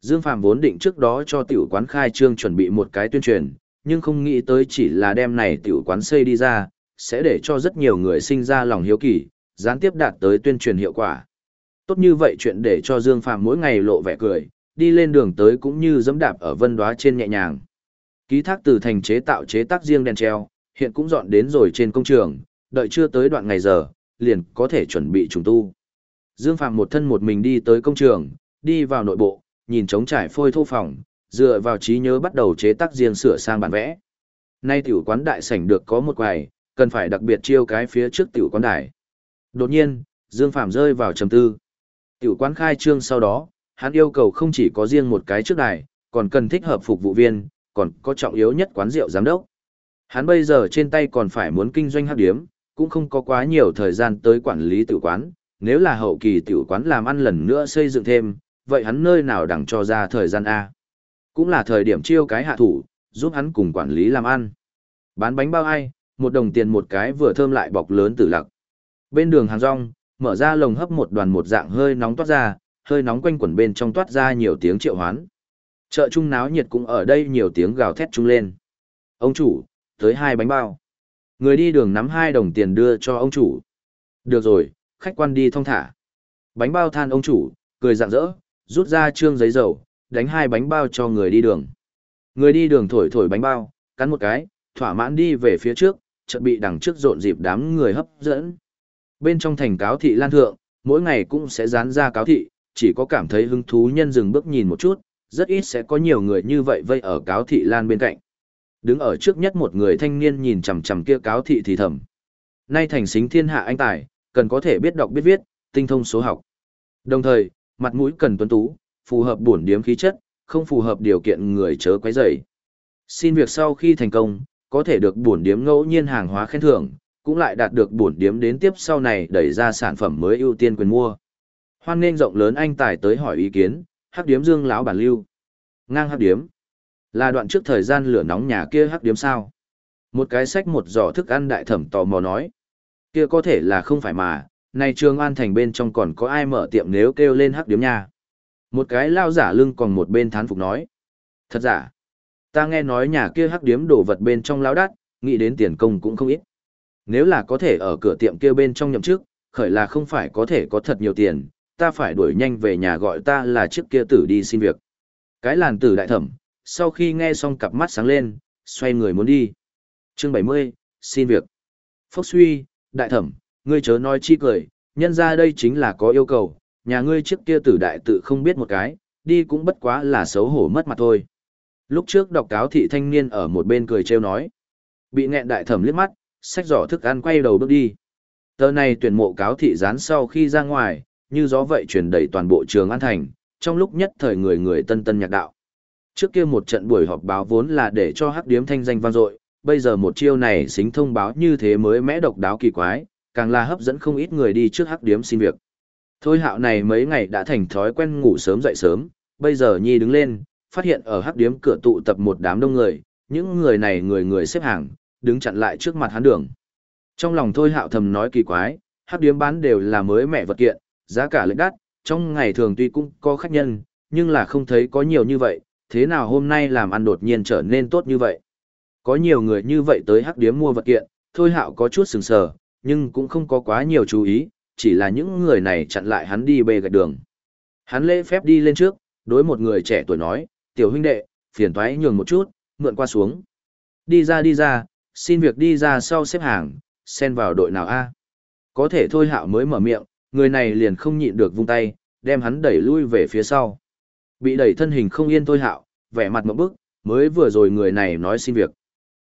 Dương Phạm vốn định trước đó cho tiểu quán khai trương chuẩn bị một cái tuyên truyền, nhưng không nghĩ tới chỉ là đem này tiểu quán xây đi ra, sẽ để cho rất nhiều người sinh ra lòng hiếu kỳ, gián tiếp đạt tới tuyên truyền hiệu quả. Tốt như vậy chuyện để cho Dương Phạm mỗi ngày lộ vẻ cười, đi lên đường tới cũng như dẫm đạp ở vân đóa trên nhẹ nhàng. Ký thác từ thành chế tạo chế tác riêng đèn treo, hiện cũng dọn đến rồi trên công trường, đợi chưa tới đoạn ngày giờ, liền có thể chuẩn bị trùng tu. Dương Phạm một thân một mình đi tới công trường, đi vào nội bộ, nhìn trống trải phôi thô phòng, dựa vào trí nhớ bắt đầu chế tác riêng sửa sang bản vẽ. Nay tiểu quán đại sảnh được có một quầy, cần phải đặc biệt chiêu cái phía trước tiểu quán đại. Đột nhiên, Dương Phạm rơi vào trầm tư. Tiểu quán khai trương sau đó, hắn yêu cầu không chỉ có riêng một cái trước đài, còn cần thích hợp phục vụ viên, còn có trọng yếu nhất quán rượu giám đốc. Hắn bây giờ trên tay còn phải muốn kinh doanh hấp điếm, cũng không có quá nhiều thời gian tới quản lý tử quán, nếu là hậu kỳ tiểu quán làm ăn lần nữa xây dựng thêm, vậy hắn nơi nào đẳng cho ra thời gian A. Cũng là thời điểm chiêu cái hạ thủ, giúp hắn cùng quản lý làm ăn. Bán bánh bao ai, một đồng tiền một cái vừa thơm lại bọc lớn tử lặc. Bên đường hàng rong, mở ra lồng hấp một đoàn một dạng hơi nóng toát ra, hơi nóng quanh quẩn bên trong toát ra nhiều tiếng triệu hoán. Chợ trung náo nhiệt cũng ở đây nhiều tiếng gào thét trung lên. Ông chủ, tới hai bánh bao. Người đi đường nắm hai đồng tiền đưa cho ông chủ. Được rồi, khách quan đi thong thả. Bánh bao than ông chủ, cười rạng rỡ, rút ra trương giấy dầu, đánh hai bánh bao cho người đi đường. Người đi đường thổi thổi bánh bao, cắn một cái, thỏa mãn đi về phía trước, chợt bị đằng trước rộn dịp đám người hấp dẫn. Bên trong thành cáo thị lan thượng, mỗi ngày cũng sẽ dán ra cáo thị, chỉ có cảm thấy hứng thú nhân dừng bước nhìn một chút, rất ít sẽ có nhiều người như vậy vây ở cáo thị lan bên cạnh. Đứng ở trước nhất một người thanh niên nhìn chằm chằm kia cáo thị thì thầm. Nay thành xính thiên hạ anh tài, cần có thể biết đọc biết viết, tinh thông số học. Đồng thời, mặt mũi cần tuấn tú, phù hợp bổn điếm khí chất, không phù hợp điều kiện người chớ quấy rầy. Xin việc sau khi thành công, có thể được bổn điếm ngẫu nhiên hàng hóa khen thưởng, cũng lại đạt được bổn điếm đến tiếp sau này đẩy ra sản phẩm mới ưu tiên quyền mua. Hoan nghênh rộng lớn anh tài tới hỏi ý kiến, hắc điếm dương lão bản lưu. Ngang hắc điếm. Là đoạn trước thời gian lửa nóng nhà kia hắc điếm sao? Một cái sách một giỏ thức ăn đại thẩm tò mò nói. Kia có thể là không phải mà, này trường an thành bên trong còn có ai mở tiệm nếu kêu lên hắc điếm nha. Một cái lao giả lưng còn một bên thán phục nói. Thật giả. Ta nghe nói nhà kia hắc điếm đổ vật bên trong lao đắt, nghĩ đến tiền công cũng không ít. Nếu là có thể ở cửa tiệm kia bên trong nhậm chức, khởi là không phải có thể có thật nhiều tiền, ta phải đuổi nhanh về nhà gọi ta là trước kia tử đi xin việc. Cái làn tử đại thẩm, sau khi nghe xong cặp mắt sáng lên, xoay người muốn đi. Chương 70, xin việc. Phốc suy, đại thẩm, ngươi chớ nói chi cười, nhân ra đây chính là có yêu cầu, nhà ngươi trước kia tử đại tự không biết một cái, đi cũng bất quá là xấu hổ mất mặt thôi. Lúc trước đọc cáo thị thanh niên ở một bên cười trêu nói. Bị nghẹn đại thẩm liếc mắt, sách giỏ thức ăn quay đầu bước đi. Tờ này tuyển mộ cáo thị dán sau khi ra ngoài, như gió vậy truyền đầy toàn bộ trường An Thành, trong lúc nhất thời người người tân tân nhạc đạo. Trước kia một trận buổi họp báo vốn là để cho hắc điếm thanh danh vang dội, bây giờ một chiêu này xính thông báo như thế mới mẽ độc đáo kỳ quái, càng là hấp dẫn không ít người đi trước hắc điếm xin việc. Thôi hạo này mấy ngày đã thành thói quen ngủ sớm dậy sớm, bây giờ nhi đứng lên, phát hiện ở hắc điếm cửa tụ tập một đám đông người, những người này người người xếp hàng, đứng chặn lại trước mặt hắn đường. Trong lòng thôi hạo thầm nói kỳ quái, hắc điếm bán đều là mới mẹ vật kiện, giá cả lệch đắt, trong ngày thường tuy cũng có khách nhân, nhưng là không thấy có nhiều như vậy, thế nào hôm nay làm ăn đột nhiên trở nên tốt như vậy. Có nhiều người như vậy tới hắc điếm mua vật kiện, thôi hạo có chút sừng sờ, nhưng cũng không có quá nhiều chú ý, chỉ là những người này chặn lại hắn đi bê gạch đường. Hắn lễ phép đi lên trước, đối một người trẻ tuổi nói, tiểu huynh đệ, phiền thoái nhường một chút, mượn qua xuống. Đi ra đi ra, xin việc đi ra sau xếp hàng, xen vào đội nào a Có thể thôi hạo mới mở miệng, người này liền không nhịn được vung tay, đem hắn đẩy lui về phía sau. Bị đẩy thân hình không yên thôi hạo, vẻ mặt một bức, mới vừa rồi người này nói xin việc.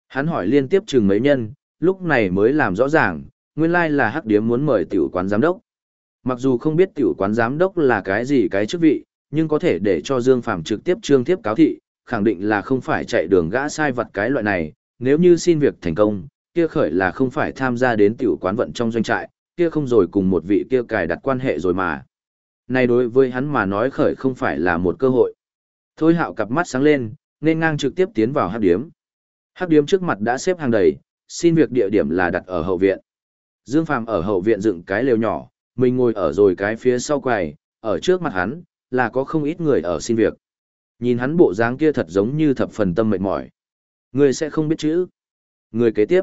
Hắn hỏi liên tiếp chừng mấy nhân, lúc này mới làm rõ ràng, nguyên lai là hắc điếm muốn mời tiểu quán giám đốc. Mặc dù không biết tiểu quán giám đốc là cái gì cái chức vị, nhưng có thể để cho Dương Phàm trực tiếp trương tiếp cáo thị, khẳng định là không phải chạy đường gã sai vật cái loại này, nếu như xin việc thành công, kia khởi là không phải tham gia đến tiểu quán vận trong doanh trại, kia không rồi cùng một vị kia cài đặt quan hệ rồi mà. Này đối với hắn mà nói khởi không phải là một cơ hội. Thôi hạo cặp mắt sáng lên, nên ngang trực tiếp tiến vào hắc điếm. Hắc điếm trước mặt đã xếp hàng đầy, xin việc địa điểm là đặt ở hậu viện. Dương Phàm ở hậu viện dựng cái lều nhỏ, mình ngồi ở rồi cái phía sau quầy, ở trước mặt hắn, là có không ít người ở xin việc. Nhìn hắn bộ dáng kia thật giống như thập phần tâm mệt mỏi. Người sẽ không biết chữ. Người kế tiếp.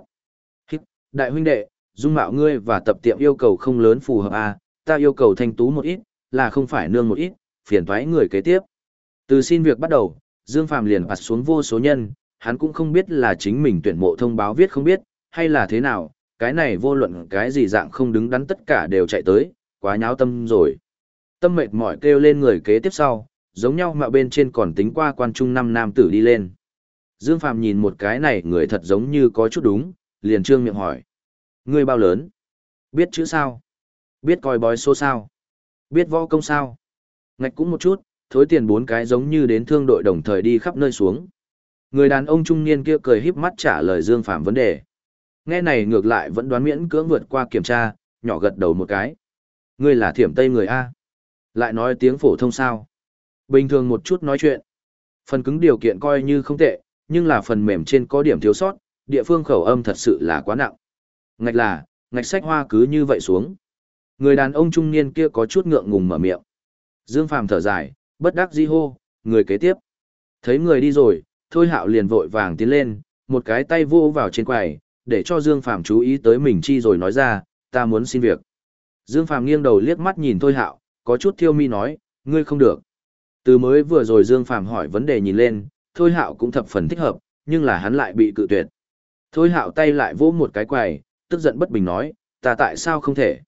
đại huynh đệ, dung mạo ngươi và tập tiệm yêu cầu không lớn phù hợp à, ta yêu cầu thanh tú một ít, là không phải nương một ít, phiền thoái người kế tiếp. Từ xin việc bắt đầu, Dương Phàm liền bật xuống vô số nhân, hắn cũng không biết là chính mình tuyển mộ thông báo viết không biết, hay là thế nào, cái này vô luận cái gì dạng không đứng đắn tất cả đều chạy tới, quá nháo tâm rồi. Tâm mệt mỏi kêu lên người kế tiếp sau, giống nhau mà bên trên còn tính qua quan trung năm nam tử đi lên. Dương Phàm nhìn một cái này người thật giống như có chút đúng, liền trương miệng hỏi. Ngươi bao lớn? Biết chữ sao? Biết coi bói số sao? Biết võ công sao? Ngạch cũng một chút, thối tiền bốn cái giống như đến thương đội đồng thời đi khắp nơi xuống. Người đàn ông trung niên kia cười híp mắt trả lời Dương Phạm vấn đề. Nghe này ngược lại vẫn đoán miễn cưỡng vượt qua kiểm tra, nhỏ gật đầu một cái. Ngươi là thiểm tây người A. Lại nói tiếng phổ thông sao. Bình thường một chút nói chuyện. Phần cứng điều kiện coi như không tệ, nhưng là phần mềm trên có điểm thiếu sót, địa phương khẩu âm thật sự là quá nặng. Ngạch là, ngạch sách hoa cứ như vậy xuống. Người đàn ông trung niên kia có chút ngượng ngùng mở miệng. Dương Phàm thở dài, bất đắc dĩ hô, người kế tiếp. Thấy người đi rồi, Thôi Hạo liền vội vàng tiến lên, một cái tay vô vào trên quầy, để cho Dương Phàm chú ý tới mình chi rồi nói ra, ta muốn xin việc. Dương Phàm nghiêng đầu liếc mắt nhìn Thôi Hạo, có chút thiêu mi nói, ngươi không được. Từ mới vừa rồi Dương Phàm hỏi vấn đề nhìn lên, Thôi Hạo cũng thập phần thích hợp, nhưng là hắn lại bị cự tuyệt. Thôi Hạo tay lại vỗ một cái quầy, tức giận bất bình nói, ta tại sao không thể?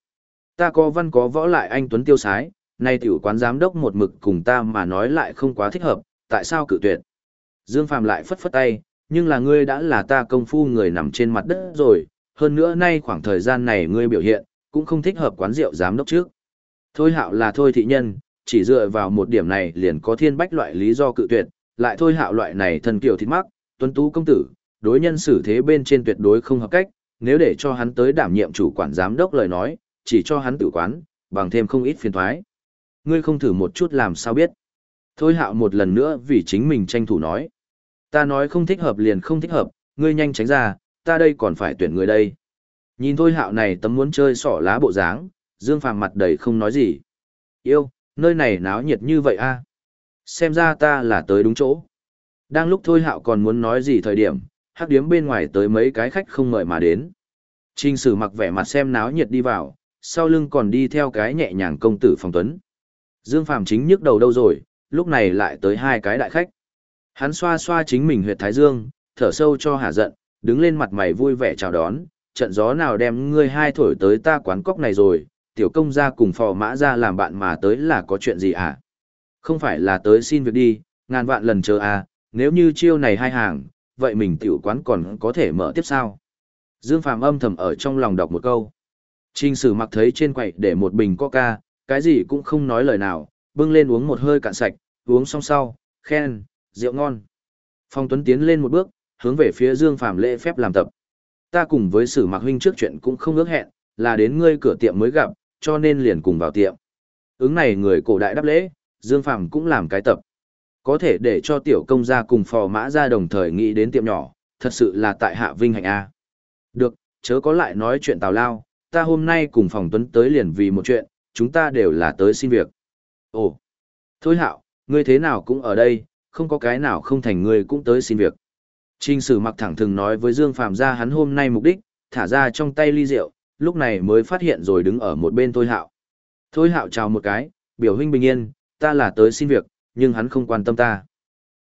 Ta có văn có võ lại anh Tuấn tiêu sái, nay tiểu quán giám đốc một mực cùng ta mà nói lại không quá thích hợp, tại sao cự tuyệt? Dương Phàm lại phất phất tay, nhưng là ngươi đã là ta công phu người nằm trên mặt đất rồi, hơn nữa nay khoảng thời gian này ngươi biểu hiện, cũng không thích hợp quán rượu giám đốc trước. Thôi hạo là thôi thị nhân, chỉ dựa vào một điểm này liền có thiên bách loại lý do cự tuyệt, lại thôi hạo loại này thần kiểu thịt mắc, tuấn tú công tử, đối nhân xử thế bên trên tuyệt đối không hợp cách, nếu để cho hắn tới đảm nhiệm chủ quản giám đốc lời nói, chỉ cho hắn tự quán, bằng thêm không ít phiền thoái. Ngươi không thử một chút làm sao biết. Thôi hạo một lần nữa vì chính mình tranh thủ nói. Ta nói không thích hợp liền không thích hợp, ngươi nhanh tránh ra, ta đây còn phải tuyển người đây. Nhìn thôi hạo này tấm muốn chơi sỏ lá bộ dáng, Dương Phàm mặt đầy không nói gì. Yêu, nơi này náo nhiệt như vậy a Xem ra ta là tới đúng chỗ. Đang lúc thôi hạo còn muốn nói gì thời điểm, hắc điếm bên ngoài tới mấy cái khách không mời mà đến. Trình sử mặc vẻ mặt xem náo nhiệt đi vào, sau lưng còn đi theo cái nhẹ nhàng công tử phong tuấn. Dương Phàm chính nhức đầu đâu rồi, lúc này lại tới hai cái đại khách. Hắn xoa xoa chính mình huyệt thái dương, thở sâu cho hả giận, đứng lên mặt mày vui vẻ chào đón, trận gió nào đem ngươi hai thổi tới ta quán cốc này rồi, tiểu công gia cùng phò mã ra làm bạn mà tới là có chuyện gì à? Không phải là tới xin việc đi, ngàn vạn lần chờ à, nếu như chiêu này hai hàng, vậy mình tiểu quán còn có thể mở tiếp sao? Dương Phàm âm thầm ở trong lòng đọc một câu. Trình sử mặc thấy trên quầy để một bình coca, cái gì cũng không nói lời nào, bưng lên uống một hơi cạn sạch, uống xong sau, khen, rượu ngon. Phong Tuấn tiến lên một bước, hướng về phía Dương Phàm lễ phép làm tập. Ta cùng với Sử Mạc huynh trước chuyện cũng không ước hẹn, là đến ngươi cửa tiệm mới gặp, cho nên liền cùng vào tiệm. Ứng này người cổ đại đáp lễ, Dương Phàm cũng làm cái tập. Có thể để cho tiểu công gia cùng phò mã ra đồng thời nghĩ đến tiệm nhỏ, thật sự là tại hạ vinh hạnh a. Được, chớ có lại nói chuyện tào lao, ta hôm nay cùng phòng tuấn tới liền vì một chuyện, chúng ta đều là tới xin việc. Ồ, thôi hạo, ngươi thế nào cũng ở đây, không có cái nào không thành ngươi cũng tới xin việc. Trình sử mặc thẳng thừng nói với Dương Phạm ra hắn hôm nay mục đích, thả ra trong tay ly rượu, lúc này mới phát hiện rồi đứng ở một bên Thôi Hạo. Thôi Hạo chào một cái, biểu huynh bình yên, ta là tới xin việc, nhưng hắn không quan tâm ta.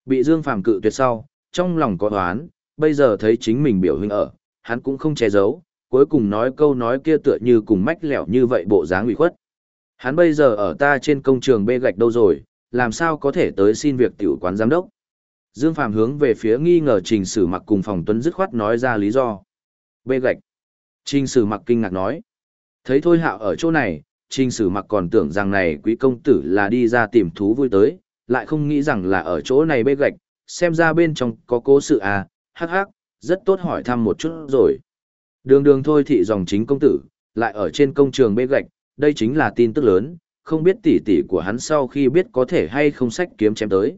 Bị Dương Phạm cự tuyệt sau, trong lòng có đoán, bây giờ thấy chính mình biểu huynh ở, hắn cũng không che giấu, cuối cùng nói câu nói kia tựa như cùng mách lẻo như vậy bộ dáng ủy khuất. Hắn bây giờ ở ta trên công trường bê gạch đâu rồi, làm sao có thể tới xin việc tiểu quán giám đốc. Dương Phạm hướng về phía nghi ngờ Trình Sử Mặc cùng Phòng Tuấn dứt khoát nói ra lý do. Bê gạch. Trình Sử Mặc kinh ngạc nói. Thấy Thôi Hạo ở chỗ này, Trình Sử Mặc còn tưởng rằng này quý công tử là đi ra tìm thú vui tới, lại không nghĩ rằng là ở chỗ này bê gạch, xem ra bên trong có cố sự à, hắc hắc, rất tốt hỏi thăm một chút rồi. Đường đường thôi thị dòng chính công tử, lại ở trên công trường bê gạch, đây chính là tin tức lớn, không biết tỷ tỷ của hắn sau khi biết có thể hay không sách kiếm chém tới.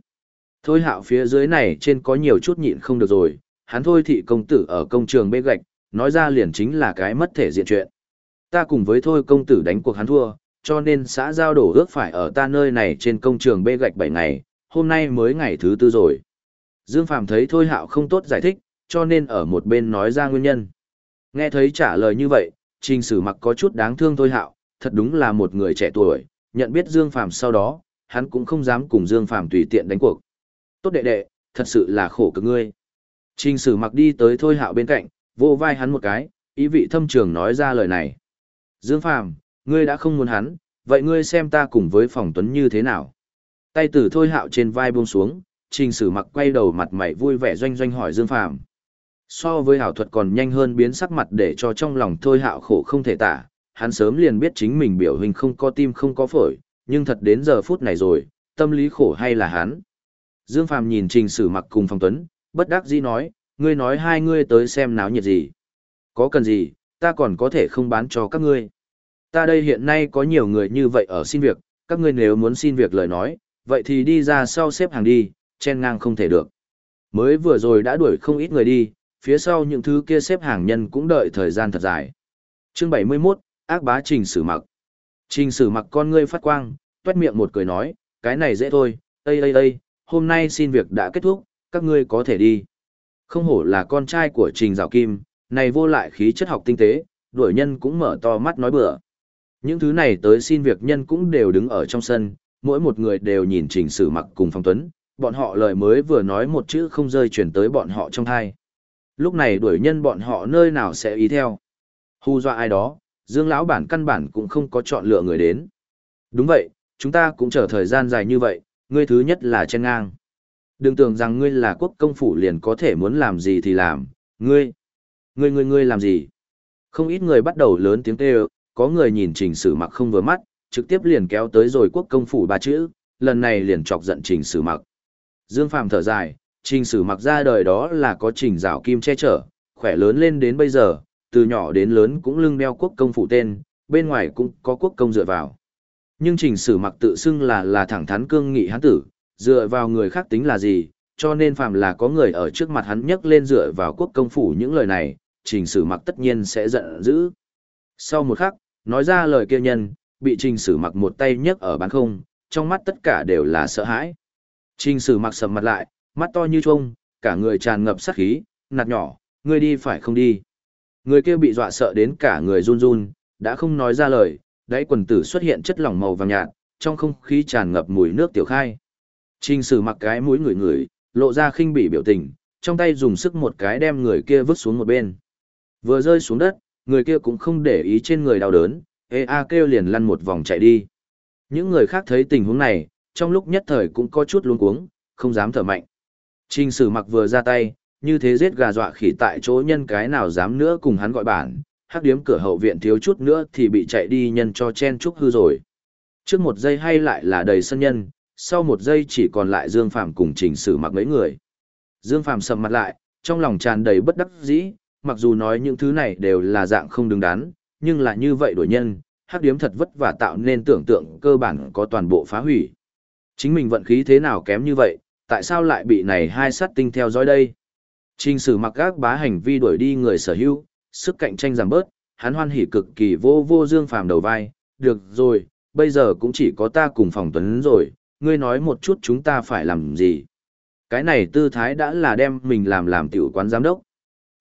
Thôi hạo phía dưới này trên có nhiều chút nhịn không được rồi, hắn thôi thị công tử ở công trường bê gạch, nói ra liền chính là cái mất thể diện chuyện. Ta cùng với thôi công tử đánh cuộc hắn thua, cho nên xã giao đổ ước phải ở ta nơi này trên công trường bê gạch 7 ngày, hôm nay mới ngày thứ tư rồi. Dương Phàm thấy thôi hạo không tốt giải thích, cho nên ở một bên nói ra nguyên nhân. Nghe thấy trả lời như vậy, trình sử mặc có chút đáng thương thôi hạo, thật đúng là một người trẻ tuổi, nhận biết Dương Phàm sau đó, hắn cũng không dám cùng Dương Phàm tùy tiện đánh cuộc. Tốt đệ đệ, thật sự là khổ cực ngươi. Trình sử mặc đi tới thôi hạo bên cạnh, vô vai hắn một cái, ý vị thâm trường nói ra lời này. Dương Phàm, ngươi đã không muốn hắn, vậy ngươi xem ta cùng với phòng tuấn như thế nào? Tay tử thôi hạo trên vai buông xuống, trình sử mặc quay đầu mặt mày vui vẻ doanh doanh hỏi Dương Phàm So với hảo thuật còn nhanh hơn biến sắc mặt để cho trong lòng thôi hạo khổ không thể tả, hắn sớm liền biết chính mình biểu hình không có tim không có phổi, nhưng thật đến giờ phút này rồi, tâm lý khổ hay là hắn. Dương Phàm nhìn trình sử mặc cùng phong tuấn, bất đắc dĩ nói, ngươi nói hai ngươi tới xem náo nhiệt gì. Có cần gì, ta còn có thể không bán cho các ngươi. Ta đây hiện nay có nhiều người như vậy ở xin việc, các ngươi nếu muốn xin việc lời nói, vậy thì đi ra sau xếp hàng đi, chen ngang không thể được. Mới vừa rồi đã đuổi không ít người đi, phía sau những thứ kia xếp hàng nhân cũng đợi thời gian thật dài. Chương 71, ác bá trình sử mặc. Trình sử mặc con ngươi phát quang, tuét miệng một cười nói, cái này dễ thôi, ây ây ây, hôm nay xin việc đã kết thúc, các ngươi có thể đi. Không hổ là con trai của trình rào kim, này vô lại khí chất học tinh tế, đuổi nhân cũng mở to mắt nói bừa. Những thứ này tới xin việc nhân cũng đều đứng ở trong sân, mỗi một người đều nhìn trình sử mặc cùng phong tuấn, bọn họ lời mới vừa nói một chữ không rơi chuyển tới bọn họ trong thai. Lúc này đuổi nhân bọn họ nơi nào sẽ ý theo. Hù dọa ai đó, Dương lão bản căn bản cũng không có chọn lựa người đến. Đúng vậy, chúng ta cũng chờ thời gian dài như vậy, ngươi thứ nhất là chen ngang. Đừng tưởng rằng ngươi là quốc công phủ liền có thể muốn làm gì thì làm, ngươi, ngươi ngươi ngươi làm gì. Không ít người bắt đầu lớn tiếng kêu, có người nhìn trình sử mặc không vừa mắt, trực tiếp liền kéo tới rồi quốc công phủ ba chữ, lần này liền chọc giận trình sử mặc. Dương Phàm thở dài, trình sử mặc ra đời đó là có trình rào kim che chở, khỏe lớn lên đến bây giờ, từ nhỏ đến lớn cũng lưng đeo quốc công phủ tên, bên ngoài cũng có quốc công dựa vào. Nhưng trình sử mặc tự xưng là là thẳng thắn cương nghị hán tử, dựa vào người khác tính là gì, cho nên phàm là có người ở trước mặt hắn nhấc lên dựa vào quốc công phủ những lời này, trình sử mặc tất nhiên sẽ giận dữ. Sau một khắc, nói ra lời kia nhân, bị trình sử mặc một tay nhấc ở bán không, trong mắt tất cả đều là sợ hãi. Trình sử mặc sầm mặt lại, mắt to như trông, cả người tràn ngập sát khí, nạt nhỏ, ngươi đi phải không đi. Người kia bị dọa sợ đến cả người run run, đã không nói ra lời, đáy quần tử xuất hiện chất lỏng màu vàng nhạt, trong không khí tràn ngập mùi nước tiểu khai. Trình sử mặc cái mũi người người, lộ ra khinh bỉ biểu tình, trong tay dùng sức một cái đem người kia vứt xuống một bên. Vừa rơi xuống đất, người kia cũng không để ý trên người đau đớn, ê a kêu liền lăn một vòng chạy đi. Những người khác thấy tình huống này, trong lúc nhất thời cũng có chút luống cuống, không dám thở mạnh. Trình sử mặc vừa ra tay, như thế giết gà dọa khỉ tại chỗ nhân cái nào dám nữa cùng hắn gọi bản, hắc điếm cửa hậu viện thiếu chút nữa thì bị chạy đi nhân cho chen chúc hư rồi. Trước một giây hay lại là đầy sân nhân, sau một giây chỉ còn lại Dương Phàm cùng trình sử mặc mấy người. Dương Phàm sầm mặt lại, trong lòng tràn đầy bất đắc dĩ, mặc dù nói những thứ này đều là dạng không đứng đắn, nhưng là như vậy đổi nhân, hắc điếm thật vất vả tạo nên tưởng tượng cơ bản có toàn bộ phá hủy. Chính mình vận khí thế nào kém như vậy, tại sao lại bị này hai sát tinh theo dõi đây? Trình sử mặc gác bá hành vi đuổi đi người sở hữu, sức cạnh tranh giảm bớt, hắn hoan hỉ cực kỳ vô vô dương phàm đầu vai, được rồi, bây giờ cũng chỉ có ta cùng phòng tuấn rồi, ngươi nói một chút chúng ta phải làm gì. Cái này tư thái đã là đem mình làm làm tiểu quán giám đốc.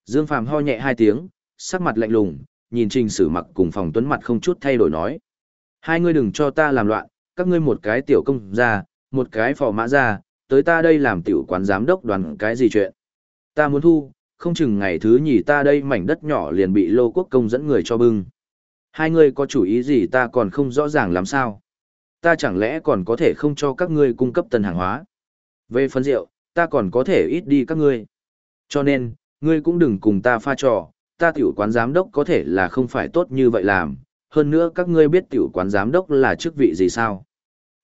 Dương phàm ho nhẹ hai tiếng, sắc mặt lạnh lùng, nhìn trình sử mặc cùng phòng tuấn mặt không chút thay đổi nói. Hai ngươi đừng cho ta làm loạn, các ngươi một cái tiểu công ra, một cái phò mã ra, tới ta đây làm tiểu quán giám đốc đoàn cái gì chuyện. Ta muốn thu, không chừng ngày thứ nhì ta đây mảnh đất nhỏ liền bị lô quốc công dẫn người cho bưng. Hai người có chủ ý gì ta còn không rõ ràng làm sao. Ta chẳng lẽ còn có thể không cho các ngươi cung cấp tần hàng hóa. Về phân rượu, ta còn có thể ít đi các ngươi. Cho nên, ngươi cũng đừng cùng ta pha trò, ta tiểu quán giám đốc có thể là không phải tốt như vậy làm, hơn nữa các ngươi biết tiểu quán giám đốc là chức vị gì sao.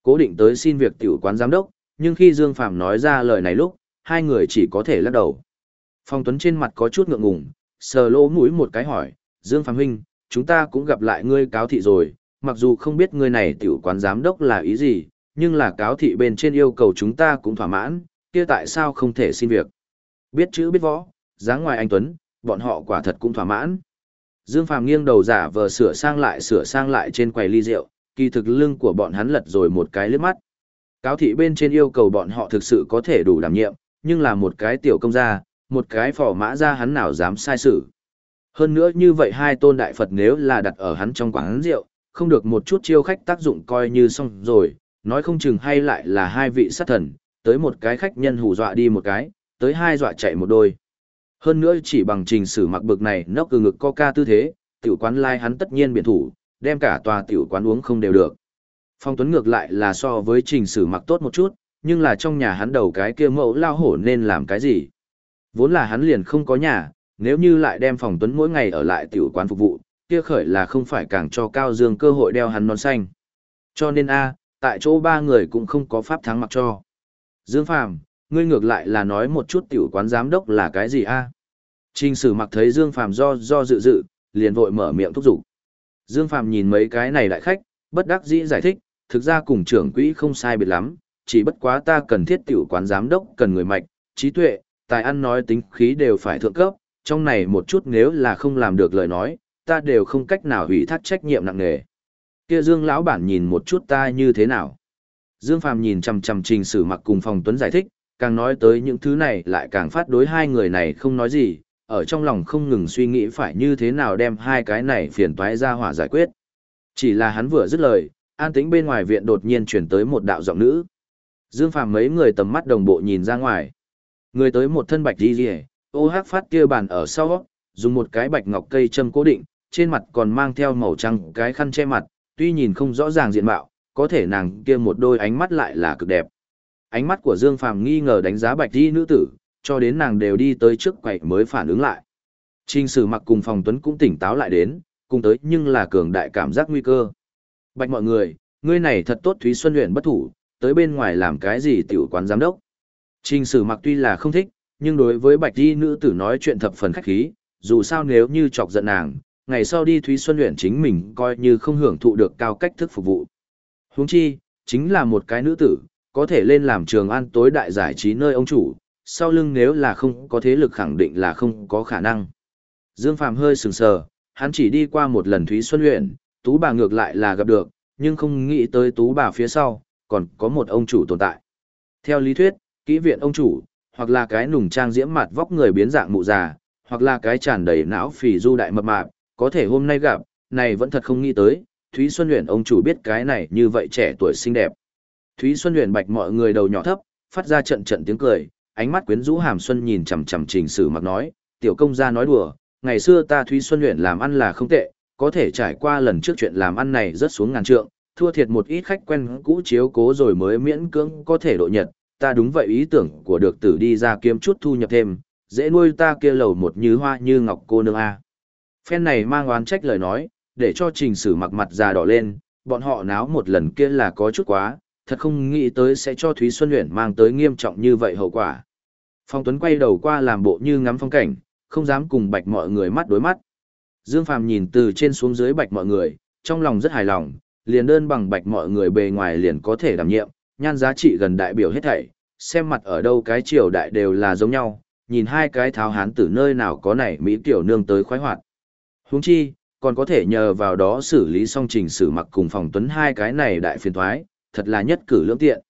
Cố định tới xin việc tiểu quán giám đốc, nhưng khi Dương Phạm nói ra lời này lúc, hai người chỉ có thể lắc đầu. Phong Tuấn trên mặt có chút ngượng ngùng, sờ lỗ mũi một cái hỏi, Dương Phạm Huynh, chúng ta cũng gặp lại ngươi cáo thị rồi, mặc dù không biết ngươi này tiểu quán giám đốc là ý gì, nhưng là cáo thị bên trên yêu cầu chúng ta cũng thỏa mãn, kia tại sao không thể xin việc. Biết chữ biết võ, dáng ngoài anh Tuấn, bọn họ quả thật cũng thỏa mãn. Dương Phàm nghiêng đầu giả vờ sửa sang lại sửa sang lại trên quầy ly rượu, kỳ thực lưng của bọn hắn lật rồi một cái lướt mắt. Cáo thị bên trên yêu cầu bọn họ thực sự có thể đủ đảm nhiệm, nhưng là một cái tiểu công gia, một cái phò mã ra hắn nào dám sai sự. Hơn nữa như vậy hai tôn đại Phật nếu là đặt ở hắn trong quán rượu, không được một chút chiêu khách tác dụng coi như xong rồi, nói không chừng hay lại là hai vị sát thần, tới một cái khách nhân hù dọa đi một cái, tới hai dọa chạy một đôi. Hơn nữa chỉ bằng trình sử mặc bực này nốc cư ngực coca tư thế, tiểu quán lai hắn tất nhiên biện thủ, đem cả tòa tiểu quán uống không đều được. Phong Tuấn ngược lại là so với trình sử mặc tốt một chút, nhưng là trong nhà hắn đầu cái kia mẫu lao hổ nên làm cái gì. Vốn là hắn liền không có nhà, nếu như lại đem Phong Tuấn mỗi ngày ở lại tiểu quán phục vụ, kia khởi là không phải càng cho Cao Dương cơ hội đeo hắn nón xanh. Cho nên a, tại chỗ ba người cũng không có pháp thắng mặc cho. Dương Phàm, ngươi ngược lại là nói một chút tiểu quán giám đốc là cái gì a? Trình sử mặc thấy Dương Phàm do do dự dự, liền vội mở miệng thúc giục. Dương Phàm nhìn mấy cái này đại khách, bất đắc dĩ giải thích, thực ra cùng trưởng quỹ không sai biệt lắm, chỉ bất quá ta cần thiết tiểu quán giám đốc cần người mạch, trí tuệ, tài ăn nói tính khí đều phải thượng cấp, trong này một chút nếu là không làm được lời nói, ta đều không cách nào hủy thác trách nhiệm nặng nề. Kia Dương lão bản nhìn một chút ta như thế nào? Dương Phàm nhìn chằm chằm Trình Sử Mặc cùng Phòng Tuấn giải thích, càng nói tới những thứ này lại càng phát đối hai người này không nói gì, ở trong lòng không ngừng suy nghĩ phải như thế nào đem hai cái này phiền toái ra hỏa giải quyết. Chỉ là hắn vừa dứt lời, an tĩnh bên ngoài viện đột nhiên chuyển tới một đạo giọng nữ. Dương Phàm mấy người tầm mắt đồng bộ nhìn ra ngoài. Người tới một thân bạch đi rỉ, ô hát phát kia bàn ở sau, dùng một cái bạch ngọc cây châm cố định, trên mặt còn mang theo màu trắng cái khăn che mặt, tuy nhìn không rõ ràng diện mạo, có thể nàng kia một đôi ánh mắt lại là cực đẹp. Ánh mắt của Dương Phàm nghi ngờ đánh giá bạch đi nữ tử, cho đến nàng đều đi tới trước quầy mới phản ứng lại. Trình sử mặc cùng phòng tuấn cũng tỉnh táo lại đến, cùng tới nhưng là cường đại cảm giác nguy cơ. Bạch mọi người, ngươi này thật tốt Thúy Xuân luyện bất thủ, tới bên ngoài làm cái gì tiểu quán giám đốc. Trình sử mặc tuy là không thích, nhưng đối với bạch đi nữ tử nói chuyện thập phần khách khí, dù sao nếu như chọc giận nàng, ngày sau đi Thúy Xuân luyện chính mình coi như không hưởng thụ được cao cách thức phục vụ. Huống chi, chính là một cái nữ tử, có thể lên làm trường an tối đại giải trí nơi ông chủ, sau lưng nếu là không có thế lực khẳng định là không có khả năng. Dương Phàm hơi sừng sờ, hắn chỉ đi qua một lần Thúy Xuân luyện, tú bà ngược lại là gặp được, nhưng không nghĩ tới tú bà phía sau, còn có một ông chủ tồn tại. Theo lý thuyết, kỹ viện ông chủ, hoặc là cái nùng trang diễm mặt vóc người biến dạng mụ già, hoặc là cái tràn đầy não phì du đại mập mạp, có thể hôm nay gặp, này vẫn thật không nghĩ tới, Thúy Xuân Huyền ông chủ biết cái này như vậy trẻ tuổi xinh đẹp. Thúy Xuân Huyền bạch mọi người đầu nhỏ thấp, phát ra trận trận tiếng cười, ánh mắt quyến rũ hàm xuân nhìn chằm chằm Trình Sử Mặc nói, "Tiểu công gia nói đùa, ngày xưa ta Thúy Xuân Huyền làm ăn là không tệ, có thể trải qua lần trước chuyện làm ăn này rất xuống ngàn trượng, thua thiệt một ít khách quen cũ chiếu cố rồi mới miễn cưỡng có thể độ nhật, ta đúng vậy ý tưởng của được tử đi ra kiếm chút thu nhập thêm, dễ nuôi ta kia lầu một như hoa như ngọc cô nương a." Phen này mang oán trách lời nói, để cho trình sử mặc mặt già đỏ lên, bọn họ náo một lần kia là có chút quá, thật không nghĩ tới sẽ cho Thúy Xuân Nguyễn mang tới nghiêm trọng như vậy hậu quả. Phong Tuấn quay đầu qua làm bộ như ngắm phong cảnh, không dám cùng bạch mọi người mắt đối mắt. Dương Phàm nhìn từ trên xuống dưới bạch mọi người, trong lòng rất hài lòng, liền đơn bằng bạch mọi người bề ngoài liền có thể đảm nhiệm, nhan giá trị gần đại biểu hết thảy, xem mặt ở đâu cái triều đại đều là giống nhau, nhìn hai cái tháo hán từ nơi nào có này Mỹ tiểu nương tới khoái hoạt. Huống chi, còn có thể nhờ vào đó xử lý xong trình xử mặc cùng phòng tuấn hai cái này đại phiền thoái, thật là nhất cử lưỡng tiện.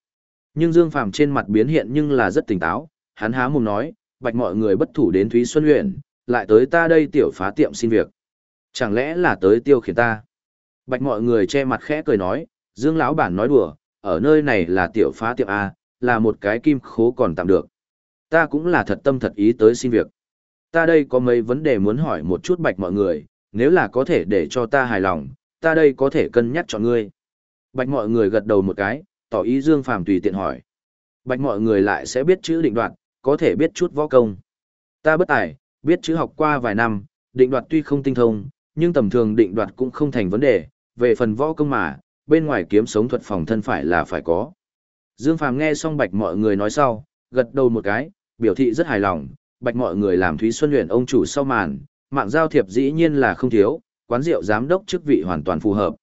Nhưng Dương Phàm trên mặt biến hiện nhưng là rất tỉnh táo, hắn há mồm nói, bạch mọi người bất thủ đến Thúy Xuân huyện, lại tới ta đây tiểu phá tiệm xin việc. Chẳng lẽ là tới tiêu khiển ta? Bạch mọi người che mặt khẽ cười nói, Dương lão bản nói đùa, ở nơi này là tiểu phá tiệm A, là một cái kim khố còn tạm được. Ta cũng là thật tâm thật ý tới xin việc. Ta đây có mấy vấn đề muốn hỏi một chút bạch mọi người, nếu là có thể để cho ta hài lòng, ta đây có thể cân nhắc chọn ngươi. Bạch mọi người gật đầu một cái, tỏ ý Dương Phàm tùy tiện hỏi. Bạch mọi người lại sẽ biết chữ định đoạt, có thể biết chút võ công. Ta bất tài, biết chữ học qua vài năm, định đoạt tuy không tinh thông, nhưng tầm thường định đoạt cũng không thành vấn đề, về phần võ công mà, bên ngoài kiếm sống thuật phòng thân phải là phải có. Dương Phàm nghe xong bạch mọi người nói sau, gật đầu một cái, biểu thị rất hài lòng, bạch mọi người làm Thúy Xuân luyện ông chủ sau màn, mạng giao thiệp dĩ nhiên là không thiếu, quán rượu giám đốc chức vị hoàn toàn phù hợp,